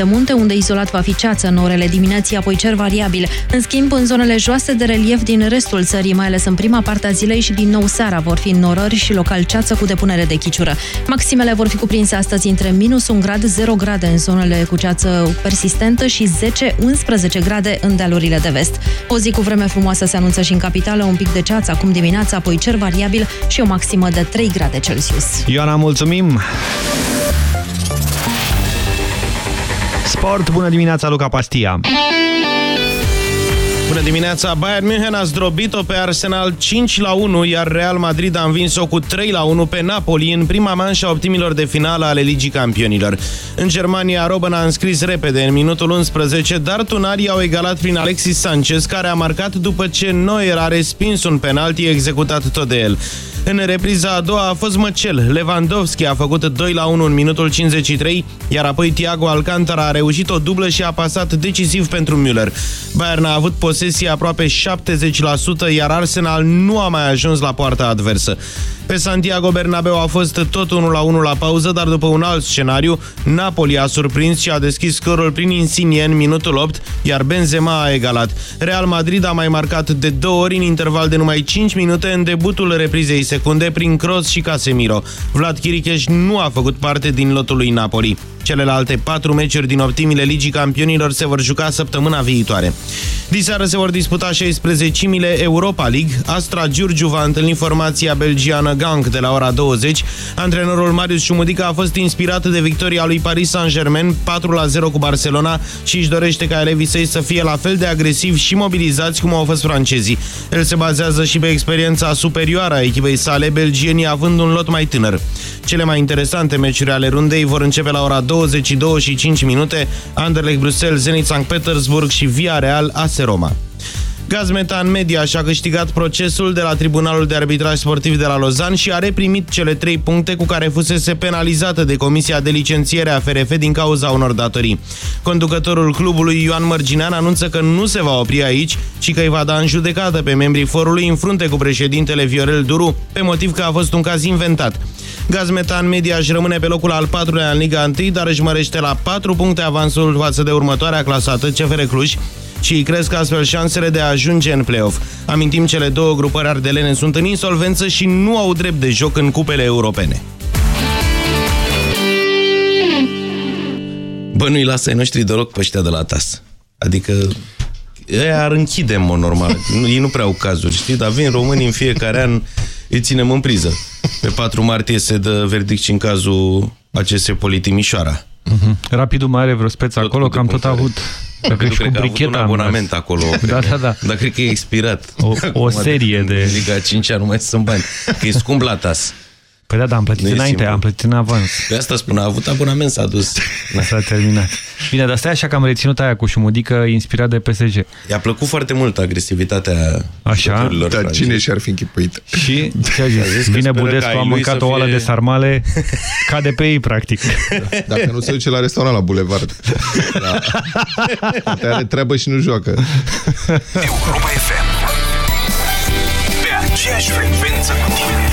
de munte, unde izolat va fi ceață în orele dimineții, apoi cer variabil. În schimb, în zonele joase de relief din restul țării, mai ales în prima parte a zilei și din nou seara, vor fi norări și local ceață cu depunere de chiciură. Maximele vor fi cuprinse astăzi între minus 1 grad, 0 grade în zonele cu ceață persistentă și 10-11 grade în dealurile de vest. O zi cu vreme frumoasă se anunță și în capitală, un pic de ceață acum dimineața, apoi cer variabil și o maximă de 3 grade Celsius. Ioana, mulțumim! Sport, bună dimineața, Luca Pastia! Bună dimineața! Bayern München a zdrobit-o pe Arsenal 5 la 1, iar Real Madrid a învins-o cu 3 la 1 pe Napoli în prima manșă a optimilor de finală ale Ligii Campionilor. În Germania, Robben a înscris repede în minutul 11, dar tunarii au egalat prin Alexis Sanchez, care a marcat după ce Neuer a respins un penalti executat tot de el. În repriza a doua a fost Măcel. Lewandowski a făcut 2 la 1 în minutul 53, iar apoi Thiago Alcantara a reușit o dublă și a pasat decisiv pentru Müller. Bayern a avut posesie aproape 70%, iar Arsenal nu a mai ajuns la poarta adversă. Pe Santiago Bernabeu a fost tot 1 la 1 la pauză, dar după un alt scenariu, Napoli a surprins și a deschis scorul prin Insigne în minutul 8, iar Benzema a egalat. Real Madrid a mai marcat de două ori în interval de numai 5 minute în debutul reprizei secunde prin Kroos și Casemiro. Vlad Chiricheș nu a făcut parte din lotul lui Napoli. Celelalte patru meciuri din optimile Ligii Campionilor se vor juca săptămâna viitoare. Diseară se vor disputa 16-mile Europa League. Astra Giurgiu va întâlni formația belgiană Gang de la ora 20. Antrenorul Marius Șumudica a fost inspirat de victoria lui Paris Saint-Germain 4-0 cu Barcelona și își dorește ca elevii săi să fie la fel de agresivi și mobilizați cum au fost francezii. El se bazează și pe experiența superioară a echipei sale, belgienii având un lot mai tânăr. Cele mai interesante meciuri ale rundei vor începe la ora 22 și 5 minute, Anderlecht Bruxelles, Zenit Sankt Petersburg și Via Real AS Roma. Gazmetan Media și-a câștigat procesul de la Tribunalul de Arbitraj Sportiv de la Lozan și a reprimit cele trei puncte cu care fusese penalizată de Comisia de Licențiere a FRF din cauza unor datorii. Conducătorul clubului Ioan Mărginean anunță că nu se va opri aici și că îi va da în judecată pe membrii forului în frunte cu președintele Viorel Duru, pe motiv că a fost un caz inventat. Gazmetan Media își rămâne pe locul al patrulea în Liga 1, dar își mărește la 4 puncte avansul față de următoarea clasată, CFR Cluj, și îi cresc astfel șansele de a ajunge în play-off. Amintim, cele două grupări ardelene sunt în insolvență și nu au drept de joc în cupele europene. Bă, nu-i lasă ai noștri deloc pe ăștia de la TAS. Adică ei ar închide, în mod normal. ei nu prea au cazuri, știi? Dar vin românii în fiecare an, îi ținem în priză. Pe 4 martie se dă verdict și în cazul ACS Politimișoara. Uh -huh. Rapidul mai are vreo speță acolo, că am tot avut... Dacă și cu bricheta un abonament acolo. Da, da, da. Dar cred că e expirat. O, o serie de... Liga 5 nu mai sunt bani. Că e scump la TAS. Păi da, da, am plătit înainte, am plătit în avans. Pe asta spun, a avut abonament, s-a dus. S-a terminat. Bine, dar stai așa că am reținut aia cu șumudică inspirat de PSG. I-a plăcut foarte mult agresivitatea Așa? Dar cine și-ar fi închipuit? Și ce a zis? zis Vine Budescu, a mâncat o oală fie... de sarmale, cade pe ei, practic. Dacă nu se duce la restaurant la Bulevard. Da. Poate are treabă și nu joacă. Europa FM. Pe aceeași frecvență cu tine.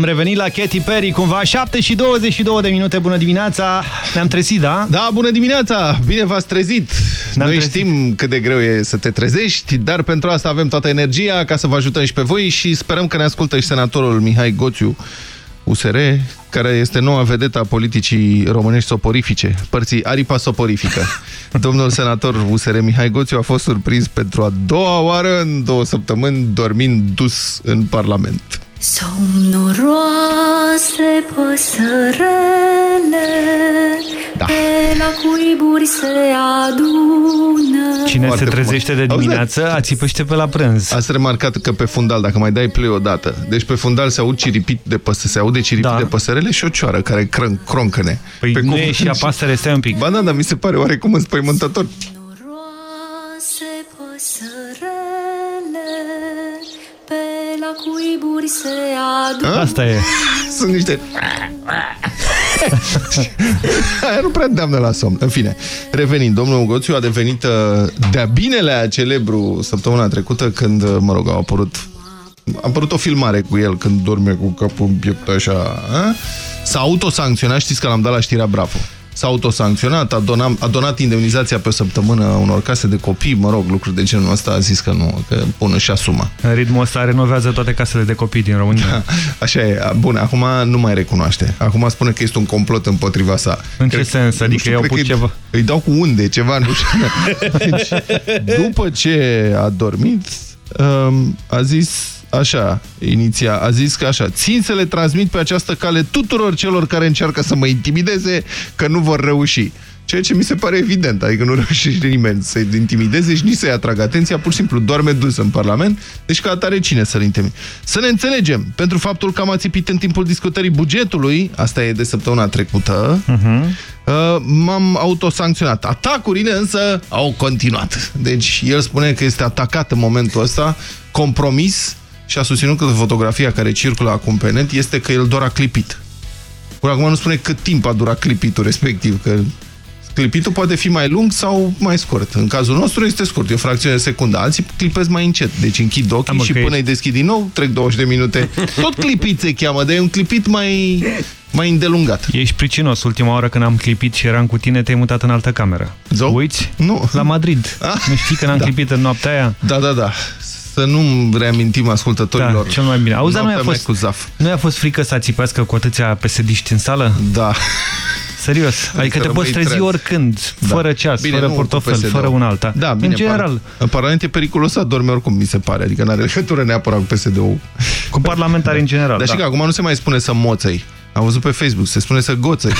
Am revenit la Katy Perry, cumva 7 și 22 de minute. Bună dimineața! Ne-am trezit, da? Da, bună dimineața! Bine v-ați trezit! Noi trezit. știm cât de greu e să te trezești, dar pentru asta avem toată energia ca să vă ajutăm și pe voi și sperăm că ne ascultă și senatorul Mihai Goțiu, USR, care este noua vedetă a politicii românești soporifice, părții aripa soporifică. Domnul senator USR Mihai Goțiu a fost surprins pentru a doua oară în două săptămâni dormind dus în Parlament. Somnoroase păsărele da. Pe la cuiburi se adună. Cine Foarte se trezește de dimineață ațipăște pe la prânz. Ați remarcat că pe fundal, dacă mai dai play odată Deci pe fundal se aud ciripit de păsă, se aude ciripit da. de păsărele și o cioară care crân, croncăne. Păi pe nu cum... e și a pasăre, stai un pic. Ba da, dar mi se pare oarecum înspăimântător cuiburi se adună. Asta e. Sunt niște... Aia nu prea deamnă la somn. În fine, revenind, domnul Goțiu a devenit uh, de-a binelea celebru săptămâna trecută când, uh, mă rog, au apărut a apărut o filmare cu el când dorme cu capul în piept așa. S-a autosancționat, știți că l-am dat la știrea Bravo s-a autosancționat, a, donat, a donat indemnizația pe o săptămână unor case de copii, mă rog, lucruri de genul ăsta, a zis că nu, că până și asumă. În ritmul ăsta renovează toate casele de copii din România. Da, așa e. Bun, acum nu mai recunoaște. Acum spune că este un complot împotriva sa. În cred, ce sens? Adică știu, i-au pus ceva? Îi dau cu unde, ceva, nu știu. Deci, după ce a dormit, um, a zis așa, iniția, a zis că așa, țin să le transmit pe această cale tuturor celor care încearcă să mă intimideze că nu vor reuși. Ceea ce mi se pare evident, adică nu reușește nimeni să-i intimideze și nici să-i atragă atenția, pur și simplu doarme dus în Parlament, deci ca atare cine să-l intimide. Să ne înțelegem, pentru faptul că am ațipit în timpul discutării bugetului, asta e de săptămâna trecută, uh -huh. uh, m-am autosancționat. Atacurile însă au continuat. Deci el spune că este atacat în momentul ăsta, compromis, și a susținut că fotografia care circulă acum pe net este că el doar a clipit. Până acum nu spune cât timp a durat clipitul respectiv, că clipitul poate fi mai lung sau mai scurt. În cazul nostru este scurt, e o fracțiune de secundă. Alții clipesc mai încet, deci închid ochii Am și până îi deschid din nou, trec 20 de minute. Tot clipit se cheamă, dar e un clipit mai, mai îndelungat. Ești pricinos. Ultima oară când am clipit și eram cu tine, te-ai mutat în altă cameră. Zău? Uiți? Nu. La Madrid. Ah, nu știi că n-am da. clipit în noaptea aia? Da, da, da să nu reamintim ascultătorilor. Da, cel mai bine. Auzi, nu a fost, cu Zaf. nu a fost frică să țipească cu atâția pesediști în sală? Da. Serios. Adică te poți trezi trend. oricând, da. fără ceas, bine, fără portofel, fără un alta. Da, bine, în general. În Parlament e periculos să dormi oricum, mi se pare. Adică nu are legătură neapărat cu PSD-ul. Cu parlamentari în general, Dar da. și că acum nu se mai spune să moțăi. Am văzut pe Facebook, se spune să goțăi.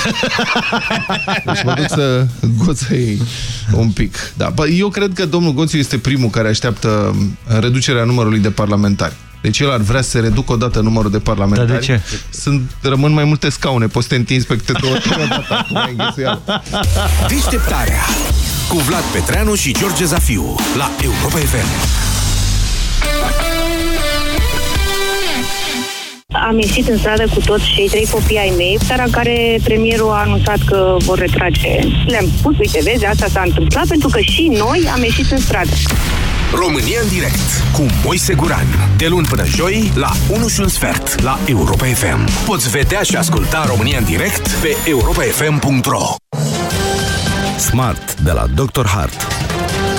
deci mă duc să goțăi un pic. Da. Eu cred că domnul Goțiu este primul care așteaptă reducerea numărului de parlamentari. Deci el ar vrea să reducă odată numărul de parlamentari. Dar de ce? Sunt, rămân mai multe scaune, poți să te întinzi pe câte două odată. Deșteptarea cu Vlad Petreanu și George Zafiu la Europa FM. Am ieșit în stradă cu toți cei trei copii ai mei, seara în care premierul a anunțat că vor retrage. Le-am spus, uite, vezi, asta s-a întâmplat pentru că și noi am ieșit în stradă. România în direct cu Moise Guran. De luni până joi la 1 și un sfert la Europa FM. Poți vedea și asculta România în direct pe europafm.ro Smart de la Dr. Hart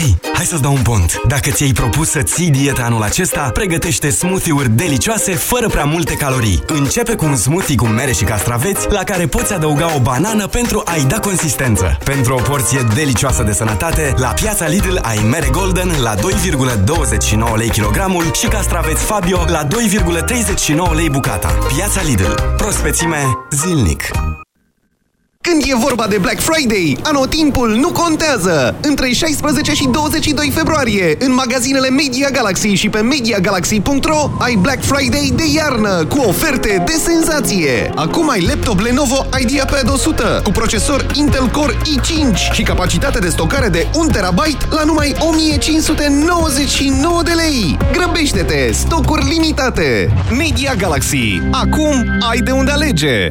Hei, hai să-ți dau un pont. Dacă ți-ai propus să ții dieta anul acesta, pregătește smoothie-uri delicioase fără prea multe calorii. Începe cu un smoothie cu mere și castraveți, la care poți adăuga o banană pentru a-i da consistență. Pentru o porție delicioasă de sănătate, la piața Lidl ai mere Golden la 2,29 lei kilogramul și castraveți Fabio la 2,39 lei bucata. Piața Lidl. Prospețime zilnic. Când e vorba de Black Friday, anotimpul nu contează! Între 16 și 22 februarie, în magazinele Media Galaxy și pe MediaGalaxy.ro ai Black Friday de iarnă, cu oferte de senzație! Acum ai laptop Lenovo IdeaPad 100, cu procesor Intel Core i5 și capacitate de stocare de 1 TB la numai 1599 de lei! Grăbește-te! Stocuri limitate! Media Galaxy. Acum ai de unde alege!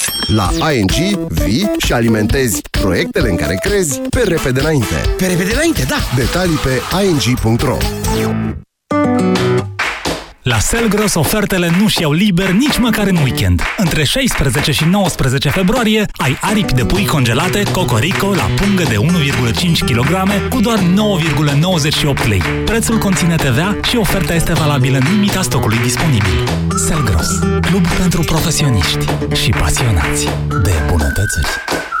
La ING vii și alimentezi proiectele în care crezi pe repede înainte. Pe repede înainte, da! Detalii pe ing.ro la Selgros ofertele nu-și iau liber nici măcar în weekend. Între 16 și 19 februarie ai aripi de pui congelate Cocorico la pungă de 1,5 kg cu doar 9,98 lei. Prețul conține TVA și oferta este valabilă în limita stocului disponibil. Selgros, club pentru profesioniști și pasionați de bunătățuri.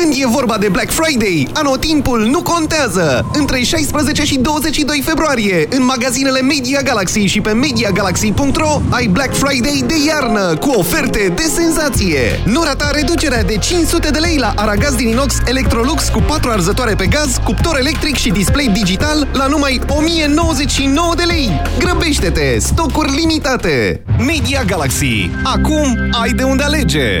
Când e vorba de Black Friday, anotimpul nu contează! Între 16 și 22 februarie, în magazinele Media Galaxy și pe MediaGalaxy.ro ai Black Friday de iarnă, cu oferte de senzație! Nu rata reducerea de 500 de lei la aragaz din inox Electrolux cu 4 arzătoare pe gaz, cuptor electric și display digital la numai 1099 de lei! Grăbește-te! Stocuri limitate! Media Galaxy. Acum ai de unde alege!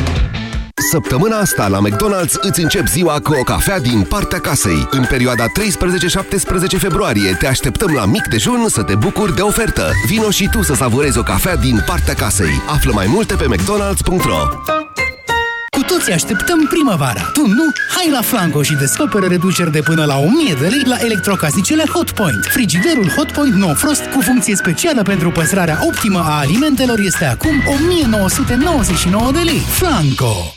Săptămâna asta la McDonald's îți încep ziua cu o cafea din partea casei. În perioada 13-17 februarie te așteptăm la mic dejun să te bucuri de ofertă. Vino și tu să savurezi o cafea din partea casei. Află mai multe pe mcdonalds.ro Cu toții așteptăm primăvara. Tu nu? Hai la Flanco și descoperă reduceri de până la 1000 de lei la electrocasnicele Hotpoint. Frigiderul Hotpoint No Frost cu funcție specială pentru păstrarea optimă a alimentelor este acum 1999 de lei. Flanco!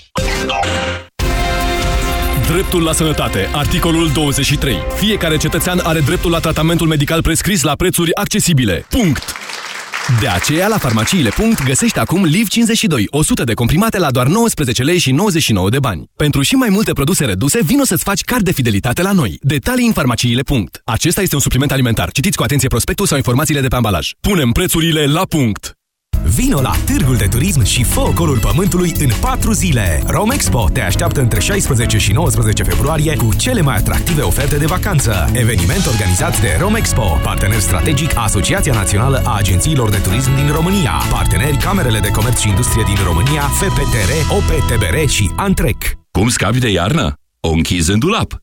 Dreptul la sănătate. Articolul 23. Fiecare cetățean are dreptul la tratamentul medical prescris la prețuri accesibile. Punct. De aceea, la farmaciile. Punct, găsești acum Liv 52, 100 de comprimate la doar 19 lei și 99 de bani. Pentru și mai multe produse reduse, vino să-ți faci card de fidelitate la noi. Detalii în farmaciile. Punct. Acesta este un supliment alimentar. Citiți cu atenție prospectul sau informațiile de pe ambalaj. Punem prețurile la punct. Vino la Târgul de Turism și fă ocolul pământului în 4 zile. Romexpo te așteaptă între 16 și 19 februarie cu cele mai atractive oferte de vacanță. Eveniment organizat de Romexpo, partener strategic Asociația Națională a Agențiilor de Turism din România, parteneri Camerele de Comerț și Industrie din România, FPTR, OPTBR și Antrec. Cum scapi de iarnă? O închizi în dulap.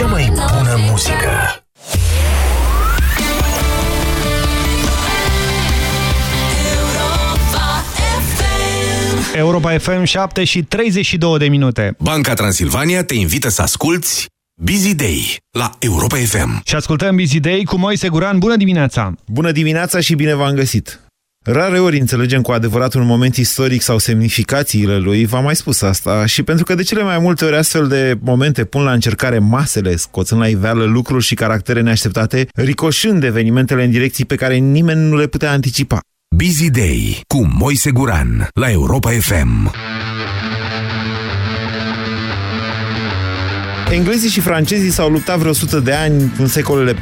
Cea mai bună muzică. Europa FM 7 și 32 de minute. Banca Transilvania te invită să asculti Busy Day la Europa FM. Și ascultăm Busy Day cu Moise Guran. Bună dimineața! Bună dimineața și bine v-am găsit! Rare ori înțelegem cu adevărat un moment istoric sau semnificațiile lui, v-am mai spus asta, și pentru că de cele mai multe ori astfel de momente pun la încercare masele, scoțând la iveală lucruri și caractere neașteptate, ricoșând evenimentele în direcții pe care nimeni nu le putea anticipa. Busy Day cu Moise Guran la Europa FM. Englezii și francezii s-au luptat vreo 100 de ani în secolele 14-15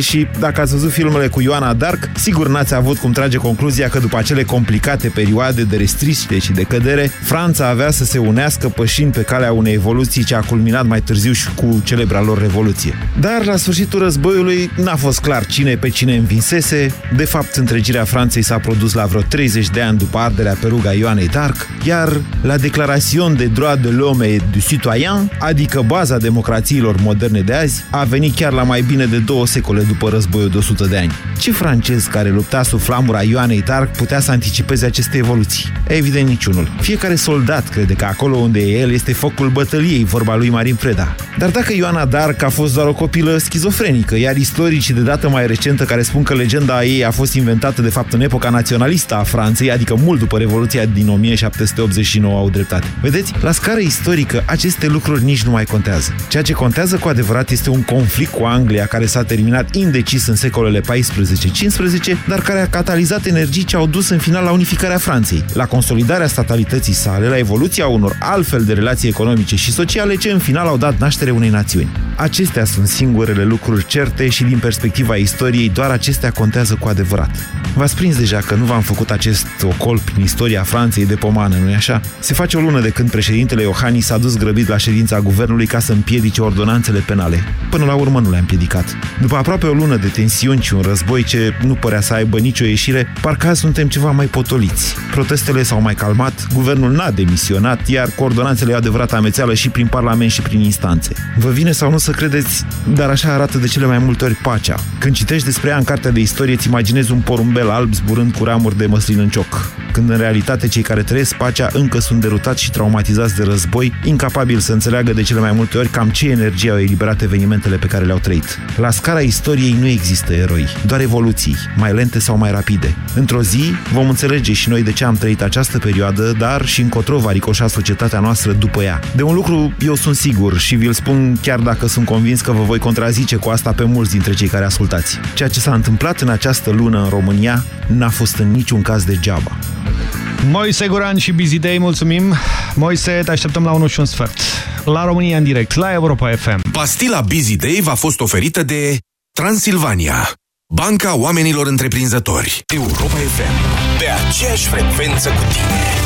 și dacă ați văzut filmele cu Ioana Dark, sigur n-ați avut cum trage concluzia că după acele complicate perioade de restricție și de cădere, Franța avea să se unească pășind pe calea unei evoluții ce a culminat mai târziu și cu celebra lor revoluție. Dar la sfârșitul războiului n-a fost clar cine pe cine învinsese, de fapt întregirea Franței s-a produs la vreo 30 de ani după arderea pe ruga Ioanei Dark, iar la Declarațion de droit de l'homme et du citoyen, adică baza democrațiilor moderne de azi, a venit chiar la mai bine de două secole după războiul de 100 de ani. Ce francez care lupta sub flamura Ioanei Dark putea să anticipeze aceste evoluții? Evident niciunul. Fiecare soldat crede că acolo unde e el este focul bătăliei, vorba lui Marin Preda. Dar dacă Ioana Dark a fost doar o copilă schizofrenică, iar istoricii de dată mai recentă care spun că legenda ei a fost inventată de fapt în epoca naționalistă a Franței, adică mult după Revoluția din 1789 au dreptate. Vedeți, la scară istorică aceste lucruri nici nu mai contează. Ceea ce contează cu adevărat este un conflict cu Anglia care s-a terminat indecis în secolele 14-15, dar care a catalizat energii ce au dus în final la unificarea Franței, la consolidarea statalității sale, la evoluția unor altfel de relații economice și sociale ce în final au dat naștere unei națiuni. Acestea sunt singurele lucruri certe și din perspectiva istoriei doar acestea contează cu adevărat. V-ați prins deja că nu v-am făcut acest ocol prin istoria Franței de pomană, nu-i așa? Se face o lună de când președintele Iohannis s-a dus grăbit la ședința guvernului ca să împiedice ordonanțele penale. Până la urmă nu le-a împiedicat. După aproape o lună de tensiuni și un război ce nu părea să aibă nicio ieșire, parcă azi suntem ceva mai potoliți. Protestele s-au mai calmat, guvernul n-a demisionat, iar cu ordonanțele e adevărat amețeală și prin parlament și prin instanțe. Vă vine sau nu să credeți, dar așa arată de cele mai multe ori pacea. Când citești despre ea în cartea de istorie, îți imaginezi un porumbel alb zburând cu ramuri de măslin în cioc. când în realitate cei care trăiesc pacea încă sunt derutați și traumatizați de război, incapabili să înțeleagă de cele mai multe ori cam ce energie au eliberat evenimentele pe care le-au trăit. La scara istoriei nu există eroi, doar evoluții, mai lente sau mai rapide. Într-o zi vom înțelege și noi de ce am trăit această perioadă, dar și încotro va ricoșa societatea noastră după ea. De un lucru eu sunt sigur și vi-l spun chiar dacă sunt convins că vă voi contrazice cu asta pe mulți dintre cei care ascultați. Ceea ce s-a întâmplat în această lună în România n-a fost în niciun caz degeaba. Moise Guran și Busy Day, mulțumim. Moise, te așteptăm la 1 și un sfert. La România în direct, la Europa FM. Pastila Busy Day v-a fost oferită de Transilvania, Banca Oamenilor Întreprinzători. Europa FM, pe aceeași frecvență cu tine.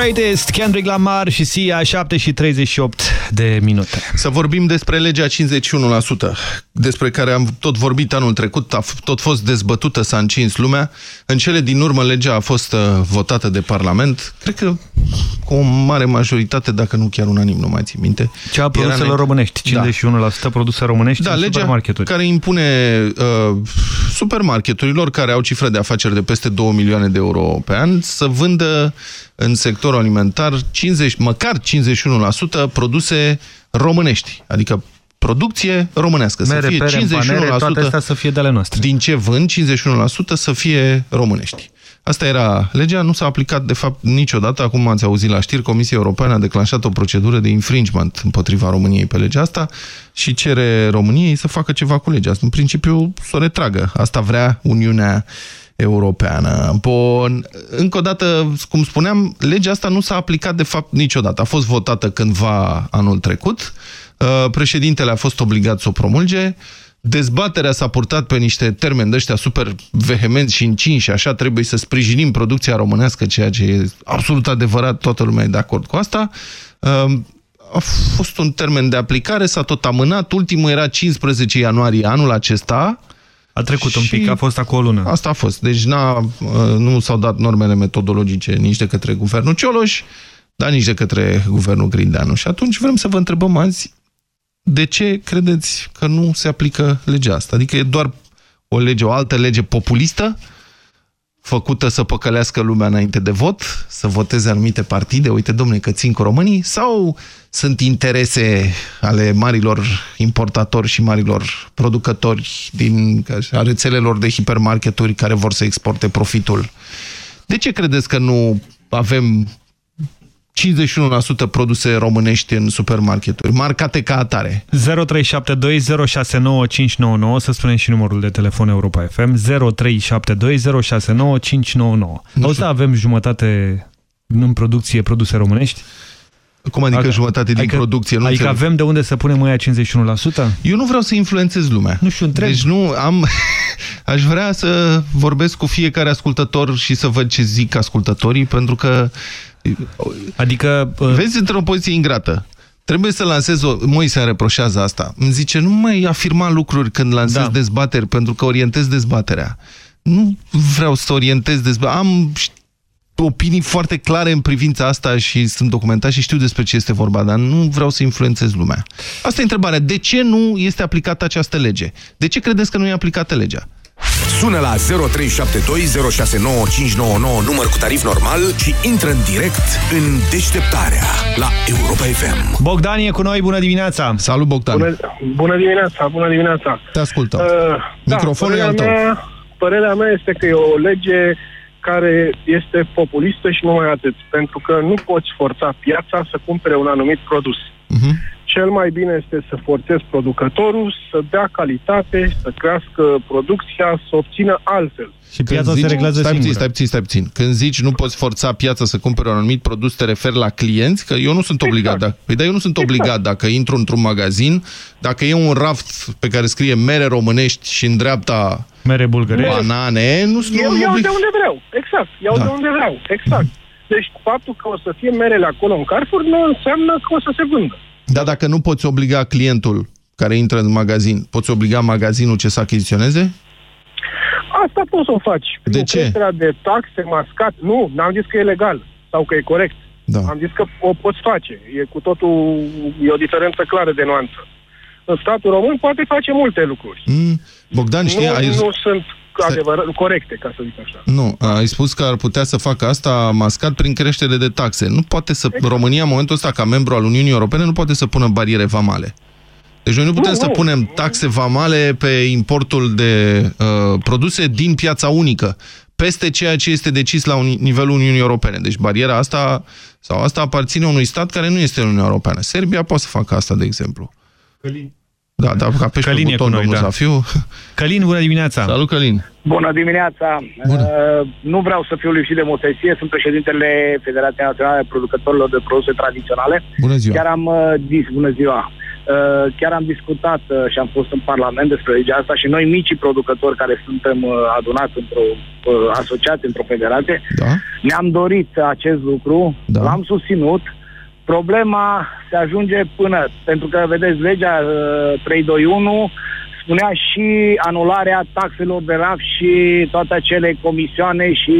Greatest, Kendrick Lamar și Sia, 7 și 38 de minute. Să vorbim despre legea 51%, despre care am tot vorbit anul trecut, a tot fost dezbătută, s-a încins lumea. În cele din urmă, legea a fost uh, votată de Parlament, cred că cu o mare majoritate, dacă nu chiar unanim, nu mai țin minte. Cea a produselor românești, 51% produse românești da, în legea supermarketuri. care impune uh, supermarketurilor care au cifre de afaceri de peste 2 milioane de euro pe an să vândă în sectorul alimentar 50, măcar 51% produse românești, adică producție românească. Mere, să fie pere, 51% panere, toate astea să fie de ale noastre. Din ce vând, 51% să fie românești. Asta era legea, nu s-a aplicat de fapt niciodată. Acum ați auzit la știri, Comisia Europeană a declanșat o procedură de infringement împotriva României pe legea asta și cere României să facă ceva cu legea. În principiu să o retragă. Asta vrea Uniunea europeană. Bun, încă o dată, cum spuneam, legea asta nu s-a aplicat de fapt niciodată. A fost votată cândva anul trecut, uh, președintele a fost obligat să o promulge, dezbaterea s-a purtat pe niște termeni de ăștia super vehemenți și încinși, așa trebuie să sprijinim producția românească, ceea ce e absolut adevărat, toată lumea e de acord cu asta. Uh, a fost un termen de aplicare, s-a tot amânat, ultimul era 15 ianuarie anul acesta, a trecut un pic, a fost acolo o lună. Asta a fost. Deci nu s-au dat normele metodologice nici de către guvernul Cioloș, dar nici de către guvernul Grindeanu. Și atunci vrem să vă întrebăm azi de ce credeți că nu se aplică legea asta? Adică e doar o lege, o altă lege populistă făcută să păcălească lumea înainte de vot, să voteze anumite partide, uite domnule că țin cu românii, sau sunt interese ale marilor importatori și marilor producători din a rețelelor de hipermarketuri care vor să exporte profitul. De ce credeți că nu avem 51% produse românești în supermarketuri, marcate ca atare. 0372069599, să spunem și numărul de telefon Europa FM, 0372069599. Auzi, avem jumătate în producție produse românești? Cum adică adică jumătate din adică, producție? Nu adică înțeleg. avem de unde să punem aia 51%? Eu nu vreau să influențez lumea. Nu știu, întreb. Deci nu, am... Aș vrea să vorbesc cu fiecare ascultător și să văd ce zic ascultătorii, pentru că Adică... Uh... Vezi, într-o poziție ingrată. Trebuie să lansez o... Moise îmi reproșează asta. Îmi zice, nu mai afirma lucruri când lansez da. dezbateri, pentru că orientez dezbaterea. Nu vreau să orientez dezbaterea. Am opinii foarte clare în privința asta și sunt documentat și știu despre ce este vorba, dar nu vreau să influențez lumea. Asta e întrebarea. De ce nu este aplicată această lege? De ce credeți că nu e aplicată legea? Sună la 0372069599 număr cu tarif normal și intră în direct în deșteptarea la Europa FM. Bogdan e cu noi, bună dimineața! Salut, Bogdan! Bună, bună dimineața, bună dimineața! Te ascultăm. Uh, Microfonul da, e al tău. Mea, părerea mea este că e o lege care este populistă și numai atât. Pentru că nu poți forța piața să cumpere un anumit produs. Uh-huh. Cel mai bine este să forțezi producătorul să dea calitate, să crească producția, să obțină altfel. Și piața zici, se reglează stai singură. Puțin, stai puțin, stai puțin. Când zici nu poți forța piața să cumpere un anumit produs, te referi la clienți? Că eu nu sunt obligat. Exact. Dacă, păi da, eu nu sunt exact. obligat dacă intru într-un magazin, dacă e un raft pe care scrie mere românești și în dreapta mere bulgărești, banane, nu sunt Eu iau de unde vreau, exact. Iau da. de unde vreau, exact. Deci faptul că o să fie merele acolo în Carrefour nu înseamnă că o să se vândă. Dar dacă nu poți obliga clientul care intră în magazin, poți obliga magazinul ce să achiziționeze? Asta poți să o faci. De ce? de taxe, mascat. Nu, n-am zis că e legal sau că e corect. Da. Am zis că o poți face. E cu totul, e o diferență clară de nuanță. În statul român poate face multe lucruri. Mm. Bogdan, știi, nu, ai... nu sunt adevărat, corecte, ca să zic așa. Nu, ai spus că ar putea să facă asta mascat prin creștere de taxe. Nu poate să... Exact. România, în momentul ăsta, ca membru al Uniunii Europene, nu poate să pună bariere vamale. Deci noi nu putem nu, să nu. punem taxe vamale pe importul de uh, produse din piața unică, peste ceea ce este decis la un, nivelul Uniunii Europene. Deci bariera asta, sau asta aparține unui stat care nu este în Uniunea Europeană. Serbia poate să facă asta, de exemplu. Călin. Da, da, ca pe Călin buton, e cu noi, da. Zafiu. Călin, bună dimineața! Salut, Călin! Bună dimineața! Bună. Uh, nu vreau să fiu lipsit de motesie, sunt președintele Federației Naționale a Producătorilor de Produse Tradiționale. Bună ziua! Chiar am uh, dis, bună ziua! Uh, chiar am discutat uh, și am fost în Parlament despre legea asta și noi, micii producători care suntem uh, adunați într-o uh, asociație, într-o federație, da? ne-am dorit acest lucru, da. l-am susținut. Problema se ajunge până, pentru că, vedeți, legea uh, 321 spunea și anularea taxelor de raf și toate acele comisioane și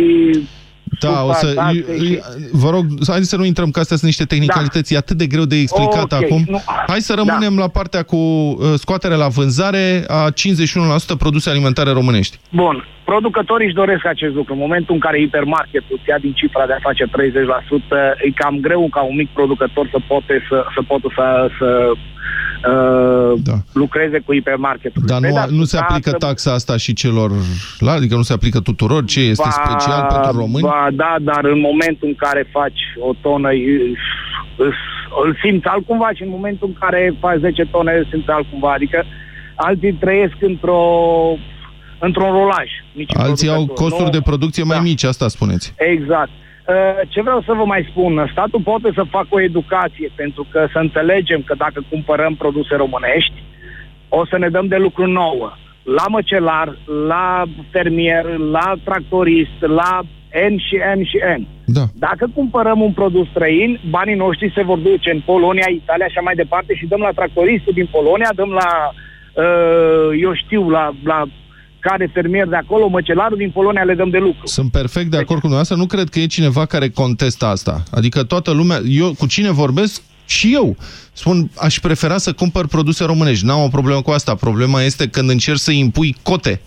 da, o să, și... vă rog, hai să nu intrăm, că astea sunt niște tehnicalități, da. e atât de greu de explicat okay, acum. Nu. Hai să rămânem da. la partea cu uh, scoaterea la vânzare a 51% produse alimentare românești. Bun. Producătorii își doresc acest lucru. În momentul în care hipermarketul îți ia din cifra de a face 30%, e cam greu ca un mic producător să poate să, să, poate să, să uh, da. lucreze cu hipermarketul. Dar nu, nu se aplică taxa asta și celor, adică nu se aplică tuturor? Ce este ba, special pentru români? Ba, da, dar în momentul în care faci o tonă, îl simți altcumva și în momentul în care faci 10 tone, îl simți altcumva. Adică alții trăiesc într-o într-un rulaj. Nici Alții au producător, costuri nu- de producție mai mici, asta spuneți. Exact. Uh, Ce vreau să vă mai spun, statul poate să facă o educație, pentru că să înțelegem că dacă cumpărăm produse românești, o să ne dăm de lucru nouă. La măcelar, la fermier, la tractorist, la N și N și N. Da. Dacă cumpărăm un produs străin, banii noștri se vor duce în Polonia, Italia și așa mai departe și dăm la tractoristul din Polonia, dăm la, uh, eu știu, la, la care fermier de acolo, măcelarul din Polonia le dăm de lucru. Sunt perfect de acord cu dumneavoastră. Nu cred că e cineva care contestă asta. Adică toată lumea... Eu cu cine vorbesc? Și eu. Spun, aș prefera să cumpăr produse românești. N-am o problemă cu asta. Problema este când încerci să impui cote.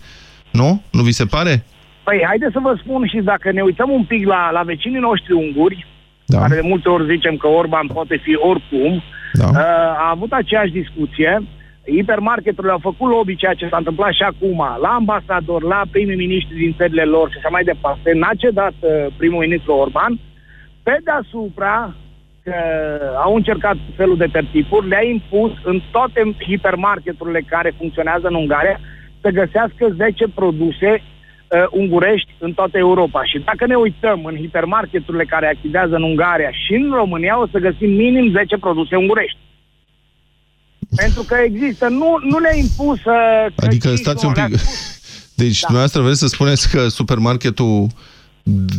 Nu? Nu vi se pare? Păi, haideți să vă spun și dacă ne uităm un pic la, la vecinii noștri unguri, da. care de multe ori zicem că Orban poate fi oricum, da. uh, a avut aceeași discuție. Hipermarketurile au făcut lobby, ceea ce s-a întâmplat și acum, la ambasador, la primii miniștri din țările lor și așa mai departe. N-a cedat uh, primul ministru Orban. Pe deasupra, că au încercat felul de tertipuri, le-a impus în toate hipermarketurile care funcționează în Ungaria să găsească 10 produse uh, ungurești în toată Europa. Și dacă ne uităm în hipermarketurile care activează în Ungaria și în România, o să găsim minim 10 produse ungurești. Pentru că există, nu, nu le-a impus... Uh, că Adică și stați nu un le-a pic. Deci da. dumneavoastră vreți să spuneți că supermarketul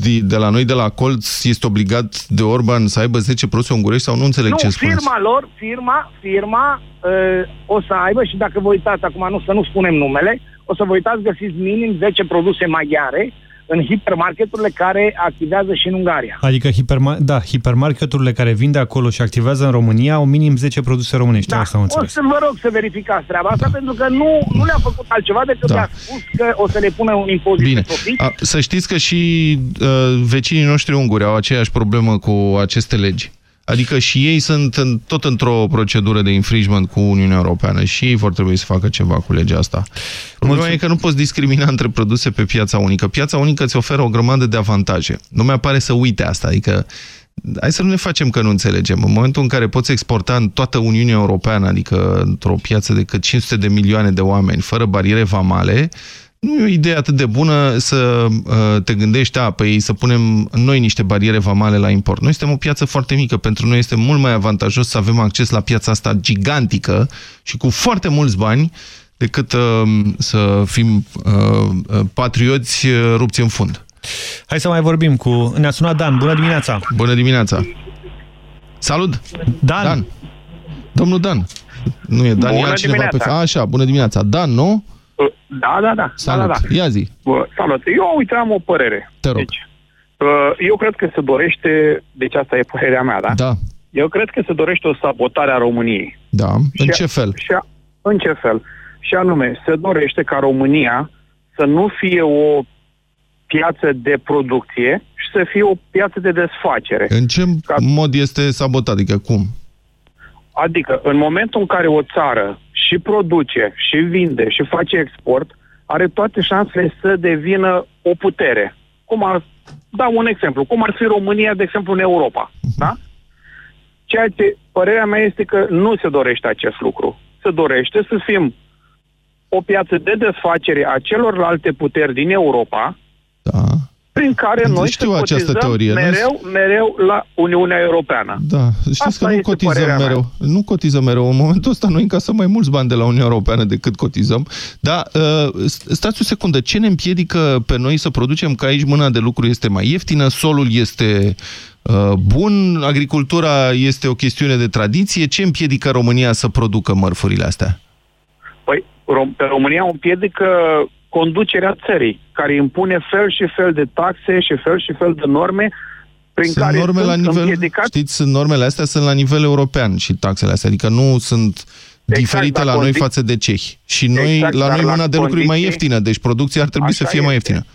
de, de la noi, de la Colț, este obligat de Orban să aibă 10 produse ungurești sau nu înțeleg nu, ce spuneți? firma lor, firma, firma uh, o să aibă și dacă vă uitați, acum nu să nu spunem numele, o să vă uitați, găsiți minim 10 produse maghiare în hipermarketurile care activează și în Ungaria. Adică hiperma da, hipermarketurile care vin de acolo și activează în România au minim 10 produse românești. Da. Asta am O înțeles. să vă rog să verificați treaba asta, pentru că nu, nu le-a făcut altceva decât Da. da. a spus că o să le pună un impozit Bine. pe profit. A, să știți că și uh, vecinii noștri unguri au aceeași problemă cu aceste legi. Adică și ei sunt în, tot într-o procedură de infringement cu Uniunea Europeană și ei vor trebui să facă ceva cu legea asta. Problema e că nu poți discrimina între produse pe piața unică. Piața unică îți oferă o grămadă de avantaje. Lumea pare să uite asta, adică hai să nu ne facem că nu înțelegem. În momentul în care poți exporta în toată Uniunea Europeană, adică într-o piață de cât 500 de milioane de oameni, fără bariere vamale, nu e o idee atât de bună să uh, te gândești, a, păi să punem noi niște bariere vamale la import. Noi suntem o piață foarte mică, pentru noi este mult mai avantajos să avem acces la piața asta gigantică și cu foarte mulți bani decât uh, să fim uh, uh, patrioți uh, rupți în fund. Hai să mai vorbim cu... Ne-a sunat Dan. Bună dimineața! Bună dimineața! Salut! Dan! Dan. Domnul Dan. Nu e Dan, Bună e altcineva pe... dimineața. A, așa, bună dimineața. Dan, nu? Da, da, da. Salut. Da, da, da. Ia zi. Bă, salut. Eu, uite, am o părere. Te rog. Deci, uh, eu cred că se dorește, deci asta e părerea mea, da? Da. Eu cred că se dorește o sabotare a României. Da. În Și- ce fel? Și a, în ce fel? Și anume, se dorește ca România să nu fie o piață de producție și să fie o piață de desfacere. În ce mod este sabotat? Adică cum? Adică, în momentul în care o țară și produce, și vinde, și face export, are toate șansele să devină o putere. Cum ar, dau un exemplu, cum ar fi România, de exemplu, în Europa. Da? Ceea ce, părerea mea este că nu se dorește acest lucru. Se dorește să fim o piață de desfacere a celorlalte puteri din Europa, da. Prin care noi Știu să această cotizăm teorie, nu? mereu, mereu la Uniunea Europeană. Da, știți Asta că nu este cotizăm părerea mea. mereu. Nu cotizăm mereu. În momentul ăsta noi încasăm mai mulți bani de la Uniunea Europeană decât cotizăm. Dar uh, stați o secundă, ce ne împiedică pe noi să producem că aici mâna de lucru este mai ieftină, solul este uh, bun, agricultura este o chestiune de tradiție. Ce împiedică România să producă mărfurile astea? Păi, Rom- pe România o împiedică conducerea țării, care impune fel și fel de taxe și fel și fel de norme prin Sunt care norme sunt la nivel, împiedicați. știți, sunt normele astea sunt la nivel european și taxele astea, adică nu sunt diferite dar la noi condi- față de cehi. Și noi, Exact, la dar noi la mâna de lucru e mai condiții- ieftină, deci producția ar trebui să Așa fie mai este. ieftină.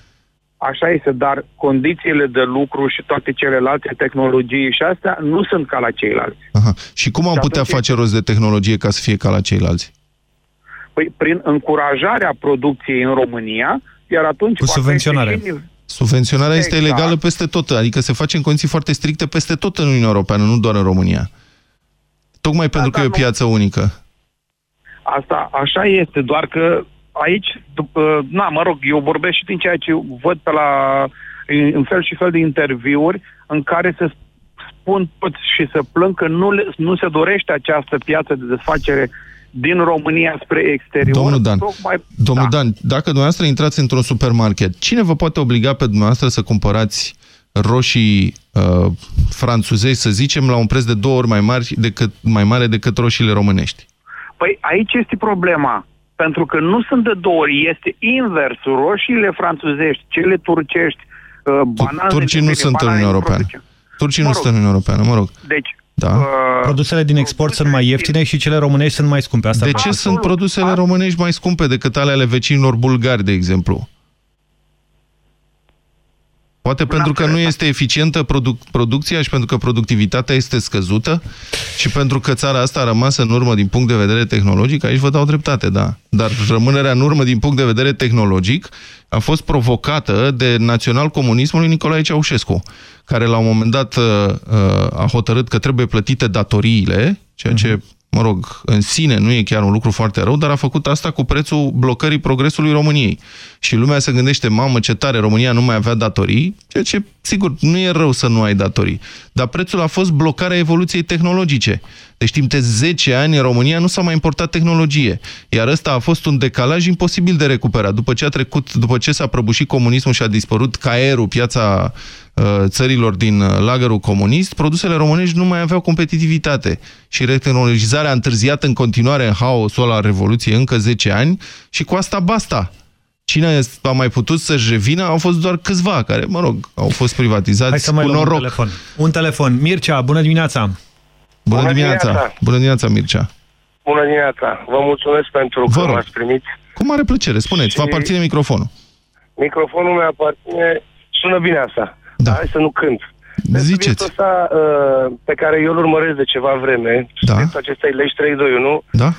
Așa este, dar condițiile de lucru și toate celelalte tehnologii și astea nu sunt ca la ceilalți. Aha. Și cum am Și putea atunci face rost de tehnologie ca să fie ca la ceilalți? Păi prin încurajarea producției în România, iar atunci... Cu va crește subvenționare. și nive- Subvenționarea este Exact. ilegală peste tot, adică se face în condiții foarte stricte peste tot în Uniunea Europeană, nu doar în România. Tocmai pentru că e o piață unică. Asta așa este, doar că aici, după, na, mă rog, eu vorbesc și din ceea ce văd pe la, în fel și fel de interviuri în care se spun toți și să plâng că nu, le, nu se dorește această piață de desfacere din România spre exterior. Domnul Dan, Tocmai, domnul Dan, dacă dumneavoastră intrați într-un supermarket, cine vă poate obliga pe dumneavoastră să cumpărați roșii uh, franțuzești, să zicem, la un preț de două ori mai, mari decât, mai mare decât roșiile românești? Păi aici este problema. Pentru că nu sunt de două ori, este invers. Roșiile franțuzești, cele turcești, uh, bananele... Turcii nu sunt în Uniunea Europeană. Turcii nu sunt în Uniunea Europeană, mă rog. Deci, Da. uh, Produsele din export sunt mai ieftine și cele românești sunt mai scumpe. Asta De vreau ce să- sunt produsele românești mai scumpe decât ale ale vecinilor bulgari, de exemplu? Poate pentru că nu este eficientă produc producția și pentru că productivitatea este scăzută și pentru că țara asta a rămas în urmă din punct de vedere tehnologic, aici vă dau dreptate, da. Dar rămânerea în urmă din punct de vedere tehnologic a fost provocată de național-comunismul lui Nicolae Ceaușescu, care la un moment dat uh, uh, a hotărât că trebuie plătite datoriile, ceea ce mă rog, în sine nu e chiar un lucru foarte rău, dar a făcut asta cu prețul blocării progresului României. Și lumea se gândește, mamă, ce tare, România nu mai avea datorii, ceea ce, sigur, nu e rău să nu ai datorii. Dar prețul a fost blocarea evoluției tehnologice. Deci timp de 10 ani în România nu s-a mai importat tehnologie. Iar ăsta a fost un decalaj imposibil de recuperat. După ce a trecut, după ce s-a prăbușit comunismul și a dispărut caerul, piața uh, țărilor din uh, lagărul comunist, produsele românești nu mai aveau competitivitate. Și retehnologizarea a întârziat în continuare în haosul ăla al Revoluției încă 10 ani și cu asta basta. Cine a mai putut să-și revină au fost doar câțiva care, mă rog, au fost privatizați Hai să mai cu luăm un noroc. telefon. Un telefon. Mircea, bună dimineața! Bună, Bună dimineața. dimineața. Bună dimineața, Mircea! Bună dimineața! Vă mulțumesc pentru Vă că rog. m-ați primit. Cu mare plăcere, spuneți, vă Și- aparține microfonul. Microfonul meu aparține... Sună bine asta. Da. Hai să nu cânt. Ziceți. Asta uh, pe care eu îl urmăresc de ceva vreme, Da. subiectul acestei legi 321, Da?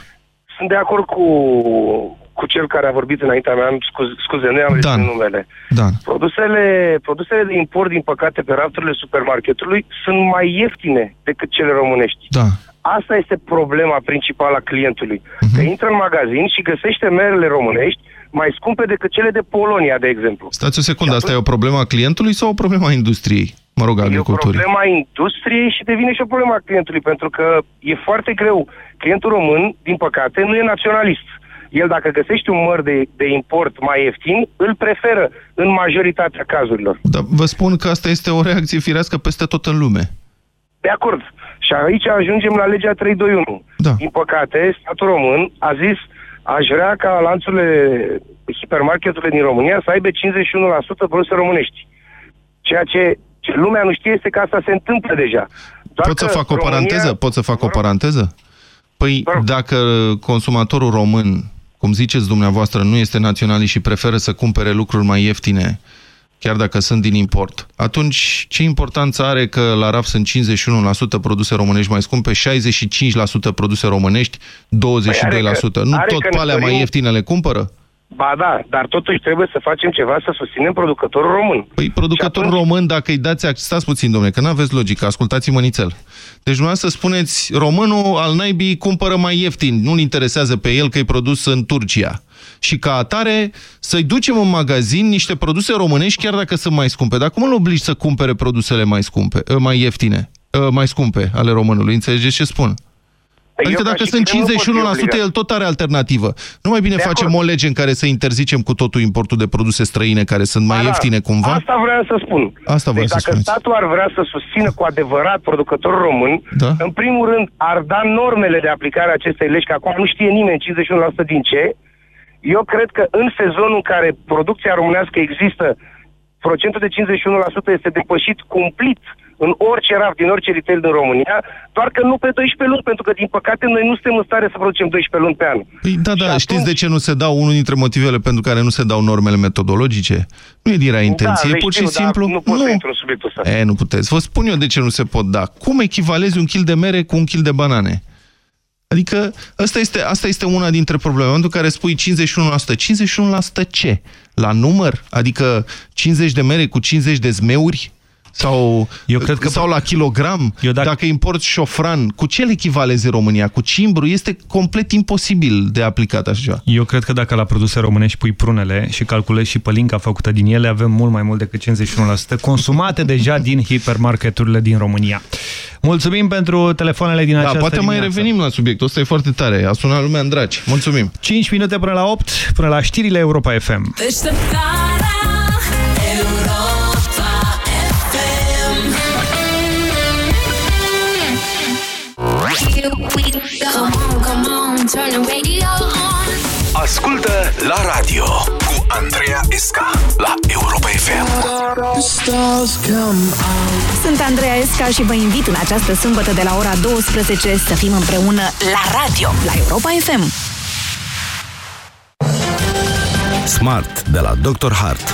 sunt de acord cu, cu cel care a vorbit înaintea mea, scuze, scuze nu am reținut numele. Da. Produsele, produsele de import, din păcate, pe rafturile supermarketului sunt mai ieftine decât cele românești. Da. Asta este problema principală a clientului. Uh-huh. Că intră în magazin și găsește merele românești mai scumpe decât cele de Polonia, de exemplu. Stați o secundă, asta e o problemă a clientului sau o problemă a industriei? Mă rog, a E o agriculturii. problemă a industriei și devine și o problemă a clientului, pentru că e foarte greu. Clientul român, din păcate, nu e naționalist. El, dacă găsește un măr de, de import mai ieftin, îl preferă în majoritatea cazurilor. Dar vă spun că asta este o reacție firească peste tot în lume. De acord. Și aici ajungem la legea 321. Da. Din păcate, statul român a zis aș vrea ca lanțurile hipermarketurile din România să aibă 51% produse românești. Ceea ce, ce lumea nu știe este că asta se întâmplă deja. Doar Pot să că fac o România- paranteză? Pot să fac o paranteză? Păi, dacă consumatorul român, cum ziceți dumneavoastră, nu este naționalist și preferă să cumpere lucruri mai ieftine, chiar dacă sunt din import, atunci ce importanță are că la RAF sunt 51% produse românești mai scumpe, 65% produse românești, 22%? nu are tot că pe ne alea mai dorim- ieftine le cumpără? Ba da, dar totuși trebuie să facem ceva să susținem producătorul român. Păi producătorul român, dacă îi dați acces... Stați puțin, domnule, că n-aveți logică, ascultați-mă nițel. Deci dumneavoastră spuneți, românul al naibii cumpără mai ieftin, nu-l interesează pe el că e produs în Turcia. Și ca atare să-i ducem în magazin niște produse românești, chiar dacă sunt mai scumpe. Dar cum îl obligi să cumpere produsele mai scumpe, ă, mai ieftine, ă, mai scumpe ale românului? Înțelegeți ce spun? Adică eu ca dacă și sunt client nu pot fi 51%, obligat. el tot are alternativă. Nu mai bine De facem acord. o lege în care să interzicem cu totul importul de produse străine care sunt mai Da, ieftine cumva? Asta vreau să spun. Asta vreau deci să dacă spuneți. statul ar vrea să susțină cu adevărat producătorul român, Da. în primul rând ar da normele de aplicare a acestei legi, că acum nu știe nimeni 51% din ce. Eu cred că în sezonul în care producția românească există, procentul de 51% este depășit cumplit în orice raf, din orice retail din România, doar că nu pe 12 luni, pentru că, din păcate, noi nu suntem în stare să producem 12 luni pe an. Păi da, da, știți de ce nu se dau, unul dintre motivele pentru care nu se dau normele metodologice? Nu e din rea intenție, da, e le pur și știu, dar simplu... nu pot să intru în subiectul ăsta. E, nu puteți. Vă spun eu de ce nu se pot da. Cum echivalezi un kil de mere cu un kil de banane? Adică asta este, asta este una dintre probleme. În momentul în care spui 51%, 51% ce? La număr? Adică 50 de mere cu 50 de zmeuri? Sau, Eu cred că- sau la kilogram. Eu dacă- Dacă importi șofran, cu ce îl echivalezi în România? Cu cimbru? Este complet imposibil de aplicat așa ceva. Eu cred că dacă la produse românești pui prunele și calculezi și pălinca făcută din ele, avem mult mai mult decât 51% consumate deja din hipermarketurile din România. Mulțumim pentru telefoanele din Da, această poate mai dimineață. revenim la subiectul ăsta, e foarte tare. A sunat lumea în dragi. Mulțumim. 5 minute până la 8, până la știrile Europa FM. Deșteptarea Ascultă la radio cu Andreea Esca la Europa FM. Sunt Andreea Esca și vă invit în această sâmbătă de la ora 12 să fim împreună la radio, la Europa FM. Smart de la Dr. Hart.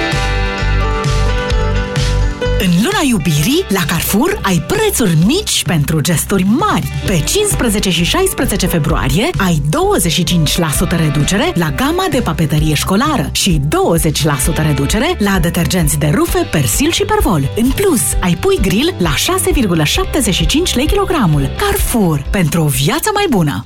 În luna iubirii, la Carrefour ai prețuri mici pentru gesturi mari. Pe 15 și 16 februarie ai 25% reducere la gama de papeterie școlară și 20% reducere la detergenți de rufe, persil și pervol. În plus, ai pui grill la 6,75 lei kilogramul. Carrefour, pentru o viață mai bună!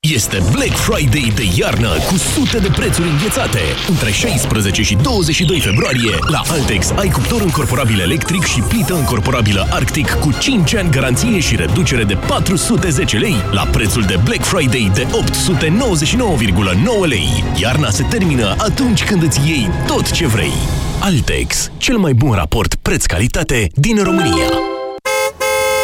Este Black Friday de iarnă cu sute de prețuri înghețate. Între 16 și 22 februarie, la Altex ai cuptor încorporabil electric și plită încorporabilă Arctic cu 5 ani garanție și reducere de 410 lei la prețul de Black Friday de 899,9 lei. Iarna se termină atunci când îți iei tot ce vrei. Altex, cel mai bun raport preț-calitate din România.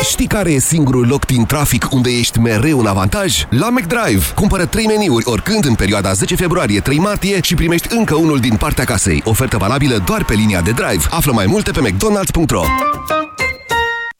Știi care e singurul loc din trafic unde ești mereu în avantaj? La McDrive! Cumpără 3 meniuri oricând în perioada 10 februarie-3 martie și primești încă unul din partea casei. Ofertă valabilă doar pe linia de drive. Află mai multe pe mcdonalds.ro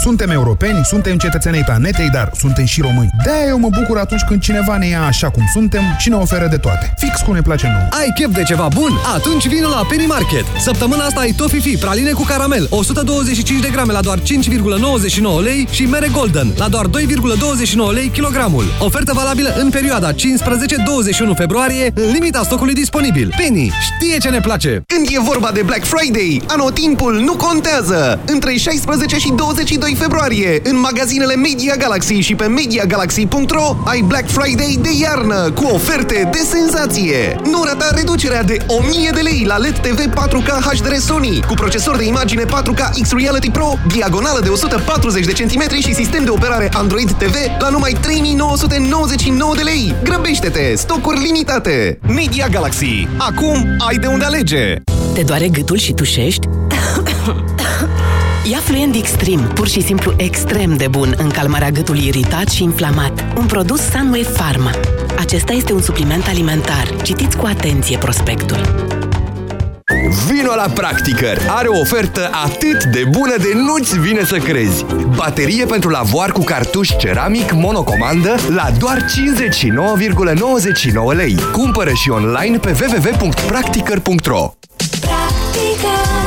Suntem europeni, suntem cetățenii planetei, dar suntem și români. de eu mă bucur atunci când cineva ne ia așa cum suntem și ne oferă de toate. Fix cum ne place nouă. Ai chef de ceva bun? Atunci vino la Penny Market. Săptămâna asta ai Toffee praline cu caramel, 125 de grame la doar 5,99 lei și mere Golden la doar 2,29 lei kilogramul. Ofertă valabilă în perioada 15-21 februarie, în limita stocului disponibil. Penny știe ce ne place! Când e vorba de Black Friday, anotimpul nu contează! Între 16 și 22 februarie, în magazinele Media Galaxy și pe MediaGalaxy.ro ai Black Friday de iarnă cu oferte de senzație! Nu rata reducerea de 1000 de lei la LED TV 4K HDR Sony cu procesor de imagine 4K X-Reality Pro, diagonală de 140 de centimetri și sistem de operare Android TV la numai 3999 de lei. Grăbește-te! Stocuri limitate! Media Galaxy. Acum ai de unde alege! Te doare gâtul și tușești? Ia Fluent Extreme, pur și simplu extrem de bun în calmarea gâtului iritat și inflamat. Un produs Sunway Pharma. Acesta este un supliment alimentar. Citiți cu atenție prospectul. Vino la Practicăr! Are o ofertă atât de bună de nu-ți vine să crezi! Baterie pentru lavoar cu cartuș ceramic monocomandă la doar 59,99 lei. Cumpără și online pe www.practicăr.ro Practic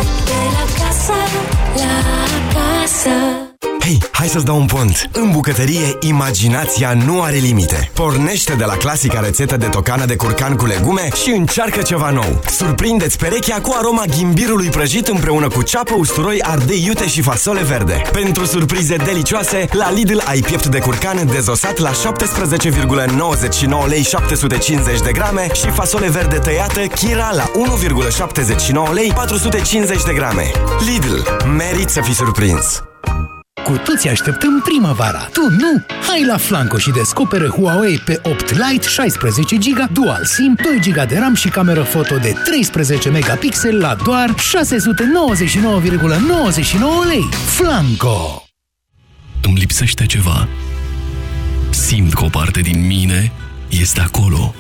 casă Hei, hai să-ți dau un pont! În bucătărie, imaginația nu are limite. Pornește de la clasica rețetă de tocană de curcan cu legume și încearcă ceva nou. Surprindeți perechea cu aroma ghimbirului prăjit împreună cu ceapă, usturoi, ardei iute și fasole verde. Pentru surprize delicioase, la Lidl ai piept de curcan dezosat la 17,99 lei 750 de grame și fasole verde tăiată Kira la 1,79 lei 450 de grame. Lidl. Merit să fii surprins! Cu toți așteptăm primăvara. Tu nu? Hai la Flanco și descoperă Huawei pe 8 Lite 16 GB Dual SIM, 2 GB de RAM și cameră foto de 13 megapixel la doar 699,99 lei. Flanco! Îmi lipsește ceva. Simt că o parte din mine este acolo.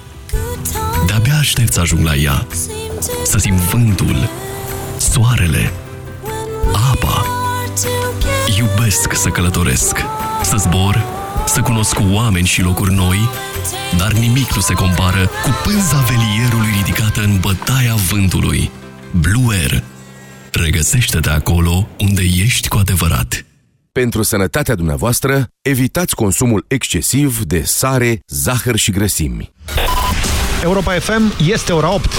De-abia aștept să ajung la ea. Să simt vântul, soarele, apa. Iubesc să călătoresc, să zbor, să cunosc oameni și locuri noi, dar nimic nu se compară cu pânza velierului ridicată în bătaia vântului. Blue Air. Regăsește-te acolo unde ești cu adevărat. Pentru sănătatea dumneavoastră, evitați consumul excesiv de sare, zahăr și grăsimi. Europa FM este ora 8.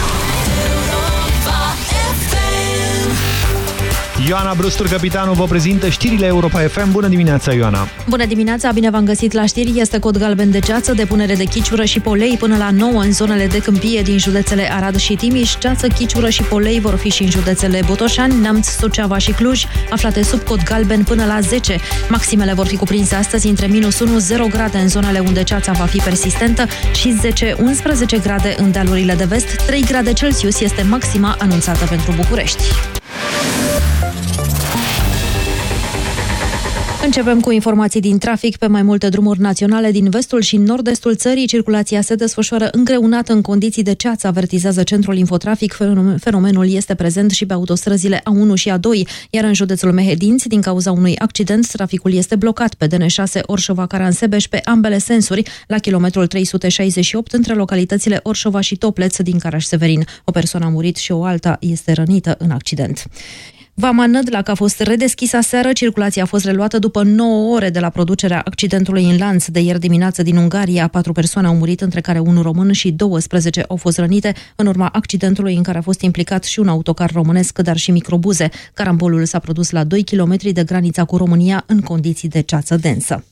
Ioana Brustur, capitanul, vă prezintă știrile Europa FM. Bună dimineața, Ioana! Bună dimineața, bine v-am găsit la știri. Este cod galben de ceață, depunere de chiciură și polei până la 9 în zonele de câmpie din județele Arad și Timiș. Ceață, chiciură și polei vor fi și în județele Botoșani, Neamț, Suceava și Cluj, aflate sub cod galben până la 10. Maximele vor fi cuprinse astăzi între minus 1-0 grade în zonele unde ceața va fi persistentă și 10-11 grade în dealurile de vest. 3 grade Celsius este maxima anunțată pentru București. Începem cu informații din trafic. Pe mai multe drumuri naționale din vestul și nord-estul țării, circulația se desfășoară îngreunată în condiții de ceață, avertizează centrul infotrafic. Fenomenul este prezent și pe autostrăzile A1 și A2, iar în județul Mehedinți, din cauza unui accident, traficul este blocat pe DN6 Orșova-Caransebeș pe ambele sensuri, la kilometrul 368, între localitățile Orșova și Topleț din Caraș-Severin. O persoană a murit și o alta este rănită în accident. Vama Nădlac a fost redeschisă seară, circulația a fost reluată după 9 ore de la producerea accidentului în lanț de ieri dimineață din Ungaria. Patru persoane au murit, între care unul român și 12 au fost rănite în urma accidentului în care a fost implicat și un autocar românesc, dar și microbuze. Carambolul s-a produs la 2 km de granița cu România în condiții de ceață densă.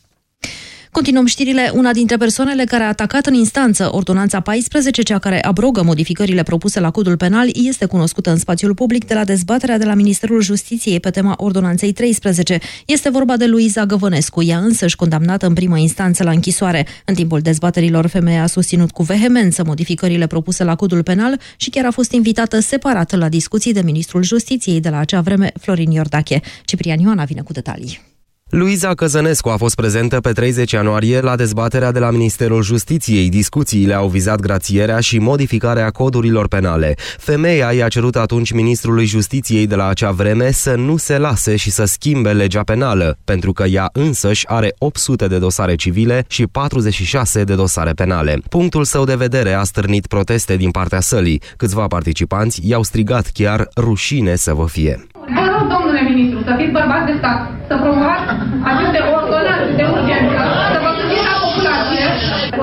Continuăm știrile. Una dintre persoanele care a atacat în instanță ordonanța 14, cea care abrogă modificările propuse la codul penal, este cunoscută în spațiul public de la dezbaterea de la Ministerul Justiției pe tema ordonanței 13. Este vorba de Luiza Găvănescu, ea însăși condamnată în primă instanță la închisoare. În timpul dezbaterilor, femeia a susținut cu vehemență modificările propuse la codul penal și chiar a fost invitată separat la discuții de Ministrul Justiției de la acea vreme, Florin Iordache. Ciprian Ioana vine cu detalii. Luiza Căzănescu a fost prezentă pe 30 ianuarie la dezbaterea de la Ministerul Justiției. Discuțiile au vizat grațierea și modificarea codurilor penale. Femeia i-a cerut atunci Ministrului Justiției de la acea vreme să nu se lase și să schimbe legea penală, pentru că ea însăși are 800 de dosare civile și 46 de dosare penale. Punctul său de vedere a stârnit proteste din partea sălii. Câțiva participanți i-au strigat chiar rușine să vă fie. Vă rog, domnule ministru, să fiți bărbați de stat, să promovați aceste ordonanțe de urgență, să vă gândiți la populație.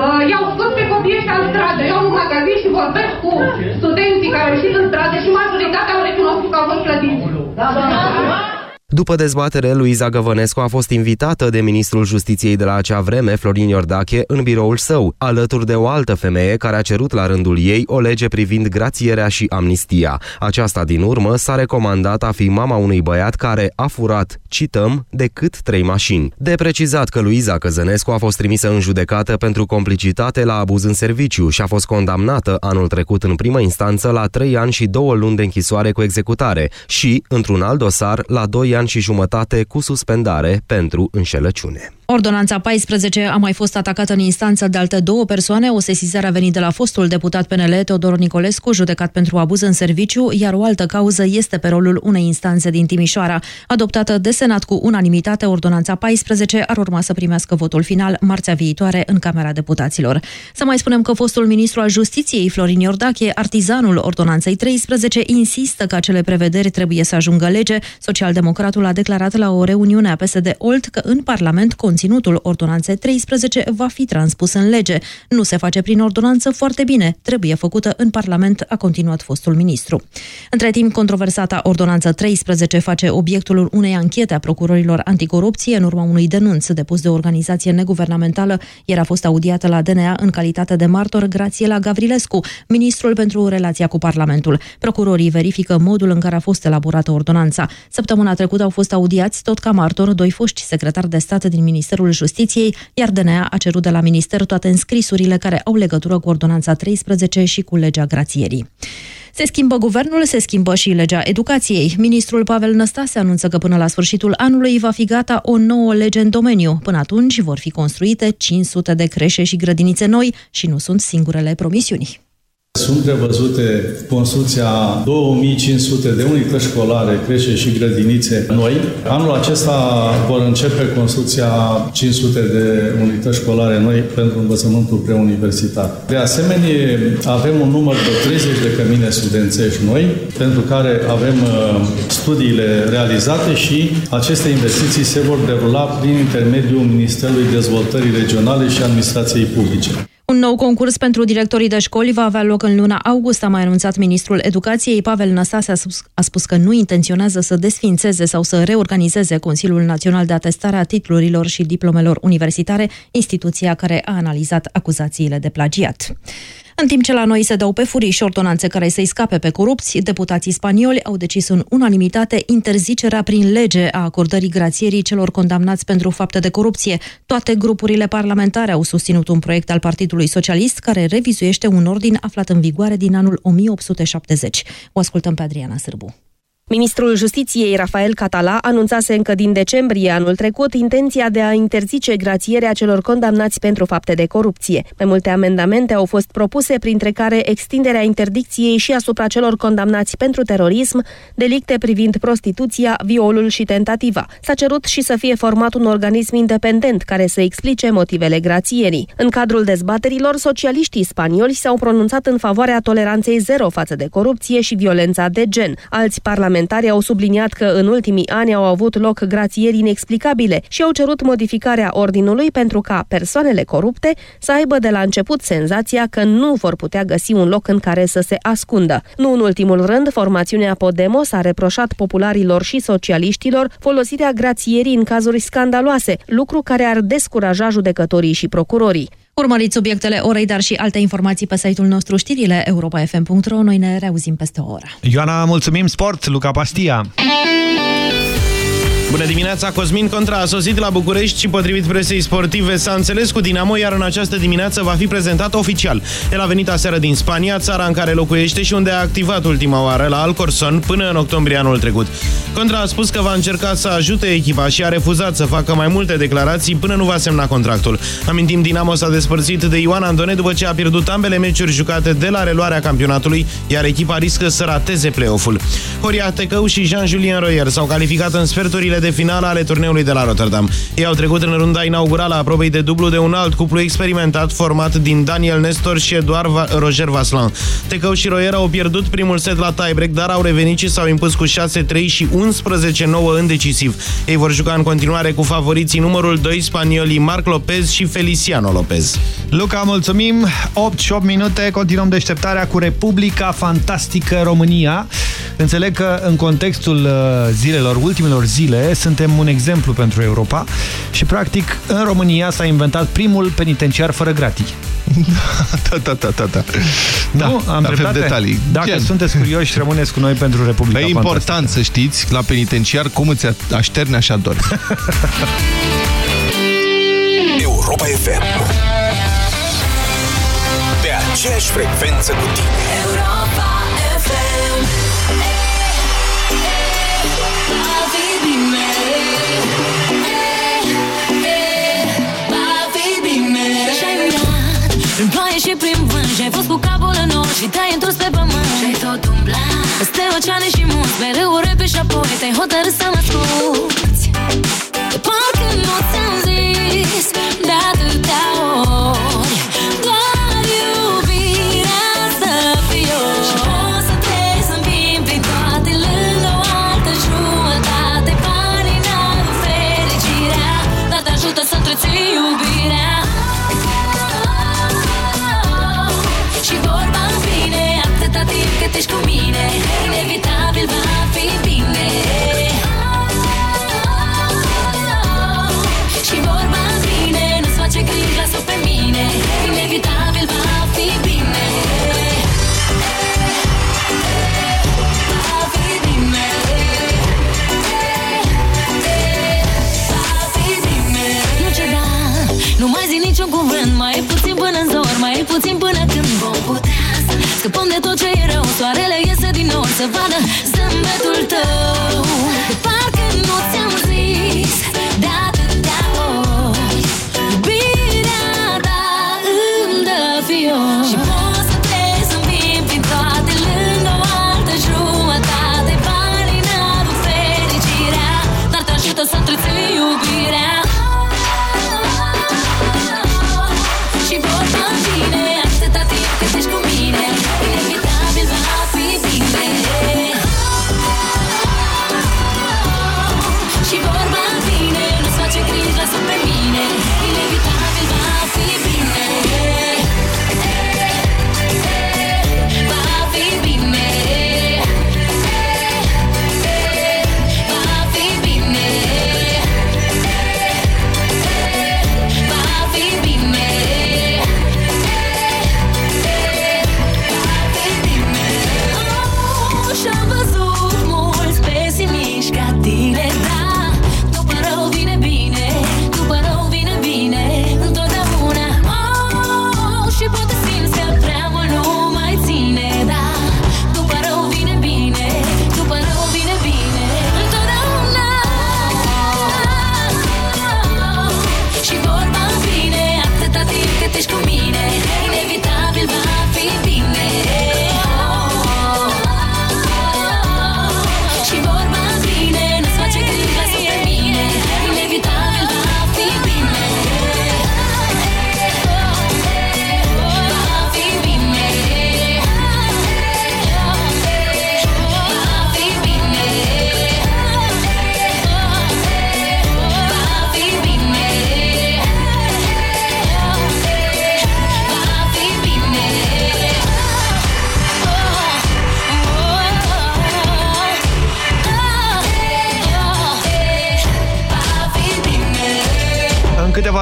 Uh, I-au scos pe copiii ăștia în stradă, eu în magazin și vorbesc cu studenții care au ieșit în stradă și majoritatea au recunoscut că au fost plătiți. După dezbatere, Luiza Găvănescu a fost invitată de ministrul justiției de la acea vreme, Florin Iordache, în biroul său, alături de o altă femeie care a cerut la rândul ei o lege privind grațierea și amnistia. Aceasta, din urmă, s-a recomandat a fi mama unui băiat care a furat, cităm, decât trei mașini. De precizat că Luiza Căzănescu a fost trimisă în judecată pentru complicitate la abuz în serviciu și a fost condamnată anul trecut în primă instanță la trei ani și două luni de închisoare cu executare și, într-un alt dosar, la doi ani ani și jumătate cu suspendare pentru înșelăciune. Ordonanța 14 a mai fost atacată în instanță de alte două persoane. O sesizare a venit de la fostul deputat PNL Teodor Nicolescu, judecat pentru abuz în serviciu, iar o altă cauză este pe rolul unei instanțe din Timișoara. Adoptată de Senat cu unanimitate, Ordonanța 14 ar urma să primească votul final marțea viitoare în Camera Deputaților. Să mai spunem că fostul ministru al Justiției, Florin Iordache, artizanul Ordonanței 13, insistă că acele prevederi trebuie să ajungă lege. Socialdemocratul a declarat la o reuniune a PSD Olt că în Parlament conținutul ordonanței 13 va fi transpus în lege. Nu se face prin ordonanță foarte bine, trebuie făcută în Parlament, a continuat fostul ministru. Între timp, controversata ordonanță 13 face obiectul unei anchete a procurorilor anticorupție în urma unui denunț depus de o organizație neguvernamentală. Ieri a fost audiată la DNA în calitate de martor Grațiela Gavrilescu, ministrul pentru relația cu Parlamentul. Procurorii verifică modul în care a fost elaborată ordonanța. Săptămâna trecută au fost audiați tot ca martor doi foști secretari de stat din Ministerul Ministerul Justiției, iar DNA a cerut de la Minister toate înscrisurile care au legătură cu Ordonanța 13 și cu legea grațierii. Se schimbă guvernul, se schimbă și legea educației. Ministrul Pavel Năstase anunță că până la sfârșitul anului va fi gata o nouă lege în domeniu. Până atunci vor fi construite 500 de creșe și grădinițe noi și nu sunt singurele promisiuni. Sunt prevăzute construcția 2500 de unități școlare, creșe și grădinițe noi. Anul acesta vor începe construcția 500 de unități școlare noi pentru învățământul preuniversitar. De asemenea, avem un număr de 30 de cămine studențești noi, pentru care avem uh, studiile realizate și aceste investiții se vor derula prin intermediul Ministerului Dezvoltării Regionale și Administrației Publice. Un nou concurs pentru directorii de școli va avea loc în luna august, a mai anunțat ministrul educației. Pavel Năstase a spus, a spus că nu intenționează să desfințeze sau să reorganizeze Consiliul Național de Atestare a Titlurilor și Diplomelor Universitare, instituția care a analizat acuzațiile de plagiat. În timp ce la noi se dau pe furiș ordonanțe care să-i scape pe corupți, deputații spanioli au decis în unanimitate interzicerea prin lege a acordării grațierii celor condamnați pentru fapte de corupție. Toate grupurile parlamentare au susținut un proiect al Partidului Socialist care revizuiește un ordin aflat în vigoare din anul 1870. O ascultăm pe Adriana Sârbu. Ministrul Justiției, Rafael Catala, anunțase încă din decembrie anul trecut intenția de a interzice grațierea celor condamnați pentru fapte de corupție. Mai multe amendamente au fost propuse, printre care extinderea interdicției și asupra celor condamnați pentru terorism, delicte privind prostituția, violul și tentativa. S-a cerut și să fie format un organism independent care să explice motivele grațierii. În cadrul dezbaterilor, socialiștii spanioli s-au pronunțat în favoarea toleranței zero față de corupție și violența de gen. Alți parlamentari Parlamentari au subliniat că în ultimii ani au avut loc grațieri inexplicabile și au cerut modificarea ordinului pentru ca persoanele corupte să aibă de la început senzația că nu vor putea găsi un loc în care să se ascundă. Nu în ultimul rând, formațiunea Podemos a reproșat popularilor și socialiștilor folosirea grațierii în cazuri scandaloase, lucru care ar descuraja judecătorii și procurorii. Urmăriți subiectele orei, dar și alte informații pe site-ul nostru, știrile europa.fm.ro. Noi ne reauzim peste o oră. Ioana, mulțumim! Sport, Luca Pastia! Bună dimineața, Cosmin Contra a sosit la București și potrivit presei sportive s-a înțeles cu Dinamo, iar în această dimineață va fi prezentat oficial. El a venit aseară din Spania, țara în care locuiește și unde a activat ultima oară la Alcorson până în octombrie anul trecut. Contra a spus că va încerca să ajute echipa și a refuzat să facă mai multe declarații până nu va semna contractul. Amintim, Dinamo s-a despărțit de Ioan Andone după ce a pierdut ambele meciuri jucate de la reluarea campionatului, iar echipa riscă să rateze play-off-ul. Horia Tecău și Jean-Julien Royer s-au calificat în sferturile de finală ale turneului de la Rotterdam. Ei au trecut în runda inaugurală a probei de dublu de un alt cuplu experimentat format din Daniel Nestor și Eduard Va Roger Vaslan. Tecău și Royer au pierdut primul set la tiebreak, dar au revenit și s-au impus cu 6-3 și 11-9 în decisiv. Ei vor juca în continuare cu favoriții numărul 2 spaniolii Marc Lopez și Feliciano Lopez. Luca, mulțumim! 8 și 8 minute, continuăm deșteptarea cu Republica Fantastică România. Înțeleg că în contextul uh, zilelor, ultimelor zile, suntem un exemplu pentru Europa și, practic, în România s-a inventat primul penitenciar fără gratii. Da, da, da, da. da. Nu? Da, Am avem dreptate? detalii. Dacă Gen. sunteți curioși, rămâneți cu noi pentru Republica E Fantastică. important să știți, la penitenciar, cum îți așterne așa dor. Europa FM Pe aceeași frecvență cu tine Europa Și te-ai întors pe pământ. Și-ai tot umblat. Peste oceane și munți Mereu o repeși și apoi Te-ai hotărât să mă asculti puțin până când vom putea să Scăpăm de tot ce e rău. Soarele iese din nor Să vadă zâmbetul tău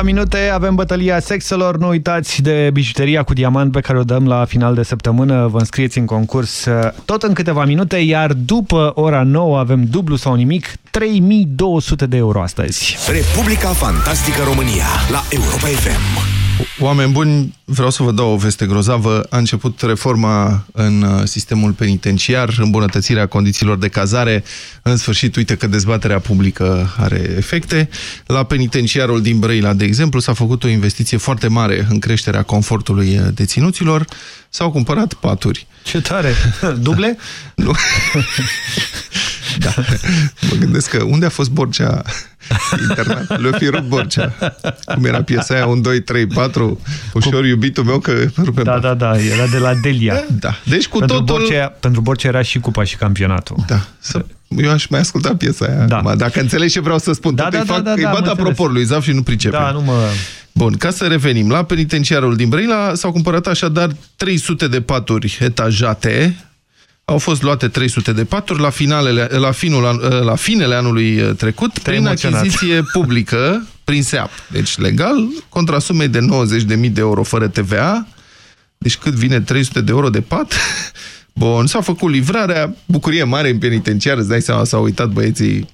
minute avem bătălia sexelor. Nu uitați de bijuteria cu diamant pe care o dăm la final de săptămână. Vă înscrieți în concurs uh, tot în câteva minute, iar după ora 9 avem dublu sau nimic, 3200 de euro astăzi. Republica Fantastică România la Europa FM. Oameni buni, vreau să vă dau o veste grozavă. A început reforma în uh, sistemul penitenciar, îmbunătățirea condițiilor de cazare. În sfârșit, uite că dezbaterea publică are efecte. La penitenciarul din Brăila, de exemplu, s-a făcut o investiție foarte mare în creșterea confortului uh, deținuților. S-au cumpărat paturi. Ce tare! Duble? Nu. da. Mă gândesc că unde a fost Borcea internat? Le-o fi rupt Borcea. Cum era piesa aia? Un, doi, trei, patru. Ușor iubitul meu că rupe Da, da, da, era de la Delia. Da. Deci cu pentru totul... Borcea, pentru Borcea era și cupa și campionatul. Da. Să... Eu aș mai asculta piesa aia. Da. Acum, dacă înțelegi ce vreau să spun, Da, tot da, îi da, fac, da, îi da, bat am a înțeles. proporului, Zav și nu pricepe. Da, nu mă... Bun, ca să revenim, la penitenciarul din Brăila s-au cumpărat așadar 300 de paturi etajate, au fost luate 300 de paturi la, finalele, la, finul, an- la finele anului trecut prin emoționat. achiziție publică, prin SEAP. Deci legal, contra sumei de 90.000 de euro fără TVA. Deci cât vine 300 de euro de pat? Bun, s-a făcut livrarea, bucurie mare în penitenciar, îți dai seama, s-au uitat băieții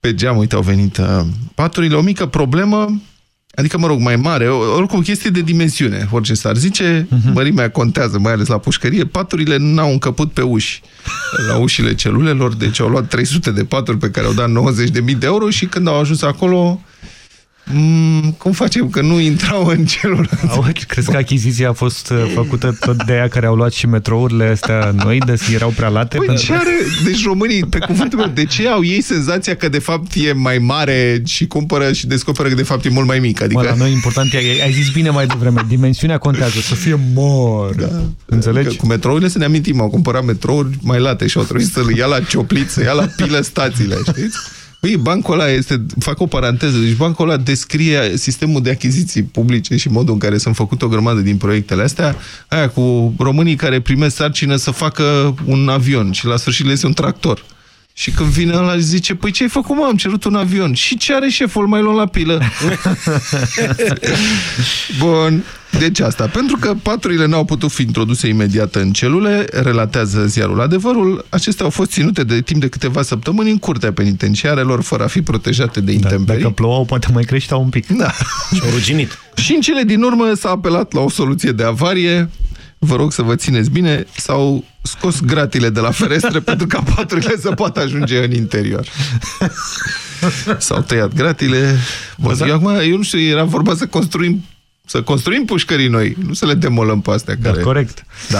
pe geam, uite, au venit uh, paturile. O mică problemă, adică, mă rog, mai mare, o- oricum chestie de dimensiune, orice s-ar zice, Mhm. mărimea contează, mai ales la pușcărie, paturile n-au încăput pe uși, la ușile celulelor, deci au luat 300 de paturi pe care au dat 90.000 de euro și când au ajuns acolo, Mm, cum facem? Că nu intrau în celălalt. Auzi, crezi că achiziția a fost uh, făcută tot de aia care au luat și metrourile astea noi, de erau prea late? Păi pentru... ce are? Deci românii, pe cuvântul meu, de ce au ei senzația că de fapt e mai mare și cumpără și descoperă că de fapt e mult mai mic? Adică... Mă, la noi important e, ai zis bine mai devreme, dimensiunea contează, să fie mare. Da. Înțelegi? Că cu metrourile să ne amintim, au cumpărat metrouri mai late și au trebuit să-l ia la cioplit, să ia la pilă stațiile, știți? Păi, bancul ăla este, fac o paranteză, deci bancul ăla descrie sistemul de achiziții publice și modul în care sunt făcute o grămadă din proiectele astea, aia cu românii care primesc sarcină să facă un avion și la sfârșit le este un tractor. Și când vine ăla zice, păi ce ai făcut, mă? Am cerut un avion. Și ce are șeful? Mai luăm la pilă. Bun. Deci asta. Pentru că paturile n-au putut fi introduse imediat în celule, relatează ziarul adevărul, acestea au fost ținute de timp de câteva săptămâni în curtea penitenciarelor, fără a fi protejate de intemperii. Da, dacă plouau, poate mai creștea un pic. Da. Și au ruginit. Și în cele din urmă s-a apelat la o soluție de avarie, vă rog să vă țineți bine, s-au scos gratile de la ferestre pentru ca paturile să poată ajunge în interior. S-au tăiat gratile. Bun, eu, acum, eu nu știu, era vorba să construim să construim pușcării noi, nu să le demolăm pe astea. Da, care... corect. Da.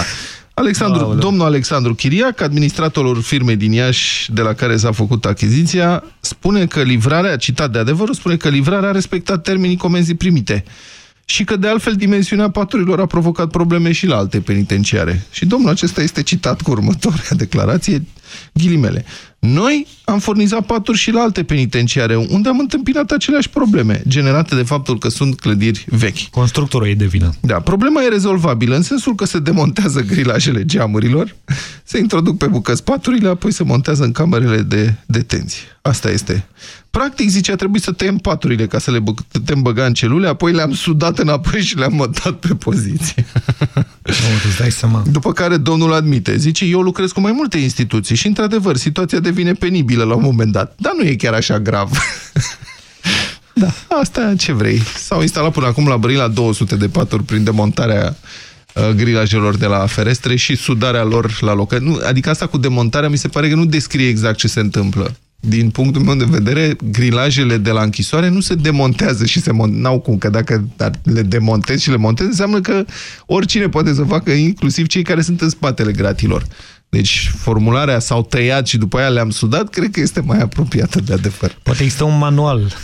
Alexandru, Aoleu. domnul Alexandru Chiriac, administratorul firmei din Iași de la care s-a făcut achiziția, spune că livrarea, citat de adevărul, spune că livrarea a respectat termenii comenzii primite și că de altfel dimensiunea paturilor a provocat probleme și la alte penitenciare. Și domnul acesta este citat cu următoarea declarație, ghilimele. Noi am furnizat paturi și la alte penitenciare, unde am întâmpinat aceleași probleme, generate de faptul că sunt clădiri vechi. Constructorul e de vină. Da, problema e rezolvabilă în sensul că se demontează grilajele geamurilor, se introduc pe bucăți paturile, apoi se montează în camerele de detenție. Asta este. Practic, zice, a trebuit să tăiem paturile ca să le putem băga în celule, apoi le-am sudat înapoi și le-am mătat pe poziție. îți dai seama. După care domnul admite, zice, eu lucrez cu mai multe instituții și, într-adevăr, situația devine penibilă la un moment dat, dar nu e chiar așa grav. da, asta ce vrei. S-au instalat până acum la Brăila 200 de paturi prin demontarea uh, grilajelor de la ferestre și sudarea lor la loc. Nu, adică asta cu demontarea mi se pare că nu descrie exact ce se întâmplă. Din punctul meu de vedere, grilajele de la închisoare nu se demontează și se montează. N-au cum, că dacă le demontezi și le montezi, înseamnă că oricine poate să facă, inclusiv cei care sunt în spatele gratilor. Deci formularea s-au tăiat și după aia le-am sudat, cred că este mai apropiată de adevăr. Poate există un manual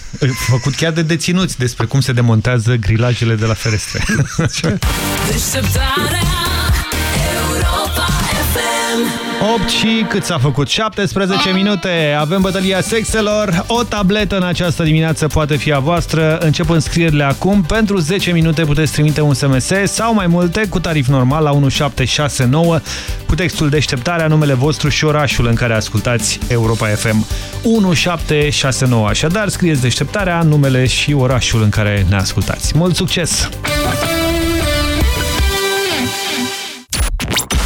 făcut chiar de deținuți despre cum se demontează grilajele de la ferestre. Deșteptarea Europa FM 8 și cât s-a făcut? 17 minute. Avem bătălia sexelor. O tabletă în această dimineață poate fi a voastră. Încep înscrierile acum. Pentru 10 minute puteți trimite un SMS sau mai multe cu tarif normal la 1769 cu textul deșteptarea, numele vostru și orașul în care ascultați Europa FM. 1769. Așadar, scrieți deșteptarea, numele și orașul în care ne ascultați. Mult succes!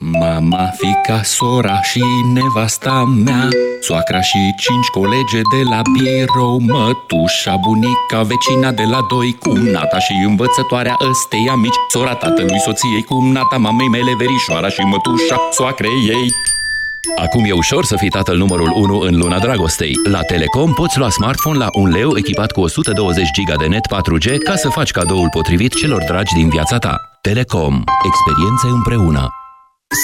Mama, fica, sora și nevasta mea Soacra și cinci colege de la birou Mătușa, bunica, vecina de la doi Cumnata și învățătoarea ăstei amici Sora tatălui soției, cumnata mamei mele Verișoara și mătușa soacrei ei Acum e ușor să fii tatăl numărul 1 în luna dragostei. La Telecom poți lua smartphone la un leu echipat cu 120 GB de net 4G ca să faci cadoul potrivit celor dragi din viața ta. Telecom. Experiențe împreună.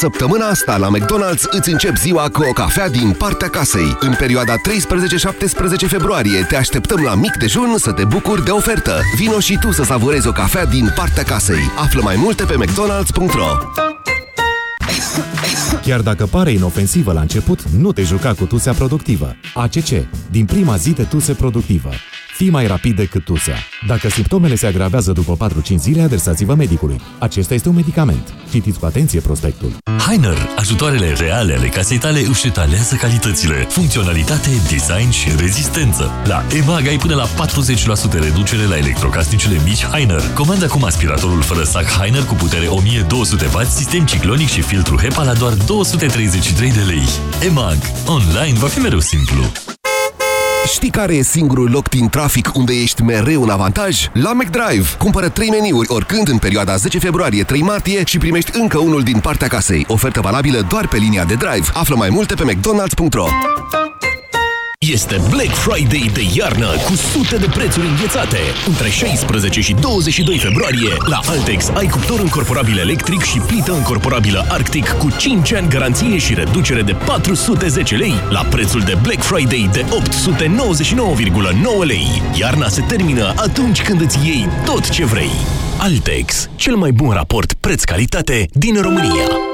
Săptămâna asta la McDonald's îți încep ziua cu o cafea din partea casei. În perioada 13-17 februarie te așteptăm la mic dejun să te bucuri de ofertă. Vino și tu să savurezi o cafea din partea casei. Află mai multe pe mcdonalds.ro Chiar dacă pare inofensivă la început, nu te juca cu tusea productivă. ACC. Din prima zi de tuse productivă. Fii mai rapid decât tusea. Dacă simptomele se agravează după 4-5 zile, adresați-vă medicului. Acesta este un medicament. Citiți cu atenție prospectul. Heiner, ajutoarele reale ale casei tale își etalează calitățile, funcționalitate, design și rezistență. La EMAG ai până la 40% reducere la electrocasnicele mici Heiner. Comanda acum aspiratorul fără sac Heiner cu putere 1200W, sistem ciclonic și filtru HEPA la doar 233 de lei. EMAG. Online va fi mereu simplu. Știi care e singurul loc din trafic unde ești mereu în avantaj? La McDrive! Cumpără 3 meniuri oricând în perioada 10 februarie-3 martie și primești încă unul din partea casei. Ofertă valabilă doar pe linia de drive. Află mai multe pe mcdonalds.ro Este Black Friday de iarnă cu sute de prețuri înghețate. Între 16 și 22 februarie la Altex ai cuptor încorporabil electric și plită încorporabilă Arctic cu 5 ani garanție și reducere de 410 lei la prețul de Black Friday de 899,9 lei. Iarna se termină atunci când îți iei tot ce vrei. Altex, cel mai bun raport preț-calitate din România.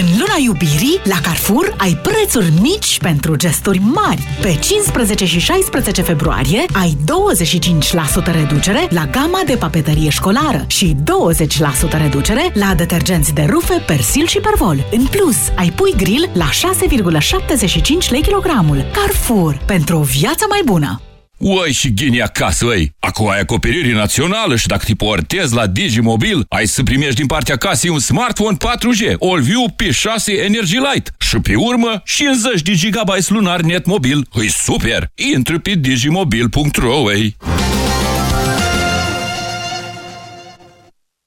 În luna iubirii, la Carrefour ai prețuri mici pentru gesturi mari. Pe 15 și 16 februarie ai 25% reducere la gama de papeterie școlară și 20% reducere la detergenți de rufe, persil și pervol. În plus, ai pui grill la 6,75 lei kilogramul. Carrefour, pentru o viață mai bună! Uai și ghini acasă, ăi! Acum ai acoperire națională și dacă te portezi la Digimobil, ai să primești din partea casei un smartphone 4G, AllView P6 Energy Light și pe urmă 50 de GB lunar net mobil. Îi super! Intră pe digimobil.ro, ăi!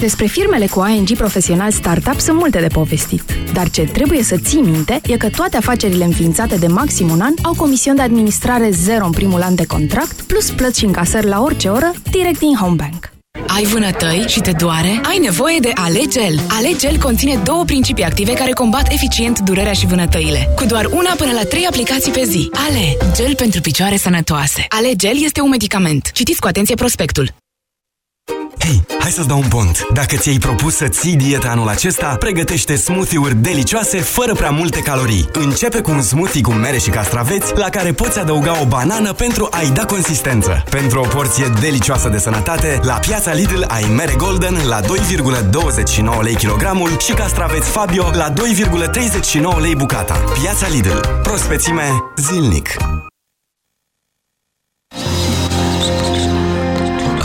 Despre firmele cu ING Profesional Startup sunt multe de povestit. Dar ce trebuie să ții minte e că toate afacerile înființate de maxim un an au comision de administrare zero în primul an de contract, plus plăți și încasări la orice oră, direct din Homebank. Ai vânătăi și te doare? Ai nevoie de Alegel. Alegel conține două principii active care combat eficient durerea și vânătăile. Cu doar una până la trei aplicații pe zi. Ale, gel pentru picioare sănătoase. Alegel este un medicament. Citiți cu atenție prospectul. Hei, hai să-ți dau un pont. Dacă ți-ai propus să ții dieta anul acesta, pregătește smoothie-uri delicioase fără prea multe calorii. Începe cu un smoothie cu mere și castraveți, la care poți adăuga o banană pentru a-i da consistență. Pentru o porție delicioasă de sănătate, la piața Lidl ai mere golden la 2,29 lei kilogramul și castraveți Fabio la 2,39 lei bucata. Piața Lidl. Prospețime zilnic.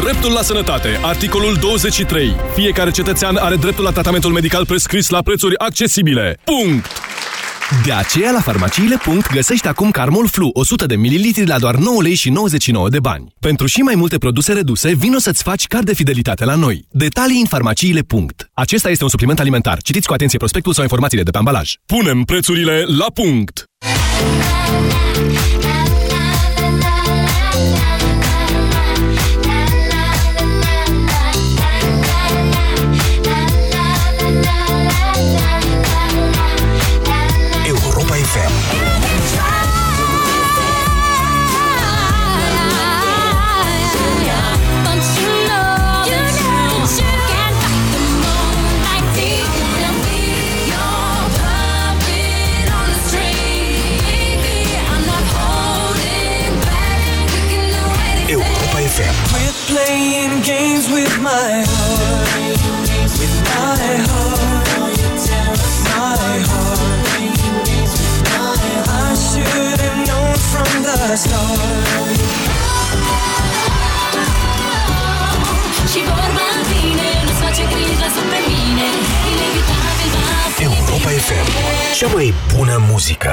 Dreptul la sănătate. Articolul 23. Fiecare cetățean are dreptul la tratamentul medical prescris la prețuri accesibile. Punct! De aceea, la farmaciile. Punct, găsești acum Carmol Flu 100 de ml la doar 9 lei și 99 de bani. Pentru și mai multe produse reduse, vino să-ți faci card de fidelitate la noi. Detalii în farmaciile. Punct. Acesta este un supliment alimentar. Citiți cu atenție prospectul sau informațiile de pe ambalaj. Punem prețurile la punct! Games with my heart. With my heart. My heart. I should have known from the start. Și vorba vine, nu-ți face griji, lasă pe mine Inevitabil va fi Europa FM. Cea mai bună muzică.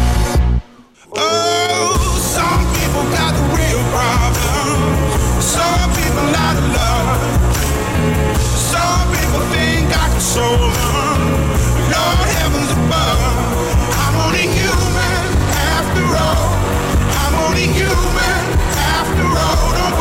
Solve them. Lord heavens above. I'm only human after all. I'm only human after all. Don't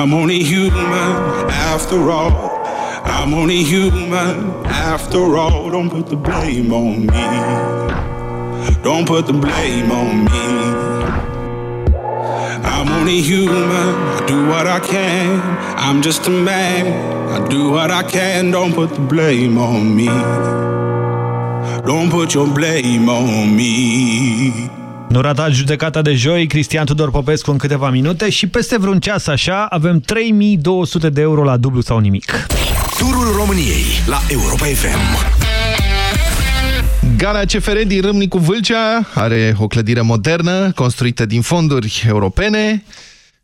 I'm only human after all. I'm only human after all. Don't put the blame on me. Don't put the blame on me. I'm only human. I do what I can. I'm just a man. I do what I can. Don't put the blame on me. Don't put your blame on me. Nu rata judecata de joi, Cristian Tudor Popescu în câteva minute și peste vreun ceas așa avem 3200 de euro la dublu sau nimic. Turul României la Europa FM. Gara CFR din Râmnicu Vâlcea are o clădire modernă construită din fonduri europene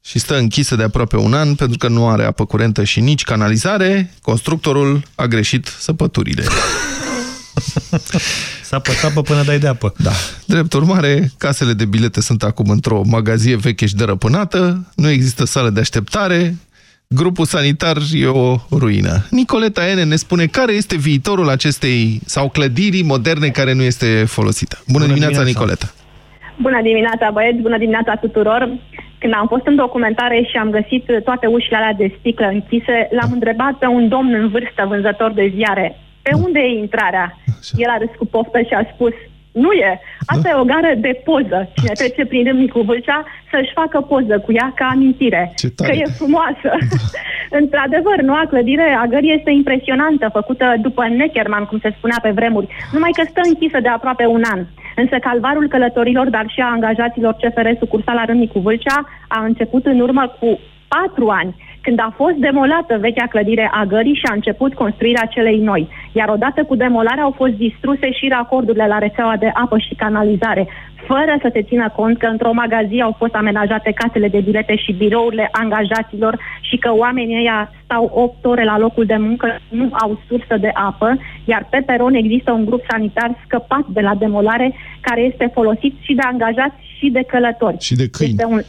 și stă închisă de aproape un an pentru că nu are apă curentă și nici canalizare. Constructorul a greșit săpăturile. Sapă, sapă până dai de apă. Da. Drept urmare, casele de bilete sunt acum într-o magazie veche și dărăpânată, nu există sală de așteptare, grupul sanitar e o ruină. Nicoleta Ene ne spune care este viitorul acestei sau clădirii moderne care nu este folosită. Bună, Bună dimineața, dimineața, Nicoleta! Bună dimineața, băieți! Bună dimineața tuturor! Când am fost în documentare și am găsit toate ușile alea de sticlă închise, l-am întrebat pe un domn în vârstă, vânzător de ziare, pe unde e intrarea? El a râs cu poftă și a spus, nu e. Asta e o gară de poză. Cine trece prin Râmnicu Vâlcea să-și facă poză cu ea ca amintire. Că e frumoasă. Într-adevăr, noua clădire a gării este impresionantă, făcută după Neckerman, cum se spunea pe vremuri, numai că stă închisă de aproape un an. Însă calvarul călătorilor, dar și a angajaților CFR sucursala Râmnicu Vâlcea a început în urmă cu patru ani când a fost demolată vechea clădire a gării și a început construirea celei noi. Iar odată cu demolarea au fost distruse și racordurile la rețeaua de apă și canalizare, fără să se țină cont că într-o magazie au fost amenajate casele de bilete și birourile angajaților și că oamenii ăia stau 8 ore la locul de muncă, nu au sursă de apă, iar pe peron există un grup sanitar scăpat de la demolare care este folosit și de angajați și de călători. Și de câini. Este un,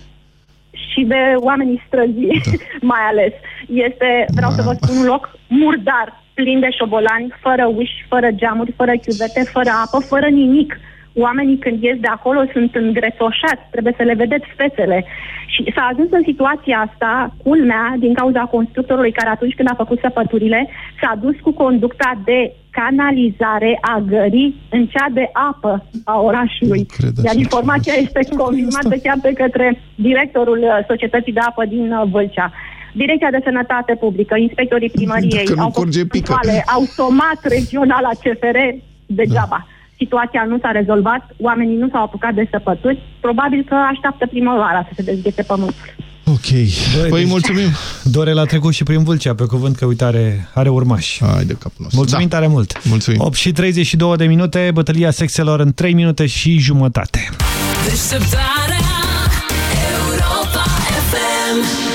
și de oamenii străzi, da. mai ales. Este, vreau să vă spun, un loc murdar, plin de șobolani, fără uși, fără geamuri, fără chiuvete, fără apă, fără nimic. Oamenii când ies de acolo sunt îngretoșați, trebuie să le vedeți fețele. Și s-a ajuns în situația asta, culmea, din cauza constructorului care atunci când a făcut săpăturile, s-a dus cu conducta de canalizare a gării în cea de apă a orașului. Iar informația este confirmată chiar de către directorul uh, Societății de Apă din uh, Vâlcea. Direcția de Sănătate Publică, inspectorii primăriei au făcut controle automat regional la CFR degeaba. Da. Situația nu s-a rezolvat, oamenii nu s-au apucat de săpături, probabil că așteaptă primăvara să se dezghete pământul. Ok. Băi, păi deci, mulțumim. Dorel a trecut și prin Vâlcea, pe cuvânt că, uite, are, are urmași. Hai de capul nostru. Mulțumim da. tare mult. Mulțumim. 8 și 32 de minute, bătălia sexelor în 3 minute și jumătate. Deșteptarea Europa FM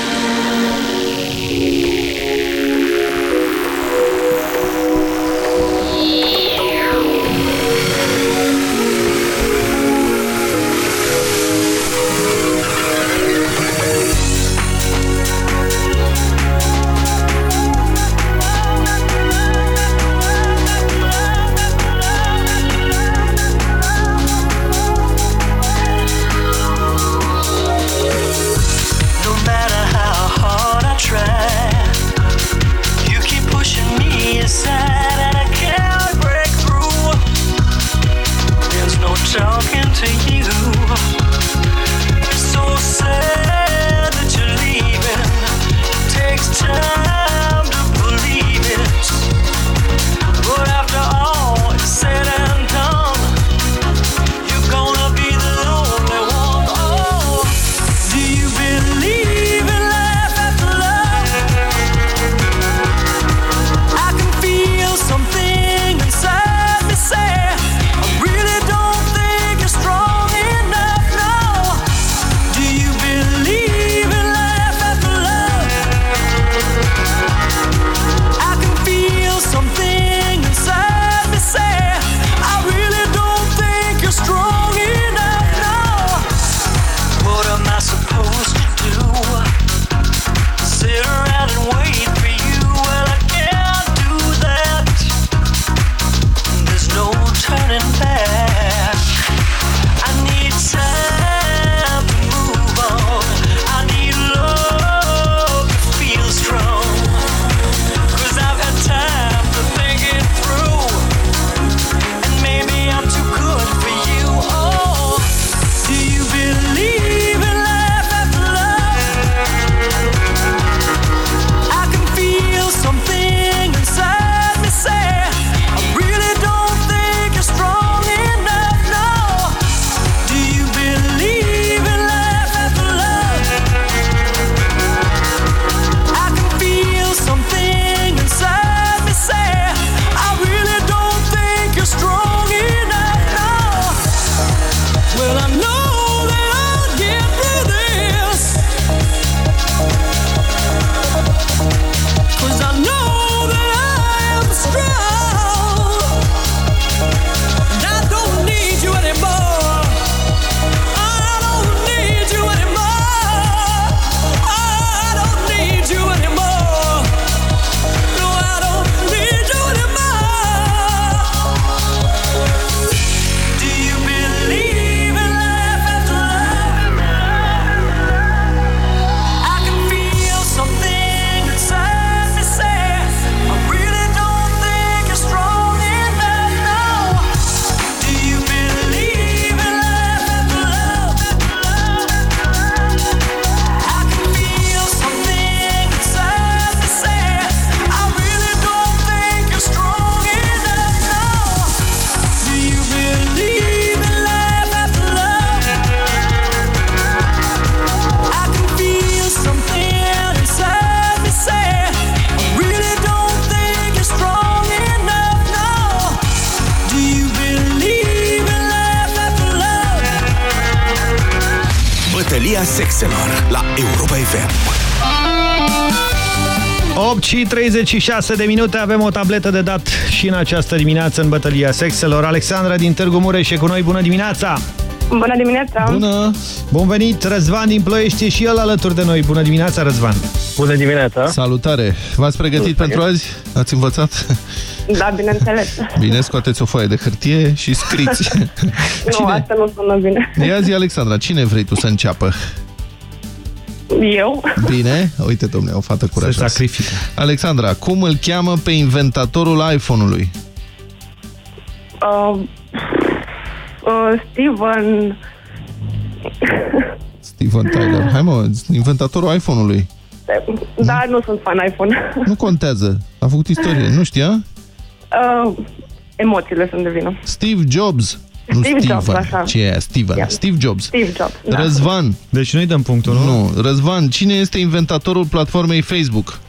și 36 de minute avem o tabletă de dat și în această dimineață în bătălia sexelor. Alexandra din Târgu Mureș e cu noi. Bună dimineața! Bună dimineața! Bună! Bun venit! Răzvan din Ploiești e și el alături de noi. Bună dimineața, Răzvan! Bună dimineața! Salutare! V-ați pregătit pentru azi? Ați învățat? Da, bineînțeles. Bine, scoateți o foaie de hârtie și scriți. Nu, asta nu sună bine. Ia zi, Alexandra, cine vrei tu să înceapă? Eu? Bine? Uite, domnule, o fată curajoasă. Se sacrifică. Alexandra, cum îl cheamă pe inventatorul iPhone-ului? Uh, uh, Steven... Steven Tyler. Hai mă, inventatorul iPhone-ului. Da, nu sunt fan iPhone. Nu contează. A făcut istorie. Nu știa? Uh, emoțiile sunt de vină. Steve Jobs. Nu Steve Steven. Jobs, așa. Ce e? Steven. Ia. Steve Jobs. Steve Jobs, da. Răzvan. Deci noi dăm punctul, nu? Nu. Răzvan, cine este inventatorul platformei Facebook?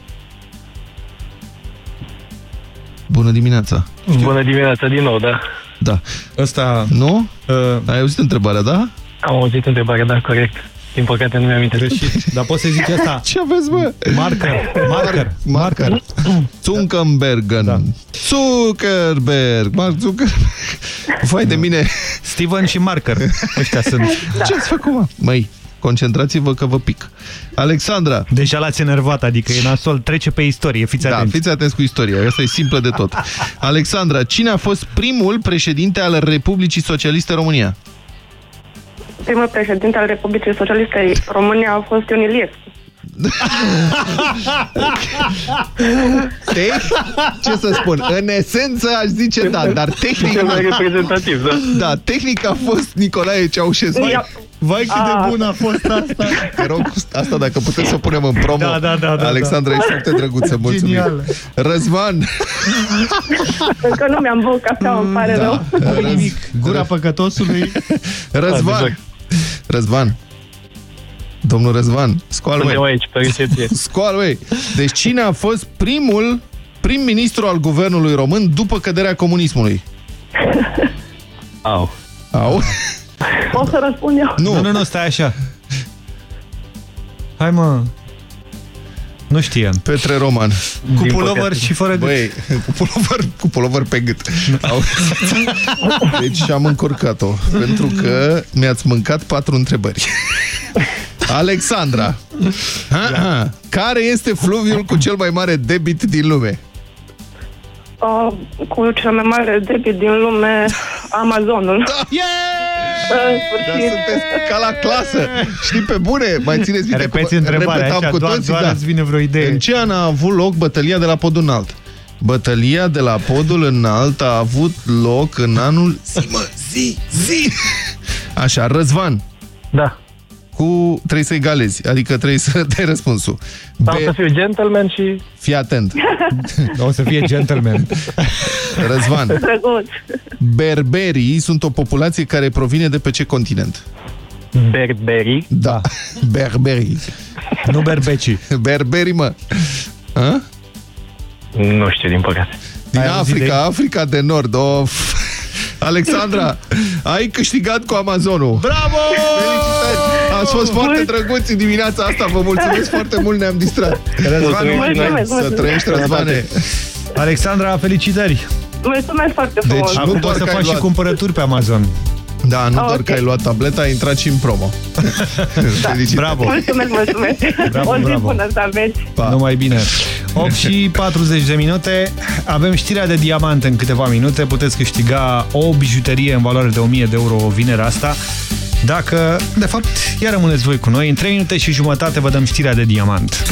Bună dimineața. Bună dimineața din nou, da. Da. Ăsta... Nu? Uh... Ai auzit întrebarea, da? Am auzit întrebarea, da, corect. Din păcate nu mi-am Greșit. Dar poți să zici asta. Ce aveți, bă? Marker. Marker. Marker. Zuckerbergen. Da. Zuckerberg. Mark Zuckerberg. Vai de mine. Steven și Marker. Ăștia sunt. Da. Ce ați făcut, mă? Măi, concentrați-vă că vă pic. Alexandra. Deja l-ați enervat, adică e nasol, trece pe istorie, fiți da, atenți. fiți atenți cu istoria, asta e simplă de tot. Alexandra, cine a fost primul președinte al Republicii Socialiste România? Primul președinte al Republicii Socialiste România a fost Ion Iliescu. Te? Ce să spun? În esență aș zice da, dar tehnic... Cel mai reprezentativ, da. Da, tehnic a fost Nicolae Ceaușescu. Ia. Vai cât de Ah. bun a fost asta. Te rog, asta dacă puteți să o punem în promo. Da, da, da, da, Alexandra, da. e foarte drăguță, mulțumim. Genial. Răzvan. Încă nu mi-am băut cafea, îmi pare rău. Nu nimic. Gura păcătosului. Răzvan. Răzvan. Domnul Răzvan, scoală Suntem măi. aici, pe recepție. Scoală măi. Deci cine a fost primul prim-ministru al guvernului român după căderea comunismului? Au. Au? O să răspund eu. Nu, nu, nu, stai așa. Hai mă. Nu știam. Petre Roman. Cu Din pulover păcate. și fără gât. Băi, cu pulover, cu pulover pe gât. Au. Deci am încurcat-o. Pentru că mi-ați mâncat patru întrebări. Alexandra. Ha, ha. Care este fluviul cu cel mai mare debit din lume? Uh, cu cel mai mare debit din lume, Amazonul. Da. În Dar sfârșit. sunteți ca la clasă. Știi pe bune? Mai țineți minte? Repeți cum- întrebarea, repetam așa, cu doar, toții, doar da. îți vine vreo idee. În ce an a avut loc bătălia de la Podul Înalt? Bătălia de la Podul Înalt a avut loc în anul... Zi, mă, zi, zi! Așa, Răzvan. Da. Cu... Trebuie să egalezi, adică trebuie să dai răspunsul. Am să fiu gentleman și... Fii atent. O să fie gentleman. Răzvan. Drăguț. Berberii sunt o populație care provine de pe ce continent? Berberi. Da. Berberii. Nu berbecii. Berberii, mă. A? Nu știu, din păcate. Din Ai auzit Africa, de- Africa de Nord. Of. Alexandra, ai câștigat cu Amazonul. Bravo! Felicitări! Ați fost foarte drăguți în dimineața asta. Vă mulțumesc foarte mult, ne-am distrat. Răzvan, Mulțumesc, Să mulțumesc. trăiești, Răzvane. Alexandra, felicitări! Mulțumesc foarte Deci, frumos. nu Acum doar poți să că ai faci și luat- cumpărături pe Amazon. Da, nu Ah, doar ok. că ai luat tableta, ai intrat și în promo. Felicitări. Bravo! Mulțumesc, mulțumesc. Bravo, o zi bravo. bună să aveți. Pa. Numai bine. 8 și 40 de minute. Avem știrea de diamant în câteva minute. Puteți câștiga o bijuterie în valoare de 1000 de euro vinerea asta. Dacă, de fapt, iar rămâneți voi cu noi. În 3 minute și jumătate vă dăm știrea de diamant.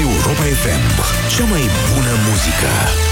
Europa FM. Cea mai bună muzică.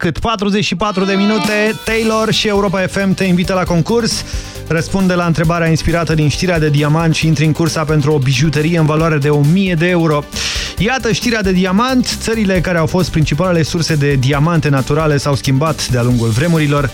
Cât 44 de minute, Taylor și Europa FM te invită la concurs. Răspunde la întrebarea inspirată din știrea de diamant și intri în cursa pentru o bijuterie în valoare de 1000 de euro. Iată știrea de diamant. Țările care au fost principalele surse de diamante naturale s-au schimbat de-a lungul vremurilor.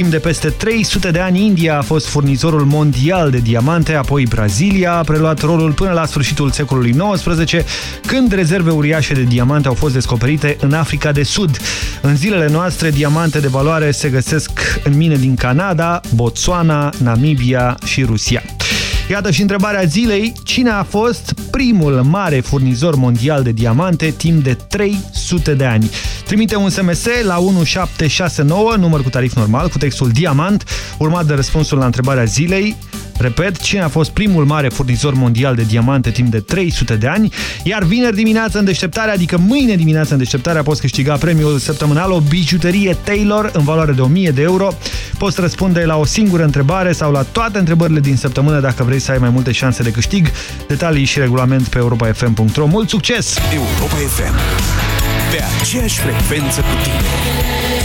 Timp de peste 300 de ani, India a fost furnizorul mondial de diamante, apoi Brazilia a preluat rolul până la sfârșitul secolului XIX, când rezerve uriașe de diamante au fost descoperite în Africa de Sud. În zilele noastre, diamante de valoare se găsesc în mine din Canada, Botswana, Namibia și Rusia. Iată și întrebarea zilei, cine a fost primul mare furnizor mondial de diamante timp de 300 de ani? Trimite un SMS la 1769, număr cu tarif normal, cu textul diamant, urmat de răspunsul la întrebarea zilei. Repet, cine a fost primul mare furnizor mondial de diamante timp de 300 de ani? Iar vineri dimineața în deșteptare, adică mâine dimineața în deșteptare, poți câștiga premiul săptămânal, o bijuterie Taylor în valoare de 1000 de euro. Poți răspunde la o singură întrebare sau la toate întrebările din săptămână dacă vrei să ai mai multe șanse de câștig. Detalii și regulament pe europafm.ro. Mult succes! Europa FM. Pe aceeași frecvență cu tine.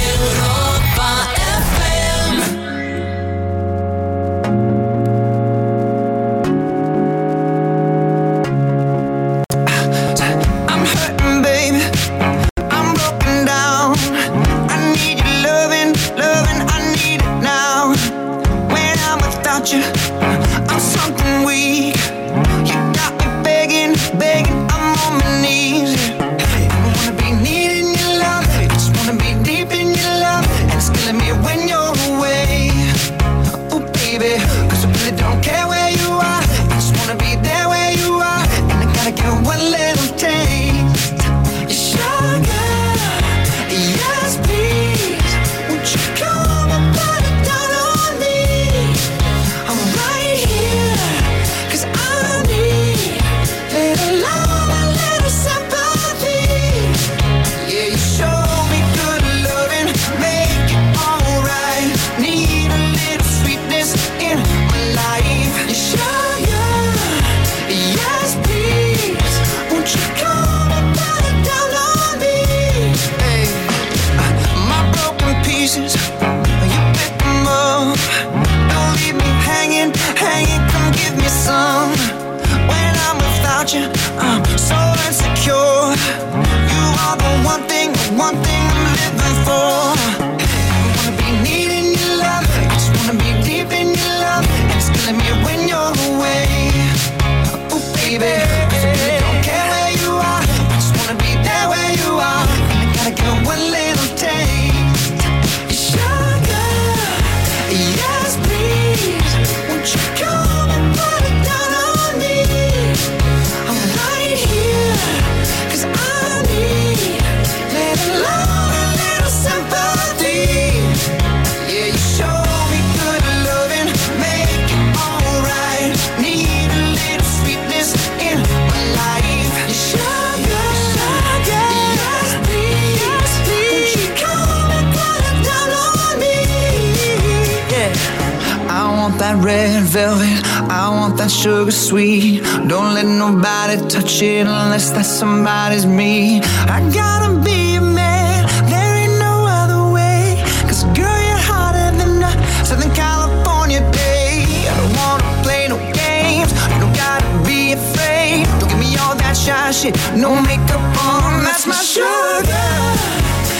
No makeup on. That's my sugar.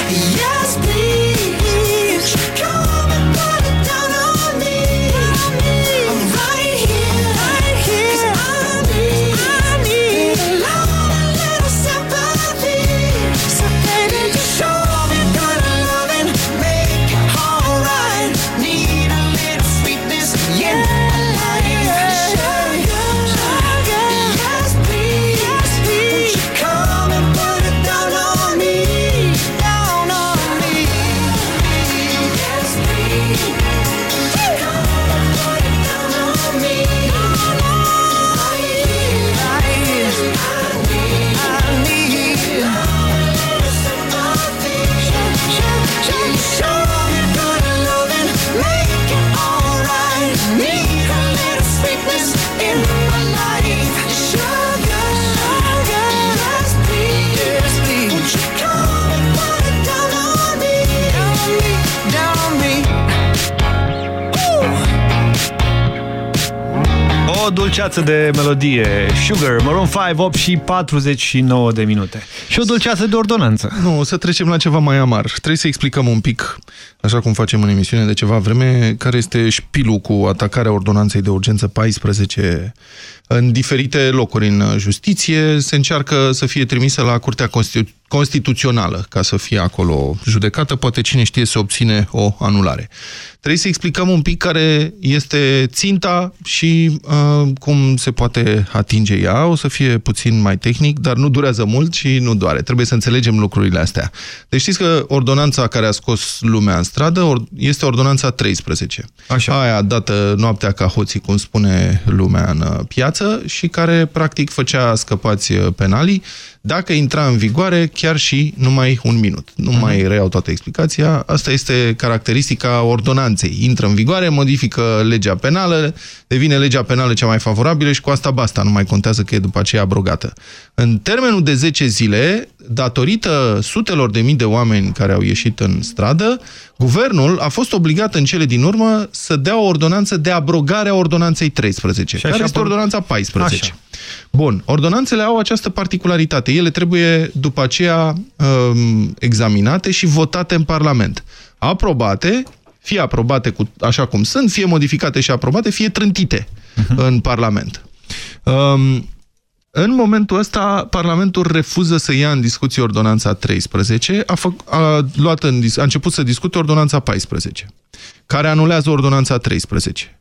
Yes, please. Dulceață de melodie. Sugar, Maroon 5, 8 și 49 de minute. Și o dulceață de ordonanță. Nu, o să trecem la ceva mai amar. Trebuie să explicăm un pic, așa cum facem în emisiune de ceva vreme, care este șpilul cu atacarea ordonanței de urgență 14 în diferite locuri în justiție. Se încearcă să fie trimisă la Curtea Constitu Constituțională ca să fie acolo judecată. Poate cine știe să obține o anulare. Trebuie să explicăm un pic care este ținta și uh, cum se poate atinge ea. O să fie puțin mai tehnic, dar nu durează mult și nu doare. Trebuie să înțelegem lucrurile astea. Deci știți că ordonanța care a scos lumea în stradă or este ordonanța 13. Așa. Aia dată noaptea ca hoții, cum spune lumea în uh, piață și care practic făcea scăpați uh, penalii dacă intra în vigoare chiar și numai un minut. Nu uh -huh. mai reiau toată explicația. Asta este caracteristica ordonanței. Intră în vigoare, modifică legea penală, devine legea penală cea mai favorabilă și cu asta basta. Nu mai contează că e după aceea abrogată. În termenul de 10 zile, datorită sutelor de mii de oameni care au ieșit în stradă, guvernul a fost obligat în cele din urmă să dea o ordonanță de abrogare a ordonanței 13, care este ordonanța 14. Așa. Bun, ordonanțele au această particularitate. Ele trebuie după aceea um, examinate și votate în Parlament. Aprobate, fie aprobate cu, așa cum sunt, fie modificate și aprobate, fie trântite uh -huh. în Parlament. Um, în momentul ăsta, Parlamentul refuză să ia în discuție ordonanța 13, a, fă, a, luat în, a început să discute ordonanța 14, care anulează ordonanța 13.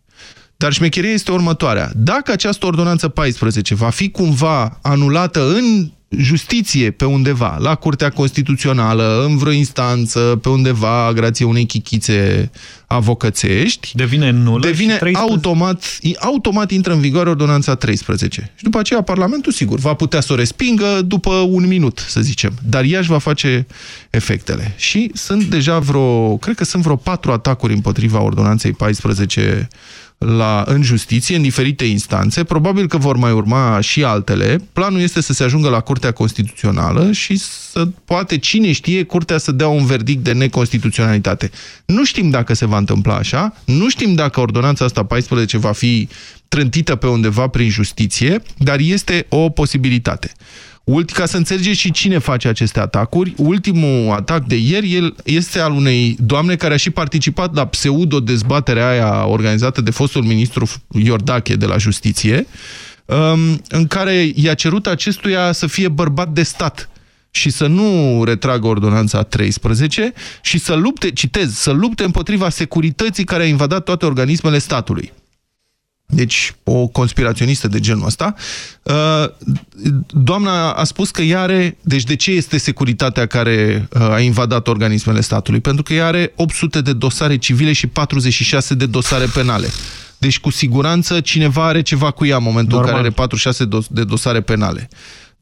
Dar șmecheria este următoarea. Dacă această ordonanță 14 va fi cumva anulată în justiție pe undeva, la Curtea Constituțională, în vreo instanță, pe undeva, grație unei chichițe avocățești, devine nulă devine automat, automat intră în vigoare ordonanța 13. Și după aceea Parlamentul, sigur, va putea să o respingă după un minut, să zicem. Dar ea își va face efectele. Și sunt deja vreo, cred că sunt vreo patru atacuri împotriva ordonanței 14 la, în justiție, în diferite instanțe. Probabil că vor mai urma și altele. Planul este să se ajungă la Curtea Constituțională și să poate, cine știe, Curtea să dea un verdict de neconstituționalitate. Nu știm dacă se va întâmpla așa, nu știm dacă ordonanța asta 14 va fi trântită pe undeva prin justiție, dar este o posibilitate. Ca să înțelegeți și cine face aceste atacuri, ultimul atac de ieri el este al unei doamne care a și participat la pseudo-dezbaterea aia organizată de fostul ministru Iordache de la Justiție, în care i-a cerut acestuia să fie bărbat de stat și să nu retragă ordonanța 13 și să lupte, citez, să lupte împotriva securității care a invadat toate organismele statului. Deci, o conspiraționistă de genul ăsta. Doamna a spus că ea are... Deci, de ce este securitatea care a invadat organismele statului? Pentru că ea are 800 de dosare civile și 46 de dosare penale. Deci, cu siguranță, cineva are ceva cu ea în momentul Normal. în care are 46 de dosare penale.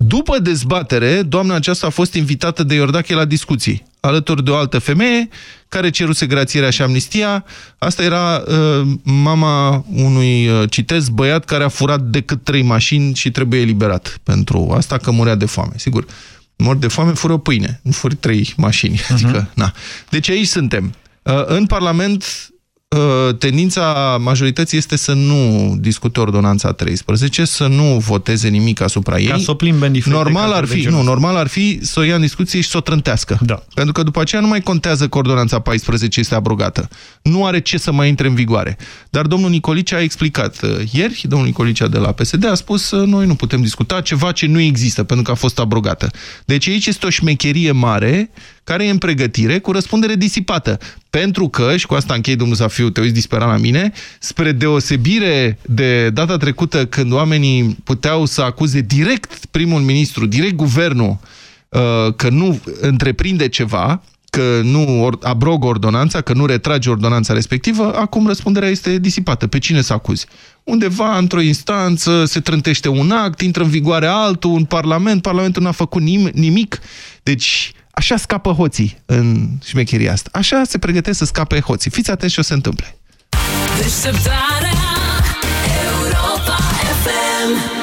După dezbatere, doamna aceasta a fost invitată de Iordache la discuții, alături de o altă femeie care ceruse grațierea și amnistia. Asta era uh, mama unui, uh, citez, băiat care a furat decât trei mașini și trebuie eliberat pentru asta că murea de foame. Sigur, mor de foame, fură pâine, nu furi trei mașini. Uh -huh. Adică, na. Deci aici suntem. Uh, în Parlament Uh, tendința majorității este să nu discute ordonanța 13, să nu voteze nimic asupra ei. Ca să o plimbe în diferite normal ar fi, nu, normal ar fi să o ia în discuție și să o trântească. Da. Pentru că după aceea nu mai contează că ordonanța 14 este abrogată. Nu are ce să mai intre în vigoare. Dar domnul Nicolice a explicat uh, ieri, domnul Nicolice de la PSD a spus uh, noi nu putem discuta ceva ce nu există pentru că a fost abrogată. Deci aici este o șmecherie mare care e în pregătire cu răspundere disipată. Pentru că, și cu asta închei, domnul Zafiu, te uiți disperat la mine, spre deosebire de data trecută când oamenii puteau să acuze direct primul ministru, direct guvernul, uh, că nu întreprinde ceva, că nu abrogă ordonanța, că nu retrage ordonanța respectivă, acum răspunderea este disipată. Pe cine să acuzi? Undeva, într-o instanță, se trântește un act, intră în vigoare altul, un parlament, parlamentul n-a făcut nim nimic. Deci, Așa scapă hoții în șmecheria asta. Așa se pregătesc să scape hoții. Fiți atenți ce o se întâmple. Deșteptarea Europa FM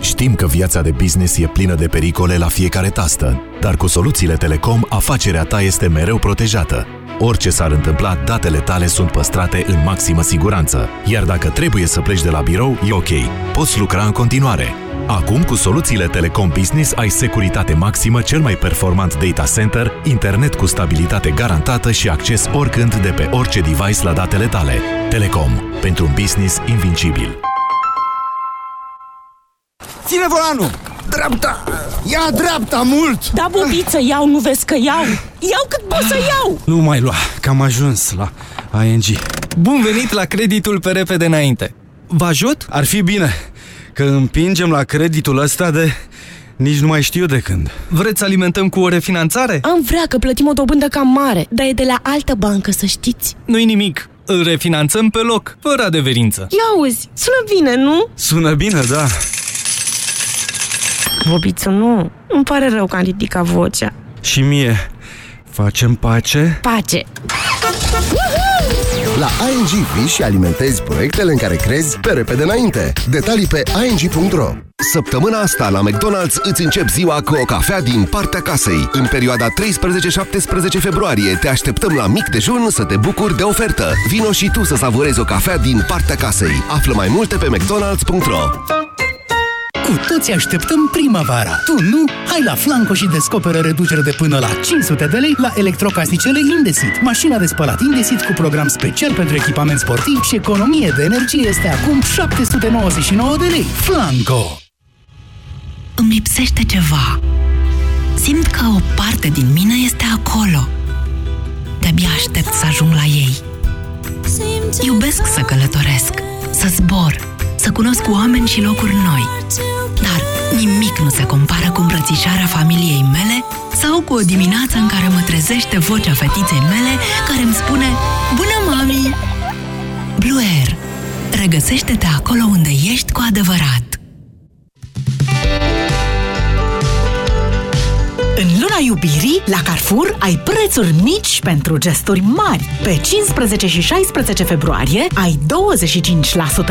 Știm că viața de business e plină de pericole la fiecare tastă, dar cu soluțiile Telecom, afacerea ta este mereu protejată. Orice s-ar întâmpla, datele tale sunt păstrate în maximă siguranță. Iar dacă trebuie să pleci de la birou, e ok. Poți lucra în continuare. Acum, cu soluțiile Telecom Business, ai securitate maximă, cel mai performant data center, internet cu stabilitate garantată și acces oricând de pe orice device la datele tale. Telecom. Pentru un business invincibil. Ține volanul! Dreapta! Ia dreapta mult! Da, bubiță, iau, nu vezi că iau? Iau cât pot să iau! Nu mai lua, că am ajuns la ING. Bun venit la creditul pe repede înainte. Vă ajut? Ar fi bine, că împingem la creditul ăsta de... Nici nu mai știu de când. Vreți să alimentăm cu o refinanțare? Am vrea că plătim o dobândă cam mare, dar e de la altă bancă, să știți. Nu-i nimic. Îl refinanțăm pe loc, fără adeverință. Ia auzi, sună bine, nu? Sună bine, da. Bobițu, nu. Îmi pare rău că am ridicat vocea. Și mie. Facem pace? Pace! La ING vii și alimentezi proiectele în care crezi pe repede înainte. Detalii pe ing.ro Săptămâna asta la McDonald's îți încep ziua cu o cafea din partea casei. În perioada 13-17 februarie te așteptăm la mic dejun să te bucuri de ofertă. Vino și tu să savurezi o cafea din partea casei. Află mai multe pe mcdonalds.ro cu toți așteptăm primăvara. Tu nu? Hai la Flanco și descoperă reducere de până la 500 de lei la electrocasnicele Indesit. Mașina de spălat Indesit cu program special pentru echipament sportiv și economie de energie este acum 799 de lei. Flanco! Îmi lipsește ceva. Simt că o parte din mine este acolo. De-abia aștept să ajung la ei. Iubesc să călătoresc, să zbor, să cunosc oameni și locuri noi. Dar nimic nu se compară cu îmbrățișarea familiei mele sau cu o dimineață în care mă trezește vocea fetiței mele care îmi spune Bună, mami! Blue Air. Regăsește-te acolo unde ești cu adevărat. În luna iubirii, la Carrefour ai prețuri mici pentru gesturi mari. Pe 15 și 16 februarie ai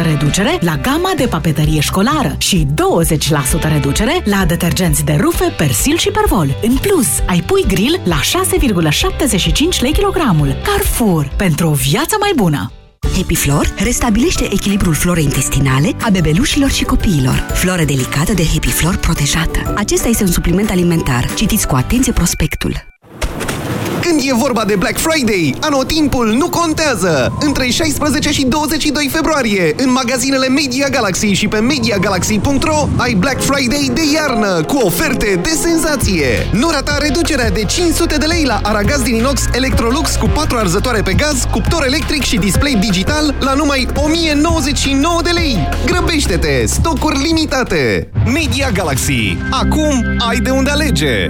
25% reducere la gama de papeterie școlară și 20% reducere la detergenți de rufe, persil și pervol. În plus, ai pui grill la 6,75 lei kilogramul. Carrefour, pentru o viață mai bună! Happy Flor restabilește echilibrul florei intestinale a bebelușilor și copiilor. Floră delicată de Happy Flor protejată. Acesta este un supliment alimentar. Citiți cu atenție prospectul. Când e vorba de Black Friday, anotimpul nu contează! Între 16 și 22 februarie, în magazinele Media Galaxy și pe MediaGalaxy.ro ai Black Friday de iarnă, cu oferte de senzație! Nu rata reducerea de 500 de lei la aragaz din inox Electrolux cu 4 arzătoare pe gaz, cuptor electric și display digital la numai 1099 de lei! Grăbește-te! Stocuri limitate! Media Galaxy. Acum ai de unde alege!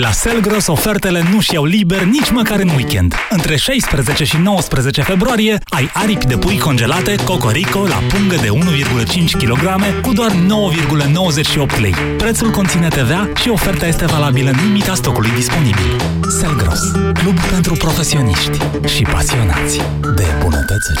La Selgros ofertele nu-și iau liber nici măcar în weekend. Între 16 și 19 februarie ai aripi de pui congelate Cocorico la pungă de 1,5 kg cu doar 9,98 lei. Prețul conține TVA și oferta este valabilă în limita stocului disponibil. Selgros, club pentru profesioniști și pasionați de bunătățuri.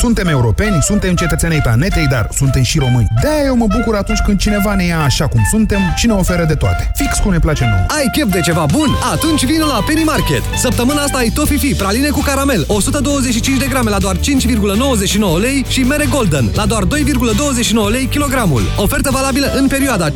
Suntem europeni, suntem cetățenii planetei, dar suntem și români. de eu mă bucur atunci când cineva ne ia așa cum suntem și ne oferă de toate. Fix cum ne place nouă. Ai chef de ceva bun? Atunci vino la Penny Market. Săptămâna asta ai Tofifi, praline cu caramel, 125 de grame la doar 5,99 lei și mere Golden la doar 2,29 lei kilogramul. Ofertă valabilă în perioada 15-21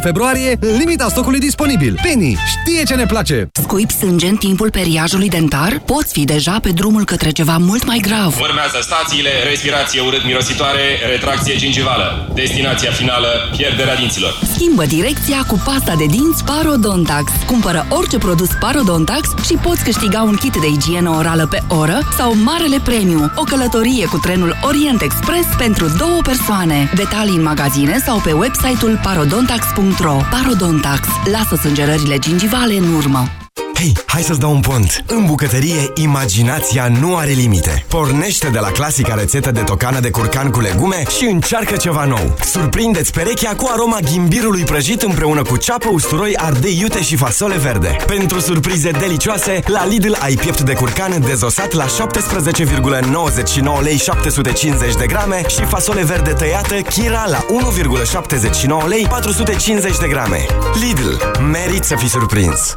februarie, în limita stocului disponibil. Penny știe ce ne place! Scuip sânge în timpul periajului dentar? Poți fi deja pe drumul către ceva mult mai grav. Urmează stațiile, respirație urât-mirositoare, retracție gingivală. Destinația finală, pierderea dinților. Schimbă direcția cu pasta de dinți Parodontax. Cumpără orice produs Parodontax și poți câștiga un kit de igienă orală pe oră sau Marele Premiu, o călătorie cu trenul Orient Express pentru două persoane. Detalii în magazine sau pe website-ul parodontax.ro Parodontax. Lasă sângerările gingivale în urmă. Hei, hai să-ți dau un pont. În bucătărie, imaginația nu are limite. Pornește de la clasica rețetă de tocană de curcan cu legume și încearcă ceva nou. Surprindeți perechea cu aroma ghimbirului prăjit împreună cu ceapă, usturoi, ardei iute și fasole verde. Pentru surprize delicioase, la Lidl ai piept de curcan dezosat la 17,99 lei 750 de grame și fasole verde tăiată Kira la 1,79 lei 450 de grame. Lidl. Merit să fii surprins!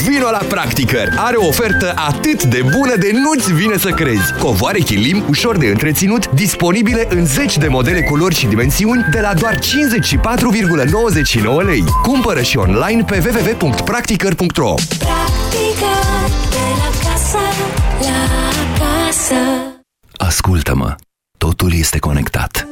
Vino la Practicăr! Are o ofertă atât de bună de nu-ți vine să crezi! Covoare chilim ușor de întreținut, disponibile în 10 de modele, culori și dimensiuni de la doar 54,99 lei. Cumpără și online pe www.practicăr.ro Practica de la casă la casă. Ascultă-mă, totul este conectat.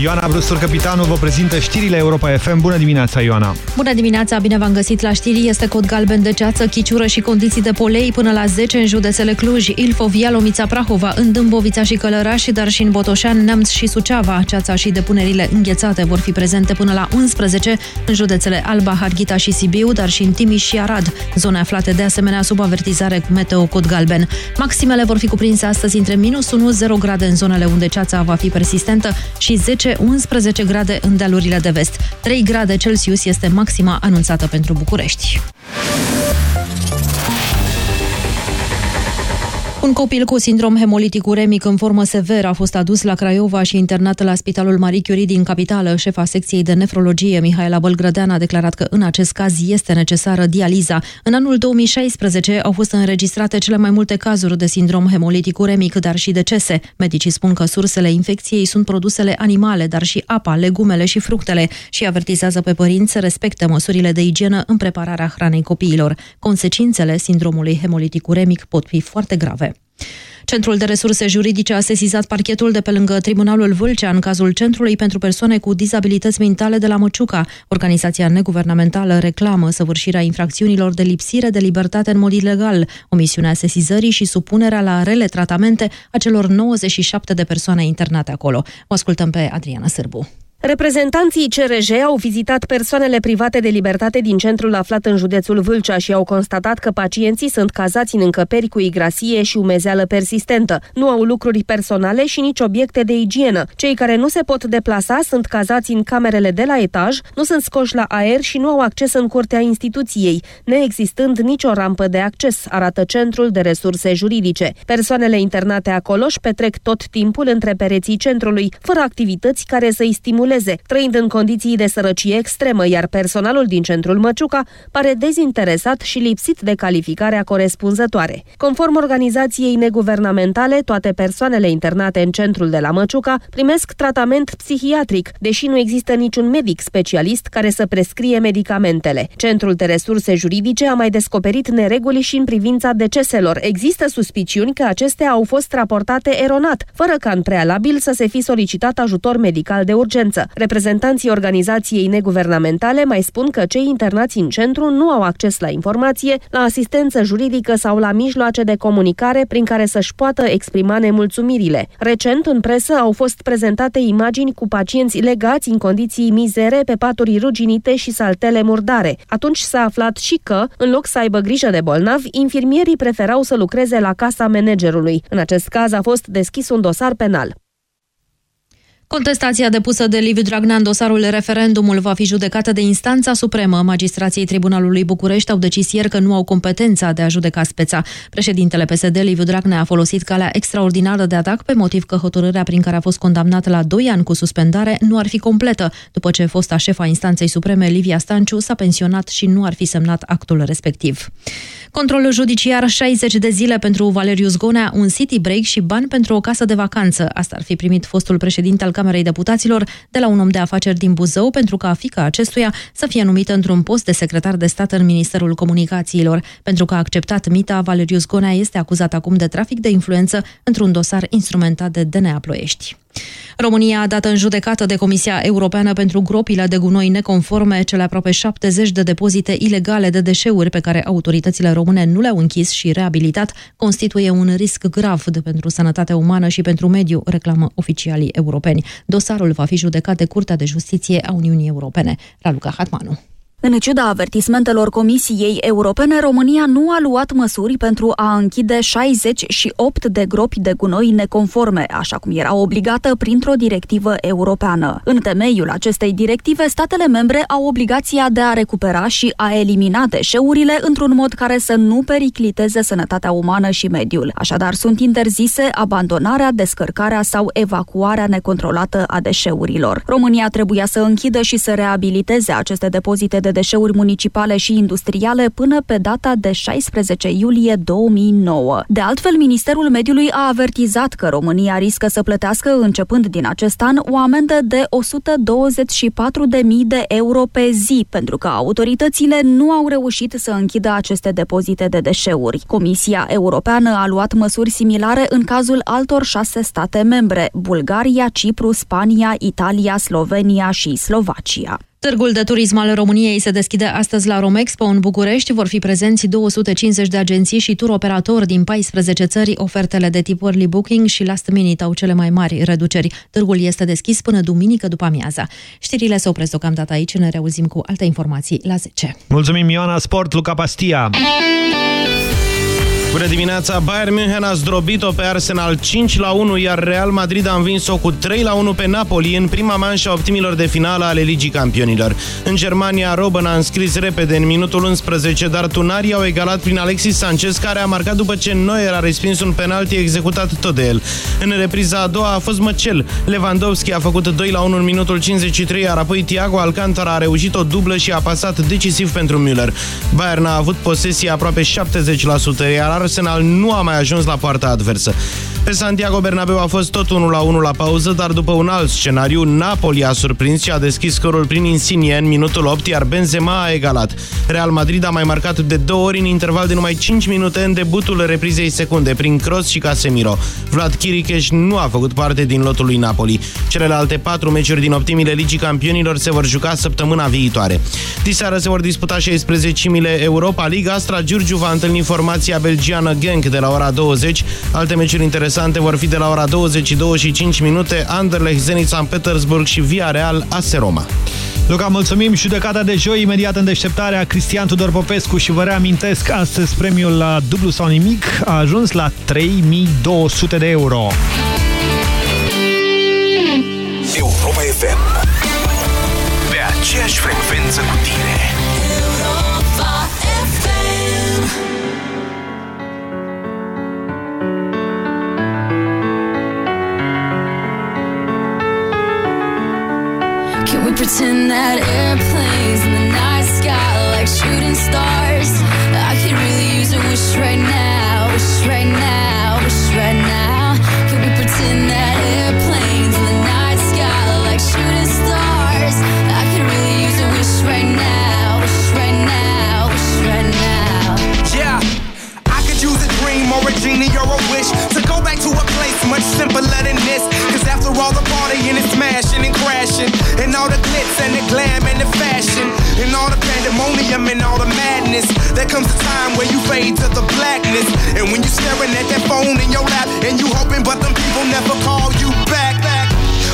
Ioana Brustur, capitanul, vă prezintă știrile Europa FM. Bună dimineața, Ioana! Bună dimineața, bine v-am găsit la știri. Este cod galben de ceață, chiciură și condiții de polei până la 10 în județele Cluj, Ilfovia, Lomița Prahova, în Dâmbovița și Călăraș, dar și în Botoșan, Neamț și Suceava. Ceața și depunerile înghețate vor fi prezente până la 11 în județele Alba, Harghita și Sibiu, dar și în Timiș și Arad, zone aflate de asemenea sub avertizare cu meteo cod galben. Maximele vor fi cuprinse astăzi între minus 1-0 grade în zonele unde ceața va fi persistentă și 10 10-11 grade în dealurile de vest. 3 grade Celsius este maxima anunțată pentru București. Un copil cu sindrom hemolitic uremic în formă severă a fost adus la Craiova și internat la Spitalul Marie Curie din capitală. Șefa secției de nefrologie, Mihaela Bălgrădean, a declarat că în acest caz este necesară dializa. În anul 2016 au fost înregistrate cele mai multe cazuri de sindrom hemolitic uremic, dar și decese. Medicii spun că sursele infecției sunt produsele animale, dar și apa, legumele și fructele și avertizează pe părinți să respecte măsurile de igienă în prepararea hranei copiilor. Consecințele sindromului hemolitic uremic pot fi foarte grave. Centrul de Resurse Juridice a sesizat parchetul de pe lângă Tribunalul Vâlcea în cazul Centrului pentru Persoane cu Dizabilități Mentale de la Măciuca. Organizația neguvernamentală reclamă săvârșirea infracțiunilor de lipsire de libertate în mod ilegal, omisiunea sesizării și supunerea la rele tratamente a celor 97 de persoane internate acolo. O ascultăm pe Adriana Sârbu. Reprezentanții CRJ au vizitat persoanele private de libertate din centrul aflat în județul Vâlcea și au constatat că pacienții sunt cazați în încăperi cu igrasie și umezeală persistentă. Nu au lucruri personale și nici obiecte de igienă. Cei care nu se pot deplasa sunt cazați în camerele de la etaj, nu sunt scoși la aer și nu au acces în curtea instituției, neexistând nicio rampă de acces, arată Centrul de Resurse Juridice. Persoanele internate acolo își petrec tot timpul între pereții centrului, fără activități care să-i stimuleze stimuleze, trăind în condiții de sărăcie extremă, iar personalul din centrul Măciuca pare dezinteresat și lipsit de calificarea corespunzătoare. Conform organizației neguvernamentale, toate persoanele internate în centrul de la Măciuca primesc tratament psihiatric, deși nu există niciun medic specialist care să prescrie medicamentele. Centrul de resurse juridice a mai descoperit nereguli și în privința deceselor. Există suspiciuni că acestea au fost raportate eronat, fără ca în prealabil să se fi solicitat ajutor medical de urgență urgență. Reprezentanții organizației neguvernamentale mai spun că cei internați în centru nu au acces la informație, la asistență juridică sau la mijloace de comunicare prin care să-și poată exprima nemulțumirile. Recent, în presă, au fost prezentate imagini cu pacienți legați în condiții mizere pe paturi ruginite și saltele murdare. Atunci s-a aflat și că, în loc să aibă grijă de bolnavi, infirmierii preferau să lucreze la casa managerului. În acest caz a fost deschis un dosar penal. Contestația depusă de Liviu Dragnea în dosarul referendumul va fi judecată de instanța supremă. Magistrații Tribunalului București au decis ieri că nu au competența de a judeca speța. Președintele PSD, Liviu Dragnea, a folosit calea extraordinară de atac pe motiv că hotărârea prin care a fost condamnat la 2 ani cu suspendare nu ar fi completă, după ce fosta șefa instanței supreme, Livia Stanciu, s-a pensionat și nu ar fi semnat actul respectiv. Controlul judiciar 60 de zile pentru Valeriu Zgonea, un city break și bani pentru o casă de vacanță. Asta ar fi primit fostul președinte al Camerei Deputaților de la un om de afaceri din Buzău pentru ca fica acestuia să fie numită într-un post de secretar de stat în Ministerul Comunicațiilor. Pentru că a acceptat mita, Valeriu Zgonea este acuzat acum de trafic de influență într-un dosar instrumentat de DNA Ploiești. România a dat în judecată de Comisia Europeană pentru gropile de gunoi neconforme cele aproape 70 de depozite ilegale de deșeuri pe care autoritățile române nu le-au închis și reabilitat constituie un risc grav de pentru sănătatea umană și pentru mediu, reclamă oficialii europeni. Dosarul va fi judecat de Curtea de Justiție a Uniunii Europene. Raluca Hatmanu. În ciuda avertismentelor Comisiei Europene, România nu a luat măsuri pentru a închide 68 de gropi de gunoi neconforme, așa cum era obligată printr-o directivă europeană. În temeiul acestei directive, statele membre au obligația de a recupera și a elimina deșeurile într-un mod care să nu pericliteze sănătatea umană și mediul. Așadar, sunt interzise abandonarea, descărcarea sau evacuarea necontrolată a deșeurilor. România trebuia să închidă și să reabiliteze aceste depozite de deșeuri municipale și industriale până pe data de 16 iulie 2009. De altfel, Ministerul Mediului a avertizat că România riscă să plătească începând din acest an o amendă de 124.000 de euro pe zi, pentru că autoritățile nu au reușit să închidă aceste depozite de deșeuri. Comisia Europeană a luat măsuri similare în cazul altor șase state membre, Bulgaria, Cipru, Spania, Italia, Slovenia și Slovacia. Târgul de turism al României se deschide astăzi la Romexpo în București. Vor fi prezenți 250 de agenții și tur operatori din 14 țări. Ofertele de tip early booking și last minute au cele mai mari reduceri. Târgul este deschis până duminică după amiaza. Știrile se opresc deocamdată aici. Ne reauzim cu alte informații la 10. Mulțumim, Ioana Sport, Luca Pastia. Bună dimineața! Bayern München a zdrobit-o pe Arsenal 5 la 1, iar Real Madrid a învins-o cu 3 la 1 pe Napoli în prima manșă a optimilor de finală ale Ligii Campionilor. În Germania, Robben a înscris repede în minutul 11, dar tunarii au egalat prin Alexis Sanchez, care a marcat după ce Neuer a respins un penalti executat tot de el. În repriza a doua a fost Măcel. Lewandowski a făcut 2 la 1 în minutul 53, iar apoi Thiago Alcantara a reușit o dublă și a pasat decisiv pentru Müller. Bayern a avut posesia aproape 70%, iar Arsenal nu a mai ajuns la poarta adversă. Pe Santiago Bernabeu a fost tot 1 la 1 la pauză, dar după un alt scenariu, Napoli a surprins și a deschis scorul prin Insigne în minutul 8, iar Benzema a egalat. Real Madrid a mai marcat de două ori în interval de numai 5 minute în debutul reprizei secunde, prin Kroos și Casemiro. Vlad Chiricheș nu a făcut parte din lotul lui Napoli. Celelalte patru meciuri din optimile Ligii Campionilor se vor juca săptămâna viitoare. Diseară se vor disputa 16-mile Europa League. Astra Giurgiu va întâlni formația belgiană Genk de la ora 20. Alte meciuri interesante vor fi de la ora 22 și 5 minute Anderlecht, Zenit St. Petersburg și Via Real AS Roma. Luca, mulțumim! Judecata de joi, imediat în deșteptarea, Cristian Tudor Popescu și vă reamintesc, astăzi premiul la dublu sau nimic a ajuns la 3200 de euro. Europa FM Pe aceeași frecvență cu tine pretend that airplanes in the night sky like shooting stars? Glitz and the glam and the fashion, and all the pandemonium and all the madness, there comes a time where you fade to the blackness. And when you're staring at that phone in your lap, and you hoping, but them people never call you back.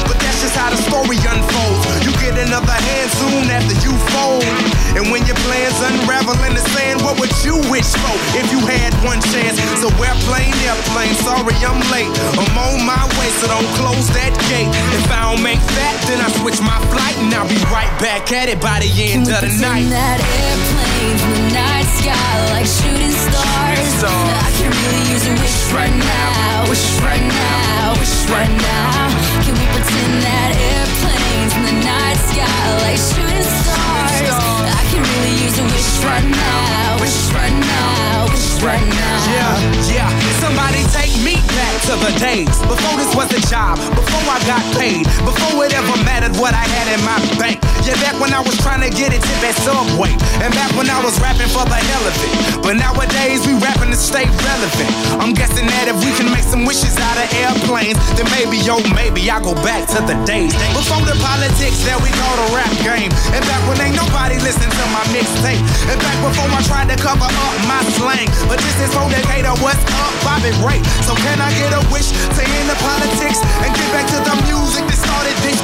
But that's just how the story unfolds. You get another hand soon after you fold. And when your plans unravel in the sand, what would you wish for if you had one chance? So airplane, airplane, sorry I'm late. I'm on my way, so don't close that gate. If I don't make that, then I switch my flight and I'll be right back at it by the end of the night. Pretend that airplanes in the night sky like shooting stars. I can really use a wish right now, wish right now, wish right now. Can we pretend that airplanes in the night sky like shooting stars? I can really use a wish right now, wish right now, wish right now. Yeah, yeah. Somebody take me back to the days before this was a job, before I got paid, before it ever mattered what I had in my bank. Yeah, back when I was trying to get a tip at Subway, and back when I was rapping for the hell of it. But nowadays we rapping to stay relevant. I'm guessing that if we can make some wishes out of airplanes, then maybe, yo, maybe I go back to the days before the politics that we call the rap game, and back when ain't nobody listened to my mixtape, and back before I tried to cover up my slang. But this is for Decatur, what's up, Bobby Ray? So can I get a wish to end the politics and get back to the music that started this?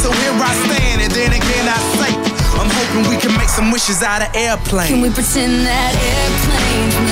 So here I stand, and then again I say, I'm hoping we can make some wishes out of airplanes. Can we pretend that airplanes in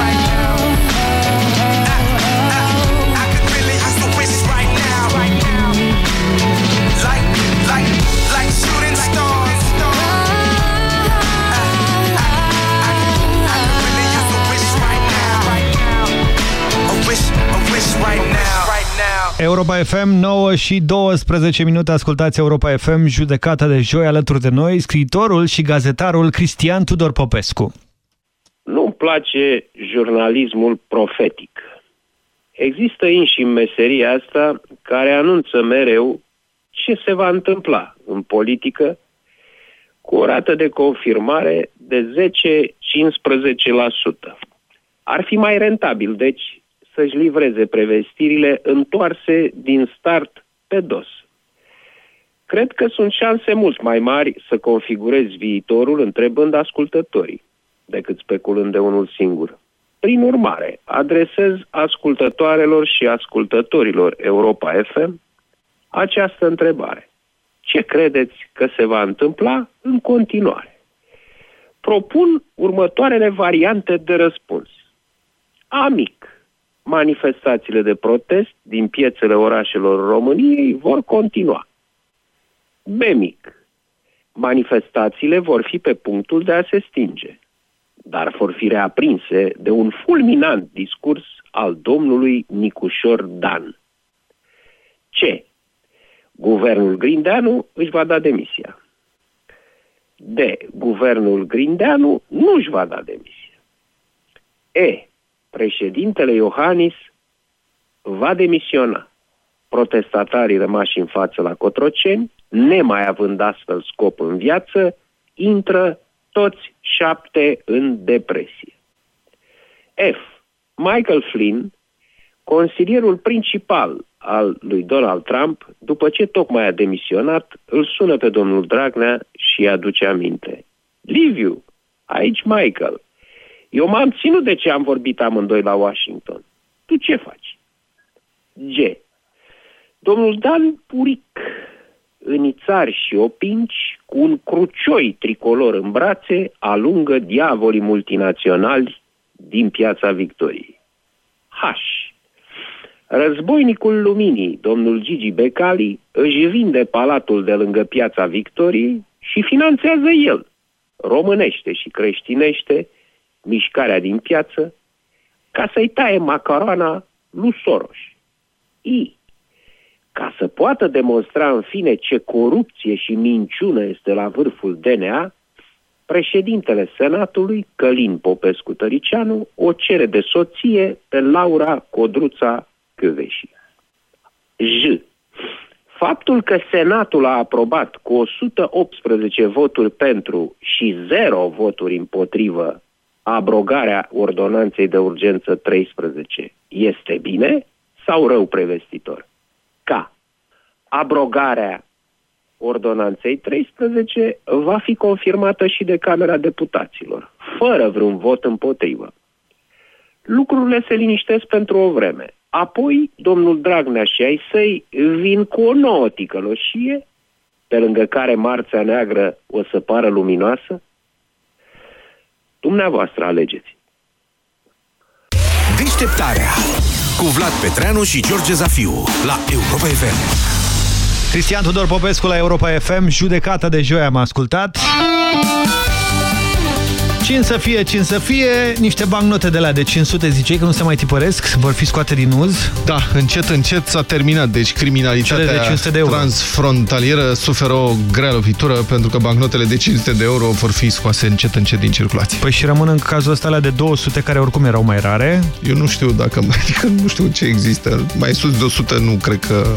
Europa FM 9 și 12 minute ascultați Europa FM, judecata de joi alături de noi, scriitorul și gazetarul Cristian Tudor Popescu. Nu-mi place jurnalismul profetic. Există inși în meseria asta care anunță mereu ce se va întâmpla în politică cu o rată de confirmare de 10-15%. Ar fi mai rentabil, deci, să-și livreze prevestirile întoarse din start pe dos. Cred că sunt șanse mult mai mari să configurezi viitorul întrebând ascultătorii decât speculând de unul singur. Prin urmare, adresez ascultătoarelor și ascultătorilor Europa FM această întrebare. Ce credeți că se va întâmpla în continuare? Propun următoarele variante de răspuns. A mic. Manifestațiile de protest din piețele orașelor României vor continua. B mic. Manifestațiile vor fi pe punctul de a se stinge dar vor fi reaprinse de un fulminant discurs al domnului Nicușor Dan. Ce? Guvernul Grindeanu își va da demisia. D. Guvernul Grindeanu nu își va da demisia. E. Președintele Iohannis va demisiona. Protestatarii rămași în față la Cotroceni, nemai având astfel scop în viață, intră toți șapte în depresie. F. Michael Flynn, consilierul principal al lui Donald Trump, după ce tocmai a demisionat, îl sună pe domnul Dragnea și îi aduce aminte. Liviu, aici Michael. Eu m-am ținut de ce am vorbit amândoi la Washington. Tu ce faci? G. Domnul Dan Puric, înițari și opinci, cu un crucioi tricolor în brațe, alungă diavolii multinaționali din piața Victoriei. H. Războinicul luminii, domnul Gigi Becali, își vinde palatul de lângă piața Victoriei și finanțează el, românește și creștinește, mișcarea din piață, ca să-i taie macaroana lui Soros. I ca să poată demonstra în fine ce corupție și minciună este la vârful DNA, președintele Senatului, Călin Popescu Tăricianu, o cere de soție pe Laura Codruța Căveși. J. Faptul că Senatul a aprobat cu 118 voturi pentru și 0 voturi împotrivă abrogarea ordonanței de urgență 13 este bine sau rău prevestitor? K. Abrogarea ordonanței 13 va fi confirmată și de Camera Deputaților, fără vreun vot împotrivă. Lucrurile se liniștesc pentru o vreme. Apoi, domnul Dragnea și ai săi vin cu o nouă ticăloșie, pe lângă care Marțea Neagră o să pară luminoasă. Dumneavoastră alegeți. Deșteptarea cu Vlad Petreanu și George Zafiu la Europa FM. Cristian Tudor Popescu la Europa FM, judecata de joi am ascultat. Cine să fie, cine să fie, niște bancnote de la de 500 ziceai că nu se mai tipăresc, vor fi scoate din uz. Da, încet, încet s-a terminat, deci criminalitatea Cele de 500 de euro. transfrontalieră suferă o grea lovitură pentru că bancnotele de 500 de euro vor fi scoase încet, încet din circulație. Păi și rămân în cazul ăsta alea de 200 care oricum erau mai rare. Eu nu știu dacă, adică nu știu ce există, mai sus de 100 nu cred că...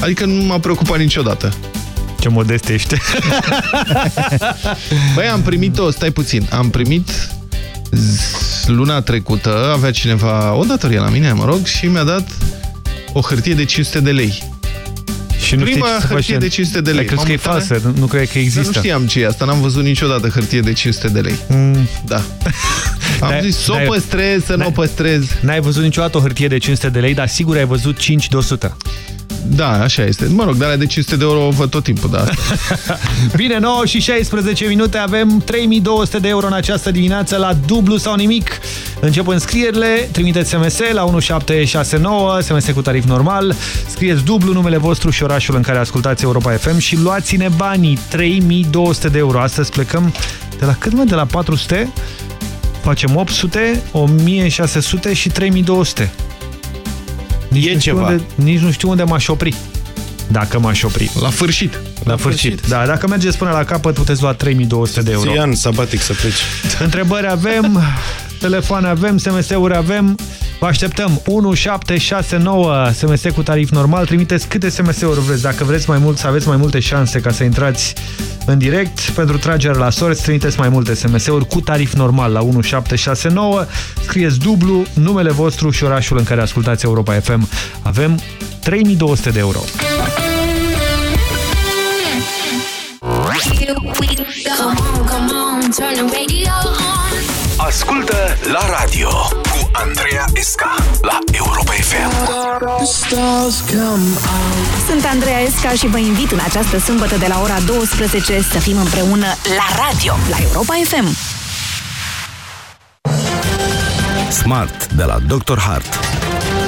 Adică nu m-a preocupat niciodată. Ce modest ești. Băi, am primit-o, stai puțin, am primit z- luna trecută, avea cineva o datorie la mine, mă rog, și mi-a dat o hârtie de 500 de lei. Și nu Prima știi ce hârtie face... de 500 de lei. Ai crezut că e Mamă, falsă, nu, nu cred că există. Dar nu știam ce e asta, n-am văzut niciodată hârtie de 500 de lei. Mm. Da. Am N-ai- zis să o n-ai- păstrez, să nu o păstrez. N-ai văzut niciodată o hârtie de 500 de lei, dar sigur ai văzut 5 de 100. Da, așa este. Mă rog, dar alea de 500 de euro o văd tot timpul, da. Bine, 9 și 16 minute, avem 3200 de euro în această dimineață la dublu sau nimic. Încep înscrierile, trimiteți SMS la 1769, SMS cu tarif normal, scrieți dublu numele vostru și orașul în care ascultați Europa FM și luați-ne banii, 3200 de euro. Astăzi plecăm de la cât, mă? De la 400? Facem 800, 1600 și 3200. Nici E nu știu ceva. Unde, nici nu știu unde m-aș opri. Dacă m-aș opri. La sfârșit. La sfârșit. Da, dacă mergeți până la capăt, puteți lua 3200 de euro. Ți an sabatic să pleci. Întrebări avem, telefoane avem, SMS-uri avem. Vă așteptăm 1769 SMS cu tarif normal. Trimiteți câte SMS-uri vreți. Dacă vreți mai mult, să aveți mai multe șanse ca să intrați în direct. Pentru tragere la sorți, trimiteți mai multe SMS-uri cu tarif normal la 1769. Scrieți dublu, numele vostru și orașul în care ascultați Europa FM. Avem 3200 de euro. Come on, come on, turn the radio on. Ascultă la radio cu Andreea Esca la Europa FM. Sunt Andreea Esca și vă invit în această sâmbătă de la ora 12 să fim împreună la radio, la Europa FM. Smart de la Dr. Hart.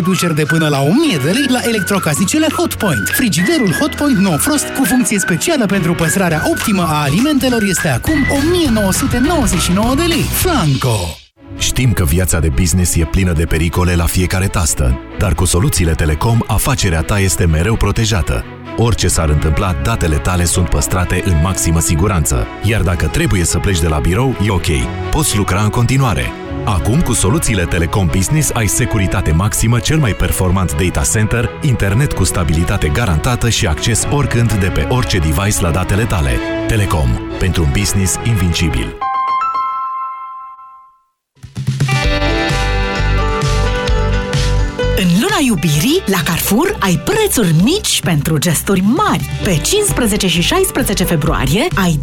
reduceri de până la 1000 de lei la electrocasnicele Hotpoint. Frigiderul Hotpoint No Frost cu funcție specială pentru păstrarea optimă a alimentelor este acum 1999 de lei. Flanco! Știm că viața de business e plină de pericole la fiecare tastă, dar cu soluțiile Telecom, afacerea ta este mereu protejată. Orice s-ar întâmpla, datele tale sunt păstrate în maximă siguranță. Iar dacă trebuie să pleci de la birou, e ok. Poți lucra în continuare. Acum, cu soluțiile Telecom Business, ai securitate maximă, cel mai performant data center, internet cu stabilitate garantată și acces oricând de pe orice device la datele tale. Telecom. Pentru un business invincibil. Iubirii, la Carrefour ai prețuri mici pentru gesturi mari. Pe 15 și 16 februarie ai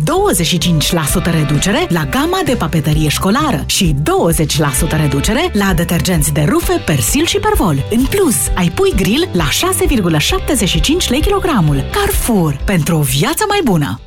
25% reducere la gama de papeterie școlară și 20% reducere la detergenți de rufe, persil și pervol. În plus, ai pui grill la 6,75 lei kilogramul. Carrefour, pentru o viață mai bună!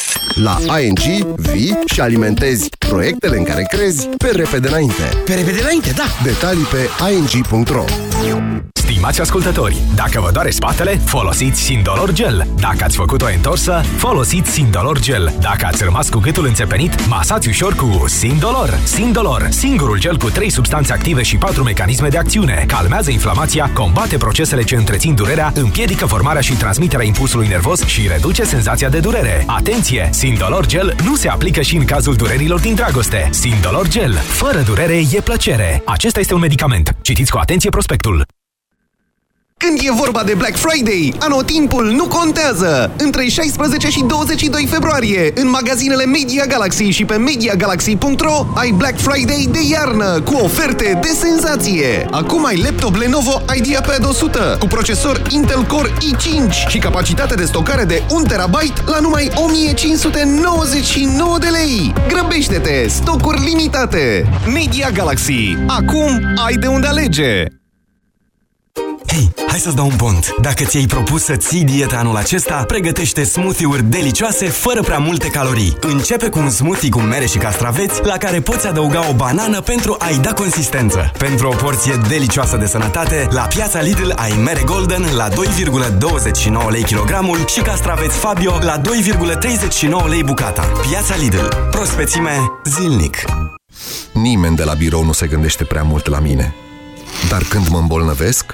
La ING vii și alimentezi proiectele în care crezi pe repede înainte. Pe repede înainte, da! Detalii pe ing.ro Stimați ascultători, dacă vă doare spatele, folosiți Sindolor Gel. Dacă ați făcut o întorsă, folosiți Sindolor Gel. Dacă ați rămas cu gâtul înțepenit, masați ușor cu Sindolor. Sindolor, singurul gel cu 3 substanțe active și 4 mecanisme de acțiune. Calmează inflamația, combate procesele ce întrețin durerea, împiedică formarea și transmiterea impulsului nervos și reduce senzația de durere. Atenție! Sindolor Gel nu se aplică și în cazul durerilor din dragoste. Sindolor Gel. Fără durere e plăcere. Acesta este un medicament. Citiți cu atenție prospectul. Când e vorba de Black Friday, anotimpul nu contează! Între 16 și 22 februarie, în magazinele Media Galaxy și pe MediaGalaxy.ro ai Black Friday de iarnă, cu oferte de senzație! Acum ai laptop Lenovo IdeaPad 100, cu procesor Intel Core i5 și capacitate de stocare de 1 TB la numai 1599 de lei! Grăbește-te! Stocuri limitate! Media Galaxy. Acum ai de unde alege! Hei, hai să-ți dau un pont. Dacă ți-ai propus să ții dieta anul acesta, pregătește smoothie-uri delicioase, fără prea multe calorii. Începe cu un smoothie cu mere și castraveți, la care poți adăuga o banană pentru a-i da consistență. Pentru o porție delicioasă de sănătate, la piața Lidl ai mere golden la 2,29 lei kilogramul și castraveți Fabio la 2,39 lei bucata. Piața Lidl. Prospețime zilnic. Nimeni de la birou nu se gândește prea mult la mine. Dar când mă îmbolnăvesc,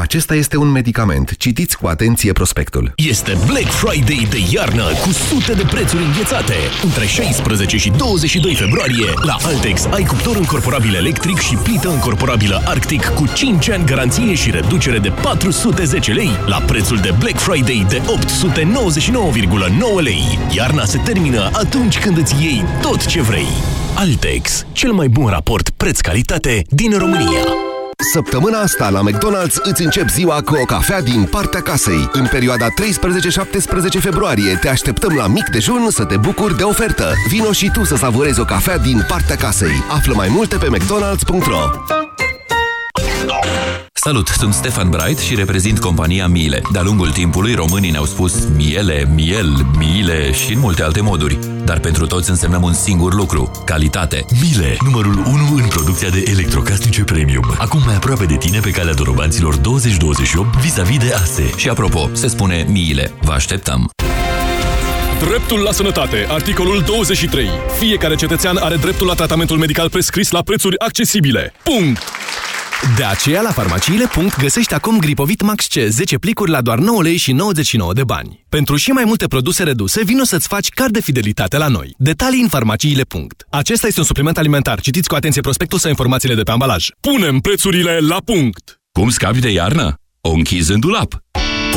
Acesta este un medicament. Citiți cu atenție prospectul. Este Black Friday de iarnă cu sute de prețuri înghețate. Între 16 și 22 februarie la Altex ai cuptor încorporabil electric și plită încorporabilă Arctic cu 5 ani garanție și reducere de 410 lei la prețul de Black Friday de 899,9 lei. Iarna se termină atunci când îți iei tot ce vrei. Altex, cel mai bun raport preț-calitate din România. Săptămâna asta la McDonald's îți încep ziua cu o cafea din partea casei. În perioada 13-17 februarie te așteptăm la mic dejun să te bucuri de ofertă. Vino și tu să savurezi o cafea din partea casei. Află mai multe pe mcdonalds.ro Salut, sunt Stefan Bright și reprezint compania Miele. De-a lungul timpului, românii ne-au spus miele, miel, miile și în multe alte moduri. Dar pentru toți însemnăm un singur lucru, calitate. Miele, numărul 1 în producția de electrocasnice premium. Acum mai aproape de tine pe calea dorobanților 2028 vis-a-vis de ASE. Și apropo, se spune miile. Vă așteptăm! Dreptul la sănătate, articolul 23. Fiecare cetățean are dreptul la tratamentul medical prescris la prețuri accesibile. Punct! De aceea, la farmaciile. găsești acum Gripovit Max C 10 plicuri la doar 9 lei și 99 de bani. Pentru și mai multe produse reduse, vino să-ți faci card de fidelitate la noi. Detalii în farmaciile. Acesta este un supliment alimentar. Citiți cu atenție prospectul sau informațiile de pe ambalaj. Punem prețurile la punct! Cum scapi de iarnă? O închizi în dulap!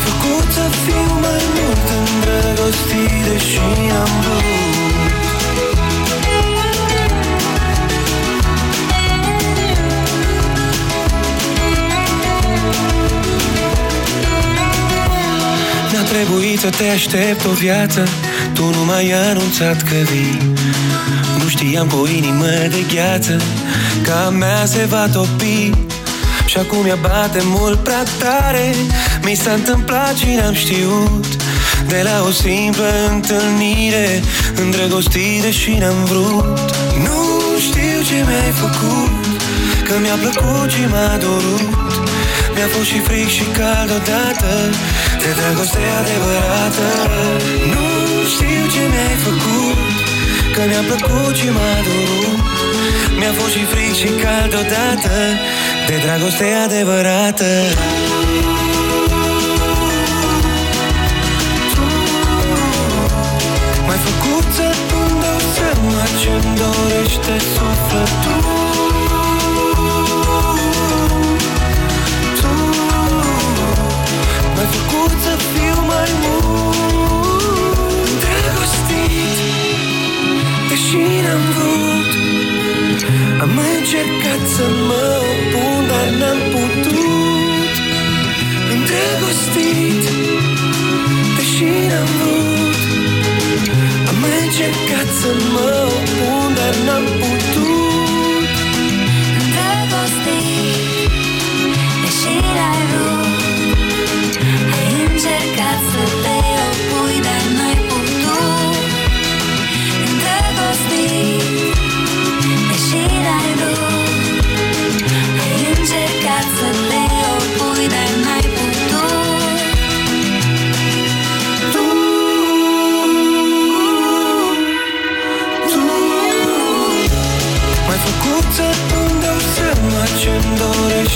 M-ai făcut să fiu mai mult îndrăgostit Deși am vrut. Mi-a trebuit să te aștept o viață Tu nu m-ai anunțat că vii. Nu știam cu o inimă de gheață Că a mea se va topi și acum ea bate mult prea tare. Mi s-a întâmplat și n-am știut De la o simplă întâlnire Îndrăgostire și n-am vrut. Nu știu ce mi-ai făcut Că mi-a plăcut și m-a dorut Mi-a fost și fric și cald odată De dragoste adevărată. Nu știu ce mi-ai făcut Că mi-a plăcut și m-a dorut Mi-a fost și fric și cald odată De dragoste adevărată. M-ai făcut să-mi dau seama ce-mi dorește sufletul. Tu M-ai făcut să fiu mai mult Îndrăgostit Deși n-am vrut Am încercat să mă opun Dar n-am putut. Îndrăgostit Deși n-am vrut. Am încercat să mă opun Dar n-am putut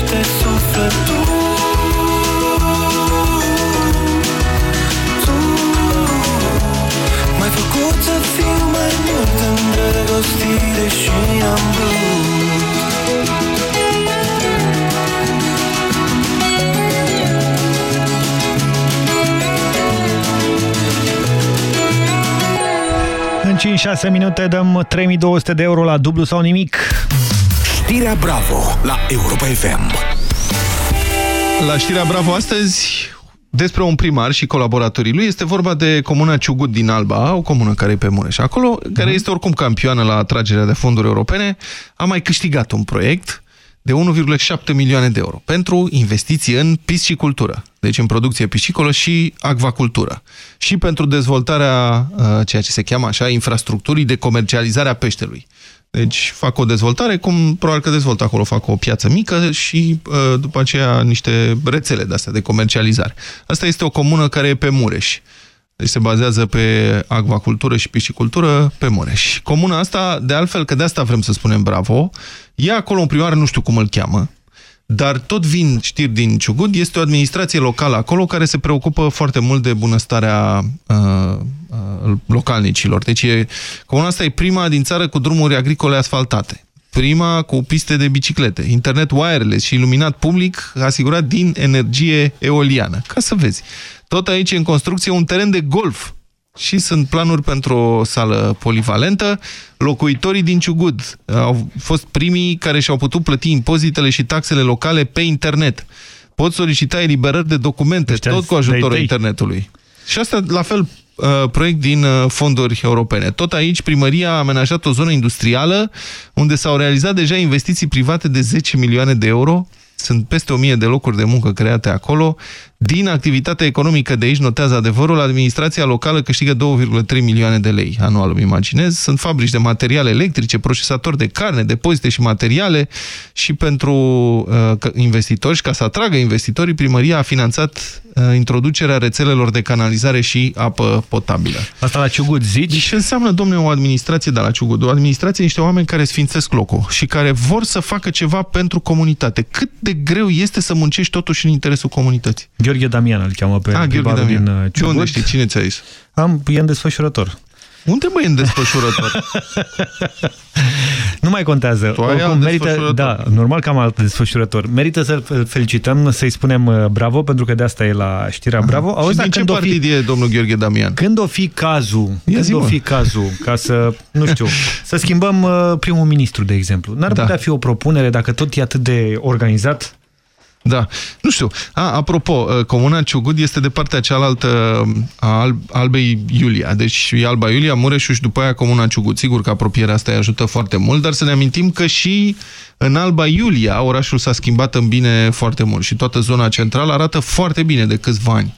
dorește sufletul Tu M-ai făcut să fiu mai mult îndrăgostit Deși am vrut În 5-6 minute dăm 3200 de euro la dublu sau nimic. Știrea Bravo la Europa FM. La știrea Bravo astăzi, despre un primar și colaboratorii lui, este vorba de comuna Ciugut din Alba, o comună care e pe Mureș acolo, care este oricum campioană la atragerea de fonduri europene, a mai câștigat un proiect de 1,7 milioane de euro pentru investiții în piscicultură, deci în producție piscicolă și acvacultură, și pentru dezvoltarea, uh, ceea ce se cheamă așa, infrastructurii de comercializare a peștelui. Deci fac o dezvoltare, cum probabil că dezvoltă acolo, fac o piață mică și uh, după aceea niște rețele de astea de comercializare. Asta este o comună care e pe Mureș. Deci se bazează pe acvacultură și piscicultură pe Mureș. Comuna asta, de altfel, că de asta vrem să spunem bravo, e acolo un primar, nu știu cum îl cheamă, dar tot vin știri din Ciugud, este o administrație locală acolo care se preocupă foarte mult de bunăstarea uh, uh, localnicilor. Deci e, comuna asta e prima din țară cu drumuri agricole asfaltate. Prima cu piste de biciclete, internet wireless și iluminat public asigurat din energie eoliană. Ca să vezi. Tot aici e în construcție un teren de golf și sunt planuri pentru o sală polivalentă. Locuitorii din Ciugud au fost primii care și-au putut plăti impozitele și taxele locale pe internet. Pot solicita eliberări de documente, Deci tot cu ajutorul tăi. internetului. Și asta, la fel, uh, proiect din uh, fonduri europene. Tot aici, primăria a amenajat o zonă industrială unde s-au realizat deja investiții private de 10 milioane de euro. Sunt peste 1000 de locuri de muncă create acolo. Din activitatea economică de aici, notează adevărul, administrația locală câștigă 2,3 milioane de lei anual, îmi imaginez. Sunt fabrici de materiale electrice, procesatori de carne, depozite și materiale și pentru uh, că- investitori și ca să atragă investitorii, primăria a finanțat uh, introducerea rețelelor de canalizare și apă potabilă. Asta la Ciugud zici? Ce înseamnă, domnule, o administrație de la Ciugud? O administrație niște oameni care sfințesc locul și care vor să facă ceva pentru comunitate. Cât de greu este să muncești totuși în interesul comunității? Gheorghe Damian îl cheamă pe Ah, Gheorghe primarul Damian. din uh, De Ciugut. unde știi? Cine ți-a zis? Am, e în desfășurător. Unde mai e în desfășurător? Nu mai contează. Tu ai Oricum, alt merită, desfășurător. da, normal că am alt desfășurător. Merită să-l felicităm, să-i spunem uh, bravo, pentru că de asta e la știrea bravo. și Auzi, dar din ce când o fi- partid e domnul Gheorghe Damian? Când o fi cazul, când zi, o mă. fi cazul, ca să, nu știu, să schimbăm uh, primul ministru, de exemplu. N-ar Da. putea fi o propunere, dacă tot e atât de organizat? Da. Nu știu. A, apropo, uh, Comuna Ciugud este de partea cealaltă uh, a Albei Iulia. Deci e Alba Iulia, Mureșu și după aia Comuna Ciugud. Sigur că apropierea asta îi ajută foarte mult, dar să ne amintim că și în Alba Iulia orașul s-a schimbat în bine foarte mult și toată zona centrală arată foarte bine de câțiva ani.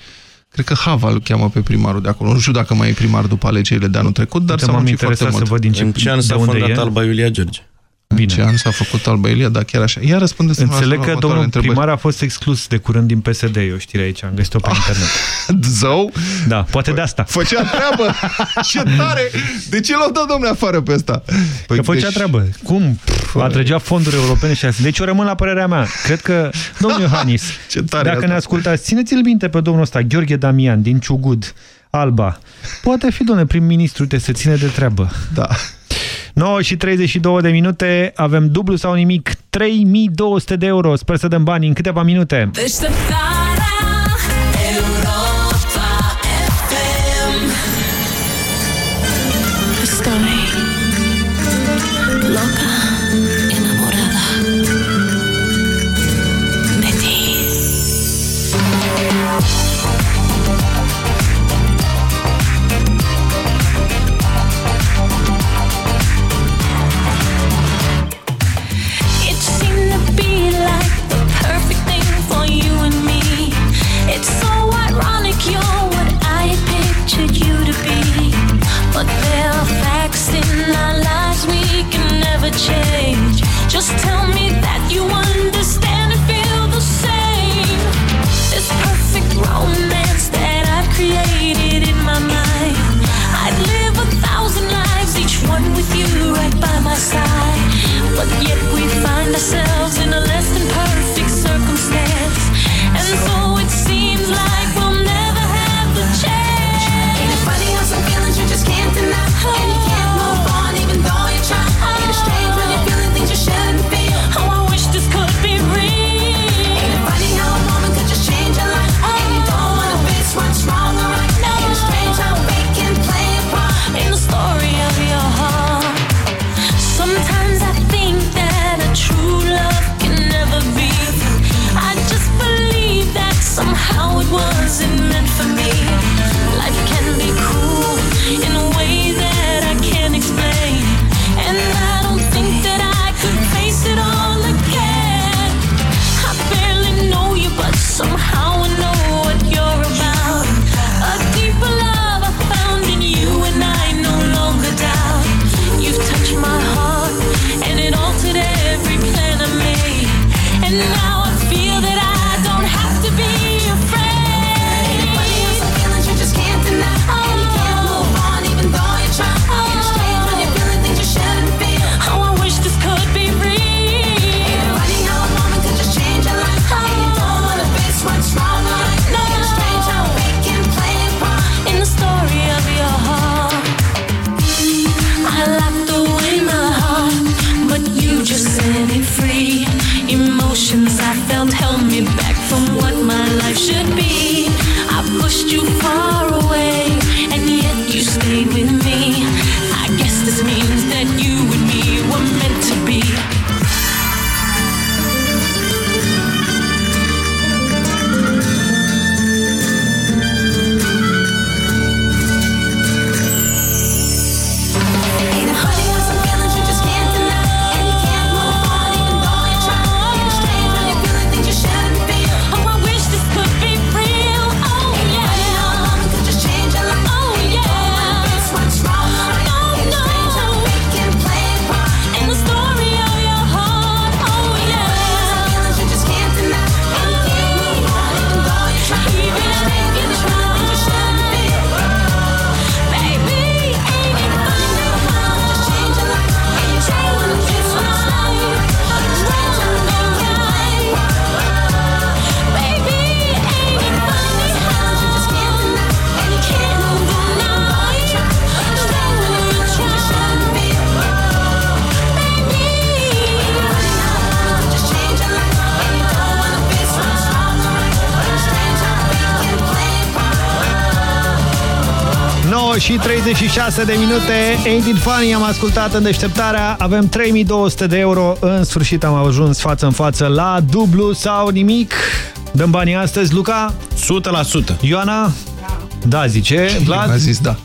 Cred că Hava îl cheamă pe primarul de acolo. Nu știu dacă mai e primar după alegerile de anul trecut, dar s-a foarte mult. Să văd din ce, în ce an s-a fondat e? Alba Iulia George? Bine. Ce an s-a făcut Alba Iulia, da, chiar așa. Ia răspundeți Înțeleg că domnul întrebări. primar a fost exclus de curând din PSD, eu știre aici, am găsit-o pe ah, internet. Zău? Da, poate de asta. Făcea treabă! ce tare! De ce l-au dat domnul afară pe asta. Păi, că făcea deci... treabă. Cum? Pf, atrăgea fonduri europene și astea. Deci eu rămân la părerea mea. Cred că, domnul Iohannis, ce tare dacă ne ascultați, țineți-l minte pe domnul ăsta, Gheorghe Damian, din Ciugud, Alba. Poate fi, domnule, prim-ministru, te se ține de treabă. Da. 9 și 32 de minute, avem dublu sau nimic, 3200 de euro. Sper să dăm bani în câteva minute. Deșteptare! wasn't meant for me. 6 de minute. Ain't it funny? Am ascultat în deșteptarea. Avem 3200 de euro. În sfârșit am ajuns față în față la dublu sau nimic. Dăm banii astăzi, Luca? 100%. Ioana? Da. Da, zice. Vlad? a zis da.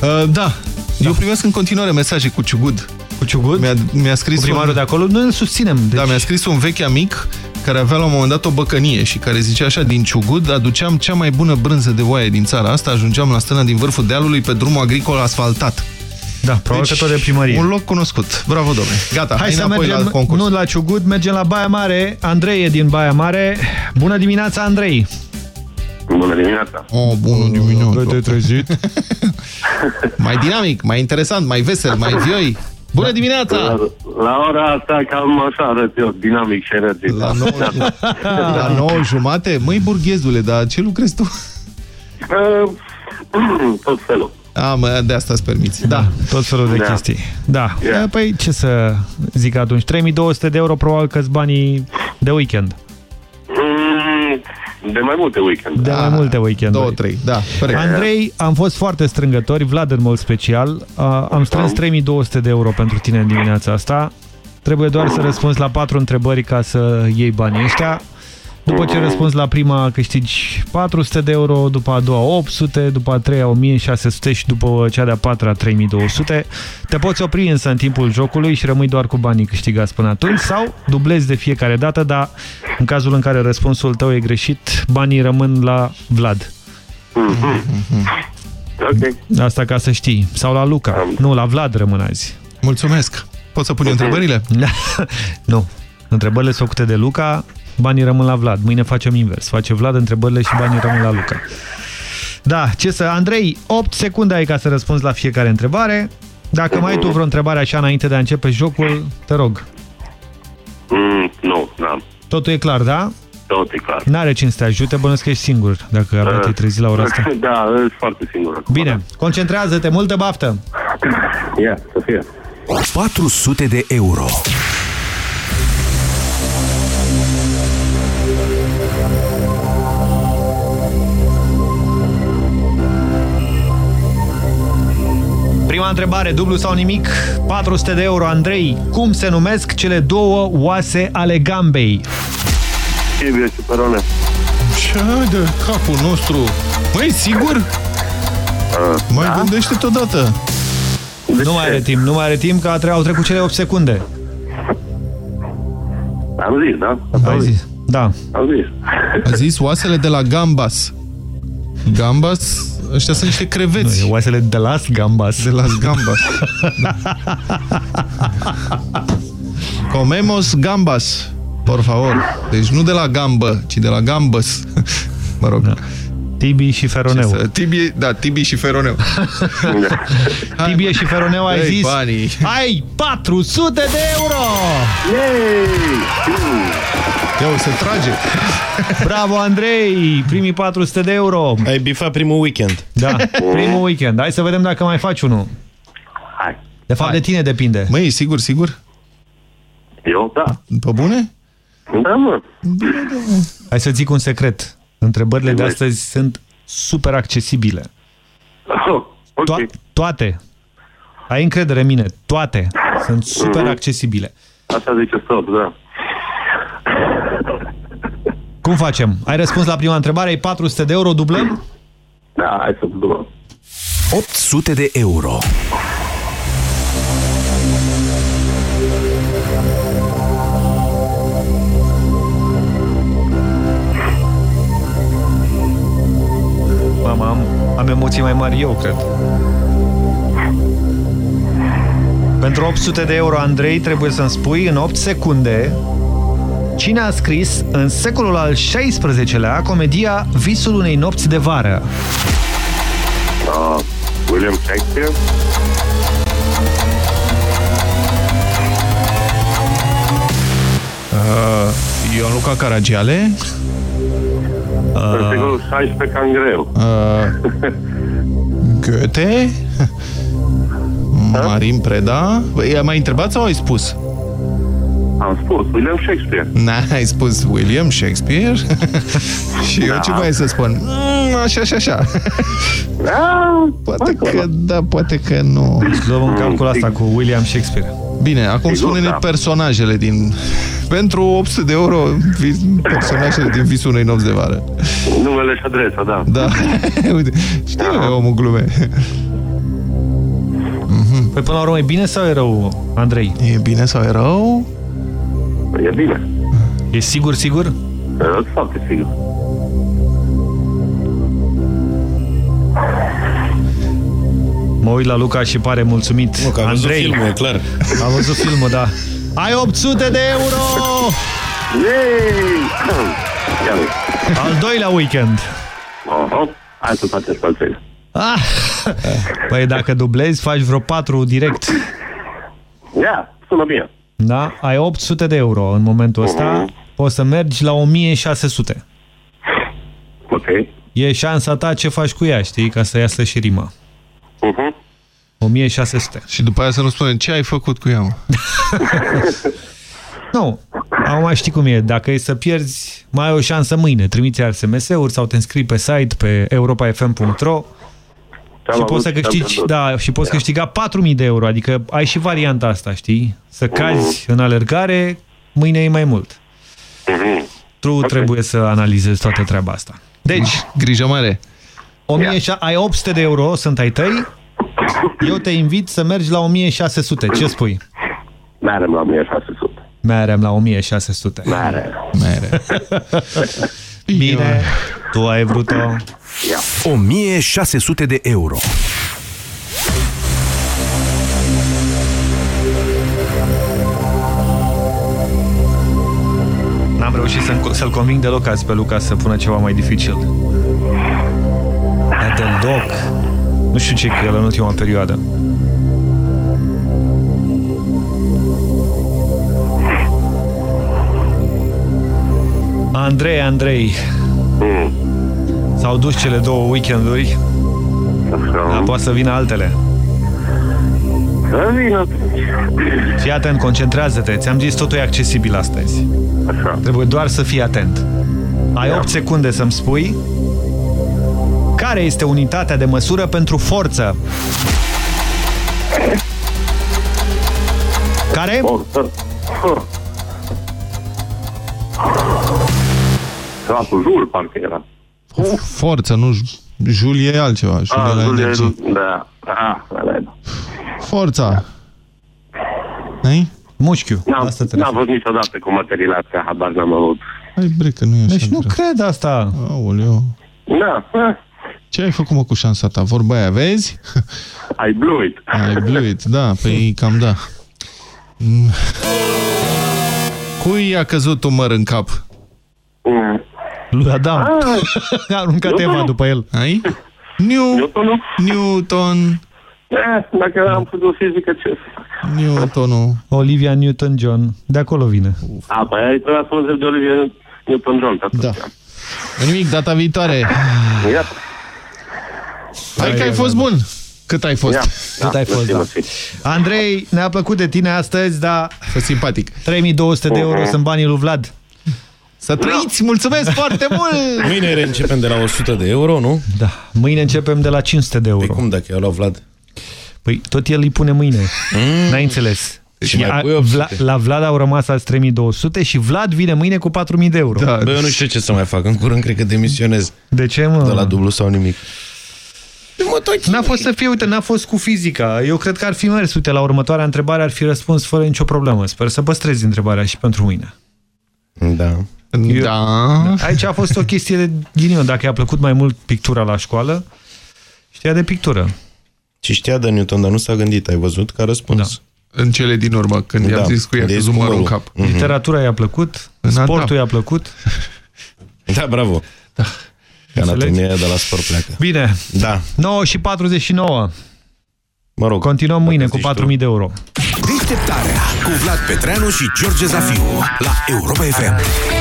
Uh, da. Da. Eu primesc în continuare mesaje cu ciugud. Cu ciugud? Mi-a mi, scris cu primarul un... de acolo. Noi îl susținem. Da, deci... Da, mi-a scris un vechi amic care avea la un moment dat o băcănie și care zicea așa, din Ciugud aduceam cea mai bună brânză de oaie din țara asta, ajungeam la stână din vârful dealului pe drumul agricol asfaltat. Da, probabil Deci, că tot de primărie. Un loc cunoscut. Bravo, domnule. Gata, Hai să înapoi mergem, la concurs. nu la Ciugut, mergem la Baia Mare. Andrei e din Baia Mare. Bună dimineața, Andrei! Bună dimineața! Oh, bună dimineața! Te-ai trezit? mai dinamic, mai interesant, mai vesel, mai vioi. Bună dimineața! La, la ora asta cam așa arăt eu, dinamic și energic. La 9, la 9 jumate? Măi, burghezule, dar ce lucrezi tu? Uh, tot felul. A, mă, de asta îți permiți. Da. Tot felul de Da. chestii. Da. Yeah. Păi ce să zic atunci? 3200 de euro probabil că banii de weekend. Mm, De mai multe weekend. De mai multe weekenduri. Două, trei, da. corect. Andrei, am fost foarte strângători, Vlad în mod special. A, Am strâns 3200 de euro pentru tine în dimineața asta. Trebuie doar să răspunzi la patru întrebări ca să iei banii ăștia. După ce răspunzi la prima câștigi 400 de euro, după a doua 800, după a treia 1600 și după cea de-a patra 3200. Te poți opri însă în timpul jocului și rămâi doar cu banii câștigați până atunci sau dublezi de fiecare dată, dar în cazul în care răspunsul tău e greșit, banii rămân la Vlad. Ok. Asta ca să știi. Sau la Luca. Nu, la Vlad rămân azi. Mulțumesc. Poți să pun eu întrebările? nu. Întrebările sunt făcute de Luca, banii rămân la Vlad. Mâine facem invers. Face Vlad întrebările și banii rămân la Luca. Da, ce să... Andrei, 8 secunde ai ca să răspunzi la fiecare întrebare. Dacă mai ai tu vreo întrebare așa înainte de a începe jocul, te rog. Mm, nu, da. Totul e clar, da? Tot e clar. N-are cine să te ajute, bănuiesc că ești singur, dacă abia te-ai trezit la ora asta. Da, sunt foarte singur. Bine, concentrează-te, multă baftă! Ia, să fie. 400 de euro. Întrebare, dublu sau nimic, 400 de euro, Andrei. Cum se numesc cele două oase ale gambei? Tibie și perone. Ce de capul nostru? Măi, sigur? Mai da? gândește-te odată. Nu mai are timp, nu mai are timp, că a tre- au trecut cele 8 secunde. Am zis, da? Ai zis. Da. Am zis. A zis oasele de la Gambas. Gambas, ăștia sunt niște creveți. Nu, e oasele de las Gambas. De las Gambas. Comemos gambas, por favor. Deci nu de la gambă, ci de la gambas. Mă rog. Da. Tibi și Feroneu. Să, tibi, da, Tibi și Feroneu. Tibie și Feroneu ai Ei, zis banii. Ai 400 de euro! Ia se trage. Bravo, Andrei! Primii 400 de euro. Ai bifat primul weekend. Da, primul weekend. Hai să vedem dacă mai faci unul. Hai. De fapt, Hai. de tine depinde. Măi, sigur, sigur? Eu, da. Pe bune? Da, mă. Hai să zic un secret. Întrebările de astăzi sunt super accesibile. Oh, ok. To toate. Ai încredere în mine. Toate sunt super Mhm. accesibile. Așa zice stop, da. Cum facem? Ai răspuns la prima întrebare, ai 400 de euro, dublăm? Da, hai să dublăm. 800 de euro. Emoții mai mari eu, cred. Pentru 800 de euro, Andrei, trebuie să-mi spui în 8 secunde cine a scris în secolul al XVI-lea comedia Visul unei nopți de vară. Uh, William Shakespeare. Uh, Ion Luca Caragiale. În secolul 16 cam greu. Uh, Goethe. Marin Preda. I-a mai întrebat sau ai spus? Am spus, William Shakespeare. N-ai spus William Shakespeare? Și eu ce mai să spun? Mm, așa și așa. Da, poate că da, poate că nu. Luăm în calcul asta cu William Shakespeare. Bine, acum Sigur, spune-ne da. personajele din... Pentru 800 de euro, vi- personajele din Visul unei nopți de vară. Numele și adresa, da. Da. Uite, știu eu, omul glume. Păi până la urmă e bine sau e rău, Andrei? E bine sau e rău? E bine. E sigur, sigur? Uh, Foarte sigur. Mă uit la Luca și pare mulțumit. Nu, că a văzut Andrei. filmul, e clar. A văzut filmul, da. Ai 800 de euro! Yay! Ia uite. Al doilea weekend. Oho, hai să faceți pe al treilea. Ah! Păi dacă dublezi, faci vreo 4 direct. Ia, sună bine. Da? Ai 800 de euro în momentul ăsta. Poți să mergi la 1600. Ok. E șansa ta ce faci cu ea, știi? Ca să iasă și rima. Uh-huh. 1600. Și după aia să nu spunem ce ai făcut cu ea, mă? Nu. Acum știi cum e. Dacă e să pierzi, mai ai o șansă mâine. Trimiți SMS-uri sau te înscrii pe site pe europafm.ro și poți să câștigi, da, și poți câștiga 4000 de euro. Adică ai și varianta asta, știi? Să cazi în alergare, mâine e mai mult. Tu trebuie să analizezi toată treaba asta. Deci, grijă mare. 1000, ai 800 de euro, sunt ai tăi. Eu te invit să mergi la 1600. Ce spui? Merem la 1600. Merem la 1600. Mere. Mere. Bine, tu ai vrut-o. 1600 de euro. N-am reușit să- să-l conving deloc azi pe Luca să pună ceva mai dificil. Nu știu ce cu el în ultima perioadă. Andrei, Andrei. S-au dus cele două weekenduri. Dar poate să vină altele. Să vină. Fii atent, concentrează-te. Ți-am zis totul e accesibil astăzi. Așa. Trebuie doar să fii atent. Ai 8 secunde să-mi spui care este unitatea de măsură pentru forță. Care? Forță. Ratul Jul, parcă era. Forță, nu... Julie e altceva. Julie Ah, la Jul e... energie. Da. Ah, da. Forța. Ai? Mușchiu. N-am n-am fost niciodată cu materiile astea, habar n-am avut. Hai, bre, că nu e așa Deci nu greu. cred asta. Aoleu. Da. Eh, Ce ai făcut, mă, cu șansa ta? Vorba aia, vezi? Ai bluit. Ai bluit, da, păi cam da. Mm. Cui a căzut un măr în cap? Lui Adam. Ah. A aruncat Eva după el. Ai? New... Newtonul? Newton. Eh, dacă am făcut fizică, ce să fac? Newtonul. Olivia Newton-John. De acolo vine. A, păi ai trebuit să mă întreb de Olivia Newton-John. Da. Nimic, data viitoare. Iată. Hai că ai fost bun. Cât ai fost? Cât ai fost, da. Andrei, ne-a plăcut de tine astăzi, dar... Fă simpatic. 3200 de euro sunt banii lui Vlad. Să trăiți! Mulțumesc foarte mult! Mâine reîncepem de la 100 de euro, nu? Da. Mâine începem de la 500 de euro. Păi cum dacă i-au luat Vlad? Păi tot el îi pune mâine. Mm. N-ai înțeles. Și mai pui 800. Vla, la Vlad au rămas azi 3200 și Vlad vine mâine cu 4000 de euro. Da. Bă, eu nu știu ce să mai fac. În curând cred că demisionez. De ce, mă? De la dublu sau nimic. N-a fost să fie, uite, n-a fost cu fizica. Eu cred că ar fi mers, uite, la următoarea întrebare ar fi răspuns fără nicio problemă. Sper să păstrezi întrebarea și pentru mâine. Da. Eu, Da. Aici a fost o chestie de ghinion. Dacă i-a plăcut mai mult pictura la școală, știa de pictură. Și știa de Newton, dar nu s-a gândit. Ai văzut că a răspuns. În cele din urmă, când Da. i-am zis cu ea Când că i-ai zis cu mărul în mărul. cap. Mhm. Literatura i-a plăcut, În sportul adap. i-a plăcut. Da, bravo. Da. Anatomia de la sport pleacă. Bine. Da. 9 și 49. Mă rog. Continuăm mâine cu 4000 de euro. Deșteptarea cu Vlad Petreanu și George Zafiu la Europa FM.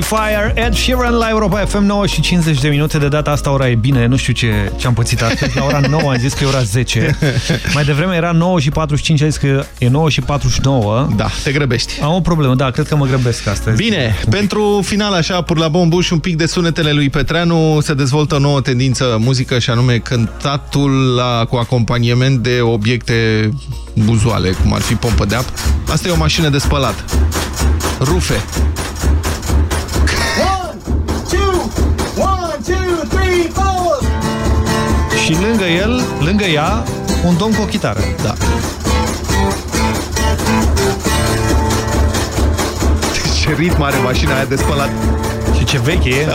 Icy Fire, Ed Sheeran la Europa FM 9 și 50 de minute. De data asta ora e bine, nu știu ce, ce am pățit astăzi. La ora 9 am zis că e ora 10. Mai devreme era 9 și 45, am zis că e 9 și 49. Da, te grăbești. Am o problemă, da, cred că mă grăbesc astăzi. Bine, pentru final așa, pur la bombu și un pic de sunetele lui Petreanu, se dezvoltă o nouă tendință muzică și anume cântatul la, cu acompaniament de obiecte buzoale, cum ar fi pompă de apă. Asta e o mașină de spălat. Rufe. Și lângă el, lângă ea, un domn cu o chitară. Da. Ce ritm are mașina aia de spălat. Și ce veche e.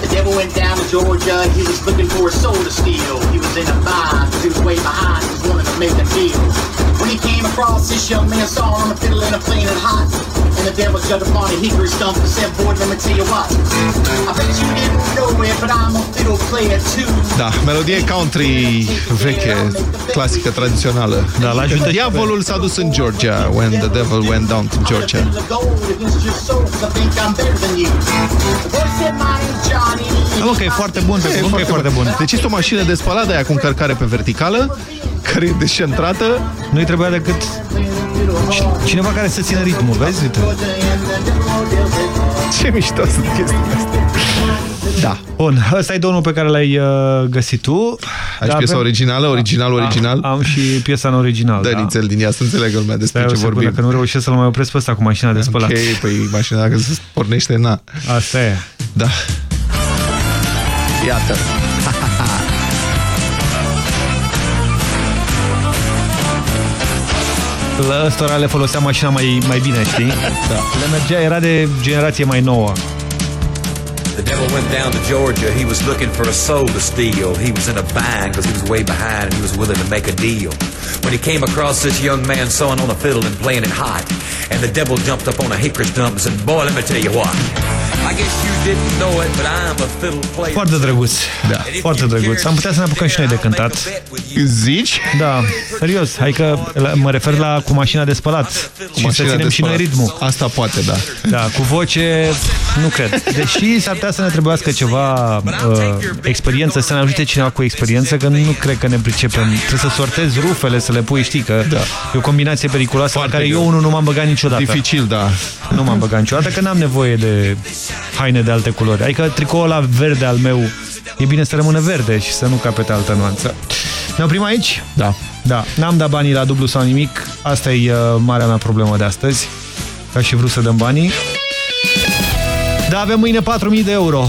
The devil went down to Georgia, he was looking for a soul to steal. He was in a bind, cause he was way behind, he was wanting to make a deal. When he came across this young man saw on a fiddle and a playing hot. And the devil jumped upon a hickory stump and said, boy, let me tell you what. I bet you didn't know it, but I'm a fiddle player too. Da, melodie country veche, clasică, tradițională. Da, la Când Diavolul s-a dus în Georgia, when the devil went down to Georgia. The gold against your soul, 'cause I think I'm better than you. The boy said, my name's Johnny. Da, mă, că e foarte bun, pe cuvânt că e foarte bun. Deci este o mașină de spălat de aia cu încărcare pe verticală, care e descentrată. Nu-i trebuia decât cineva care să țină ritmul, vezi? Uite. Ce mișto sunt chestiile astea. Da. Bun, ăsta e domnul pe care l-ai uh, găsit tu. Ai și piesa originală, original, original? Am, am și piesa în original, Dă da. nițel din ea să înțelegă lumea despre Stai ce o secundă, vorbim. că nu reușesc să-l mai opresc pe ăsta cu mașina de spălat. Ok, păi mașina dacă se pornește, na. Asta e. Da. Iată. La ăstora le folosea mașina mai, mai bine, știi? Da. Le mergea, era de generație mai nouă. The devil went down to Georgia. He was looking for a soul to steal. He was in a bind because he was way behind and he was willing to make a deal. When he came across this young man sewing on a fiddle and playing it hot, and the devil jumped up on a hickory stump and said, Boy, let me tell you what. I guess you didn't know it, but I'm a fiddle player. Foarte drăguț. Da. Foarte drăguț. Am putea să ne apucăm și noi de cântat. Zici? Da, serios. Hai că la, mă refer la cu mașina de spălat. Cu și să ținem și noi ritmul. Asta poate, da. Da, cu voce nu cred. Deși s-ar putea să ne trebuiască ceva uh, experiență, să ne ajute cineva cu experiență, că nu cred că ne pricepem. Trebuie să sortezi rufele, să le pui, știi, că da. e o combinație periculoasă Foarte la care greu. eu unul nu m-am băgat niciodată. Dificil, da. Nu m-am băgat niciodată, că n-am nevoie de haine de alte culori. Adică tricoul ăla verde al meu e bine să rămână verde și să nu capete altă nuanță. Ne oprim aici? Da. Da. N-am dat banii la dublu sau nimic. Asta e uh, marea mea problemă de astăzi. Ca și vrut să dăm banii. Da, avem mâine 4.000 de euro.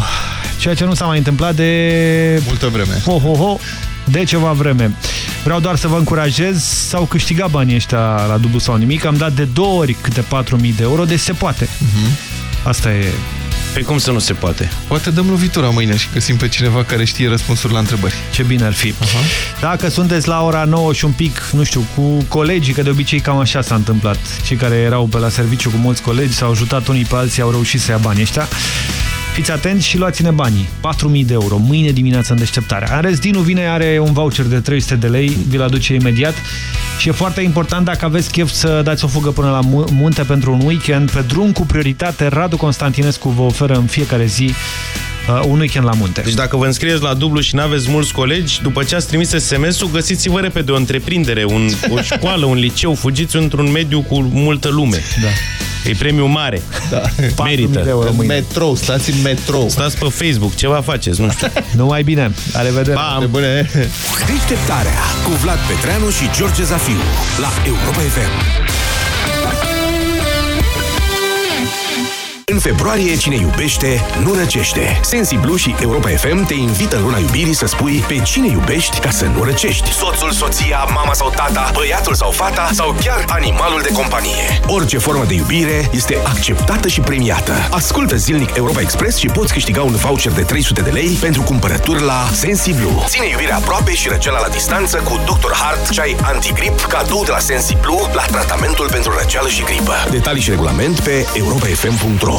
Ceea ce nu s-a mai întâmplat de... Multă vreme. Ho, ho, ho. De ceva vreme. Vreau doar să vă încurajez. S-au câștigat banii ăștia la dublu sau nimic. Am dat de două ori câte 4.000 de euro. Deci se poate. Uh -huh. Asta e... Pe cum să nu se poate? Poate dăm lovitura mâine și găsim pe cineva care știe răspunsuri la întrebări. Ce bine ar fi. Uh -huh. Dacă sunteți la ora 9 și un pic, nu știu, cu colegii, că de obicei cam așa s-a întâmplat. Cei care erau pe la serviciu cu mulți colegi s-au ajutat unii pe alții, au reușit să ia banii ăștia. Fiți atenți și luați-ne banii. 4.000 de euro, mâine dimineață în deșteptare. Ares Dinu vine, are un voucher de 300 de lei, vi-l aduce imediat. Și e foarte important dacă aveți chef să dați o fugă până la munte pentru un weekend. Pe drum cu prioritate, Radu Constantinescu vă oferă în fiecare zi uh, un weekend la munte. Deci dacă vă înscrieți la dublu și nu aveți mulți colegi, după ce ați trimis SMS-ul, găsiți-vă repede o întreprindere, un, o școală, un liceu, fugiți într-un mediu cu multă lume. Da. E premiu mare. Da. Merită. În metrou, stați în metrou. Stați pe Facebook, ceva faceți, nu știu. Numai bine. La revedere. Bam. De bune. Deșteptarea cu Vlad Petreanu și George Zafiu la Europa FM. În februarie, cine iubește, nu răcește. Sensiblu și Europa FM te invită în luna iubirii să spui pe cine iubești ca să nu răcești. Soțul, soția, mama sau tata, băiatul sau fata sau chiar animalul de companie. Orice formă de iubire este acceptată și premiată. Ascultă zilnic Europa Express și poți câștiga un voucher de 300 de lei pentru cumpărături la Sensiblu. Ține iubirea aproape și răceala la distanță cu Dr. Hart, ceai antigrip, cadou de la Sensiblu la tratamentul pentru răceală și gripă. Detalii și regulament pe europafm.ro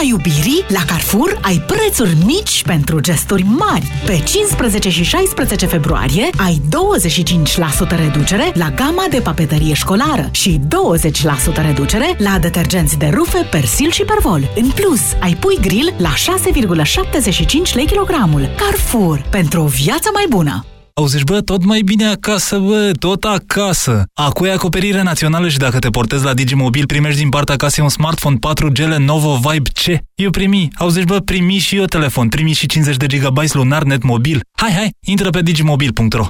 În luna iubirii, la Carrefour ai prețuri mici pentru gesturi mari. Pe 15 și 16 februarie ai 25% reducere la gama de papeterie școlară și 20% reducere la detergenți de rufe, persil și pervol. În plus, ai pui grill la 6,75 lei kilogramul. Carrefour, pentru o viață mai bună! Auziși, bă, tot mai bine acasă, bă, tot acasă. Acu e acoperire națională și dacă te portezi la Digimobil, primești din partea casei un smartphone 4G Lenovo Vibe C. Eu primi. Auziși, bă, primi și eu telefon. Primi și 50 de GB lunar net mobil. Hai, hai, intră pe digimobil.ro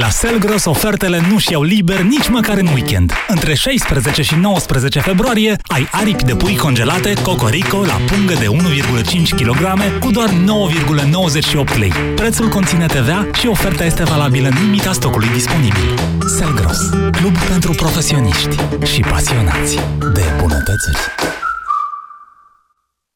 La Selgros ofertele nu-și iau liber nici măcar în weekend. Între 16 și 19 februarie ai aripi de pui congelate Cocorico la pungă de 1,5 kg cu doar 9,98 lei. Prețul conține TVA și oferta este valabilă în limita stocului disponibil. Selgros, club pentru profesioniști și pasionați de bunătățuri.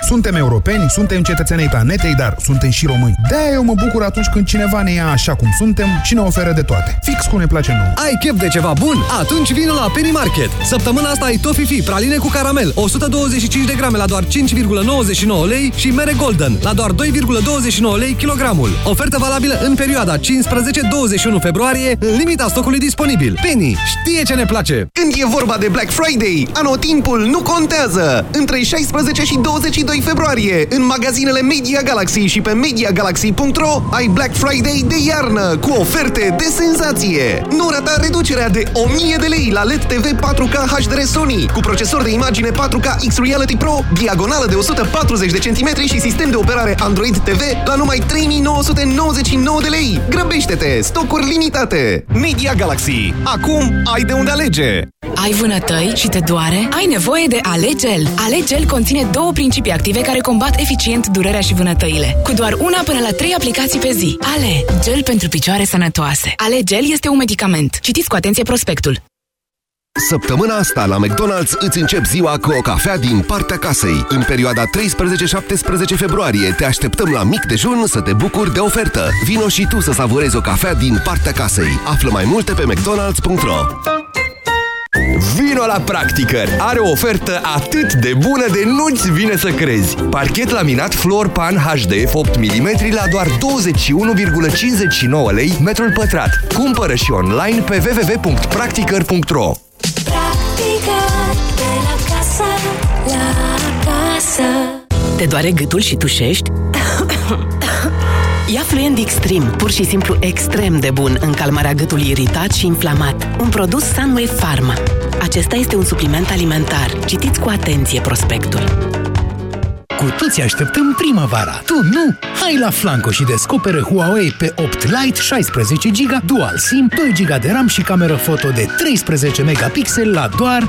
Suntem europeni, suntem cetățenii planetei, dar suntem și români. de eu mă bucur atunci când cineva ne ia așa cum suntem și ne oferă de toate. Fix cum ne place nouă. Ai chef de ceva bun? Atunci vino la Penny Market. Săptămâna asta ai Toffee praline cu caramel, 125 de grame la doar 5,99 lei și mere Golden la doar 2,29 lei kilogramul. Ofertă valabilă în perioada 15-21 februarie, în limita stocului disponibil. Penny știe ce ne place! Când e vorba de Black Friday, anotimpul nu contează! Între 16 și 22 2 februarie, în magazinele Media Galaxy și pe MediaGalaxy.ro ai Black Friday de iarnă cu oferte de senzație. Nu rata reducerea de 1000 de lei la LED TV 4K HDR Sony cu procesor de imagine 4K X-Reality Pro, diagonală de 140 de centimetri și sistem de operare Android TV la numai 3999 de lei. Grăbește-te! Stocuri limitate! Media Galaxy. Acum ai de unde alege! Ai vânătăi și te doare? Ai nevoie de Alegel. Alegel conține două principii active care combat eficient durerea și vânătăile. Cu doar una până la trei aplicații pe zi. Ale, gel pentru picioare sănătoase. Ale Gel este un medicament. Citiți cu atenție prospectul. Săptămâna asta la McDonald's îți încep ziua cu o cafea din partea casei. În perioada 13-17 februarie te așteptăm la mic dejun să te bucuri de ofertă. Vino și tu să savurezi o cafea din partea casei. Află mai multe pe mcdonalds.ro Vino la Practicăr! Are o ofertă atât de bună de nu-ți vine să crezi! Parchet laminat Floor Pan HDF 8 mm la doar 21,59 lei metrul pătrat. Cumpără și online pe www.practicăr.ro Te doare gâtul și tușești? Ia Fluent Extreme, pur și simplu extrem de bun în calmarea gâtului iritat și inflamat. Un produs Sunway Pharma. Acesta este un supliment alimentar. Citiți cu atenție prospectul. Cu toții așteptăm primăvara. Tu nu? Hai la Flanco și descoperă Huawei pe 8 Lite 16 GB Dual SIM, 2 GB de RAM și cameră foto de 13 megapixel la doar 699,99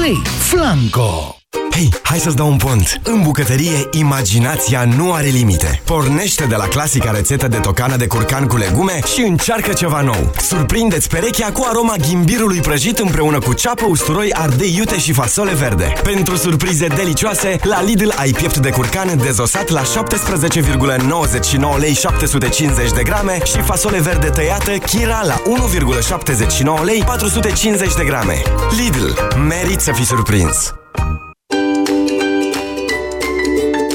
lei. Flanco! Hei, hai să-ți dau un pont! În bucătărie, imaginația nu are limite. Pornește de la clasica rețetă de tocană de curcan cu legume și încearcă ceva nou. Surprindeți perechea cu aroma ghimbirului prăjit împreună cu ceapă, usturoi, ardei iute și fasole verde. Pentru surprize delicioase, la Lidl ai piept de curcan dezosat la 17,99 lei 750 de grame și fasole verde tăiată Kira la 1,79 lei 450 de grame. Lidl. Merit să fii surprins!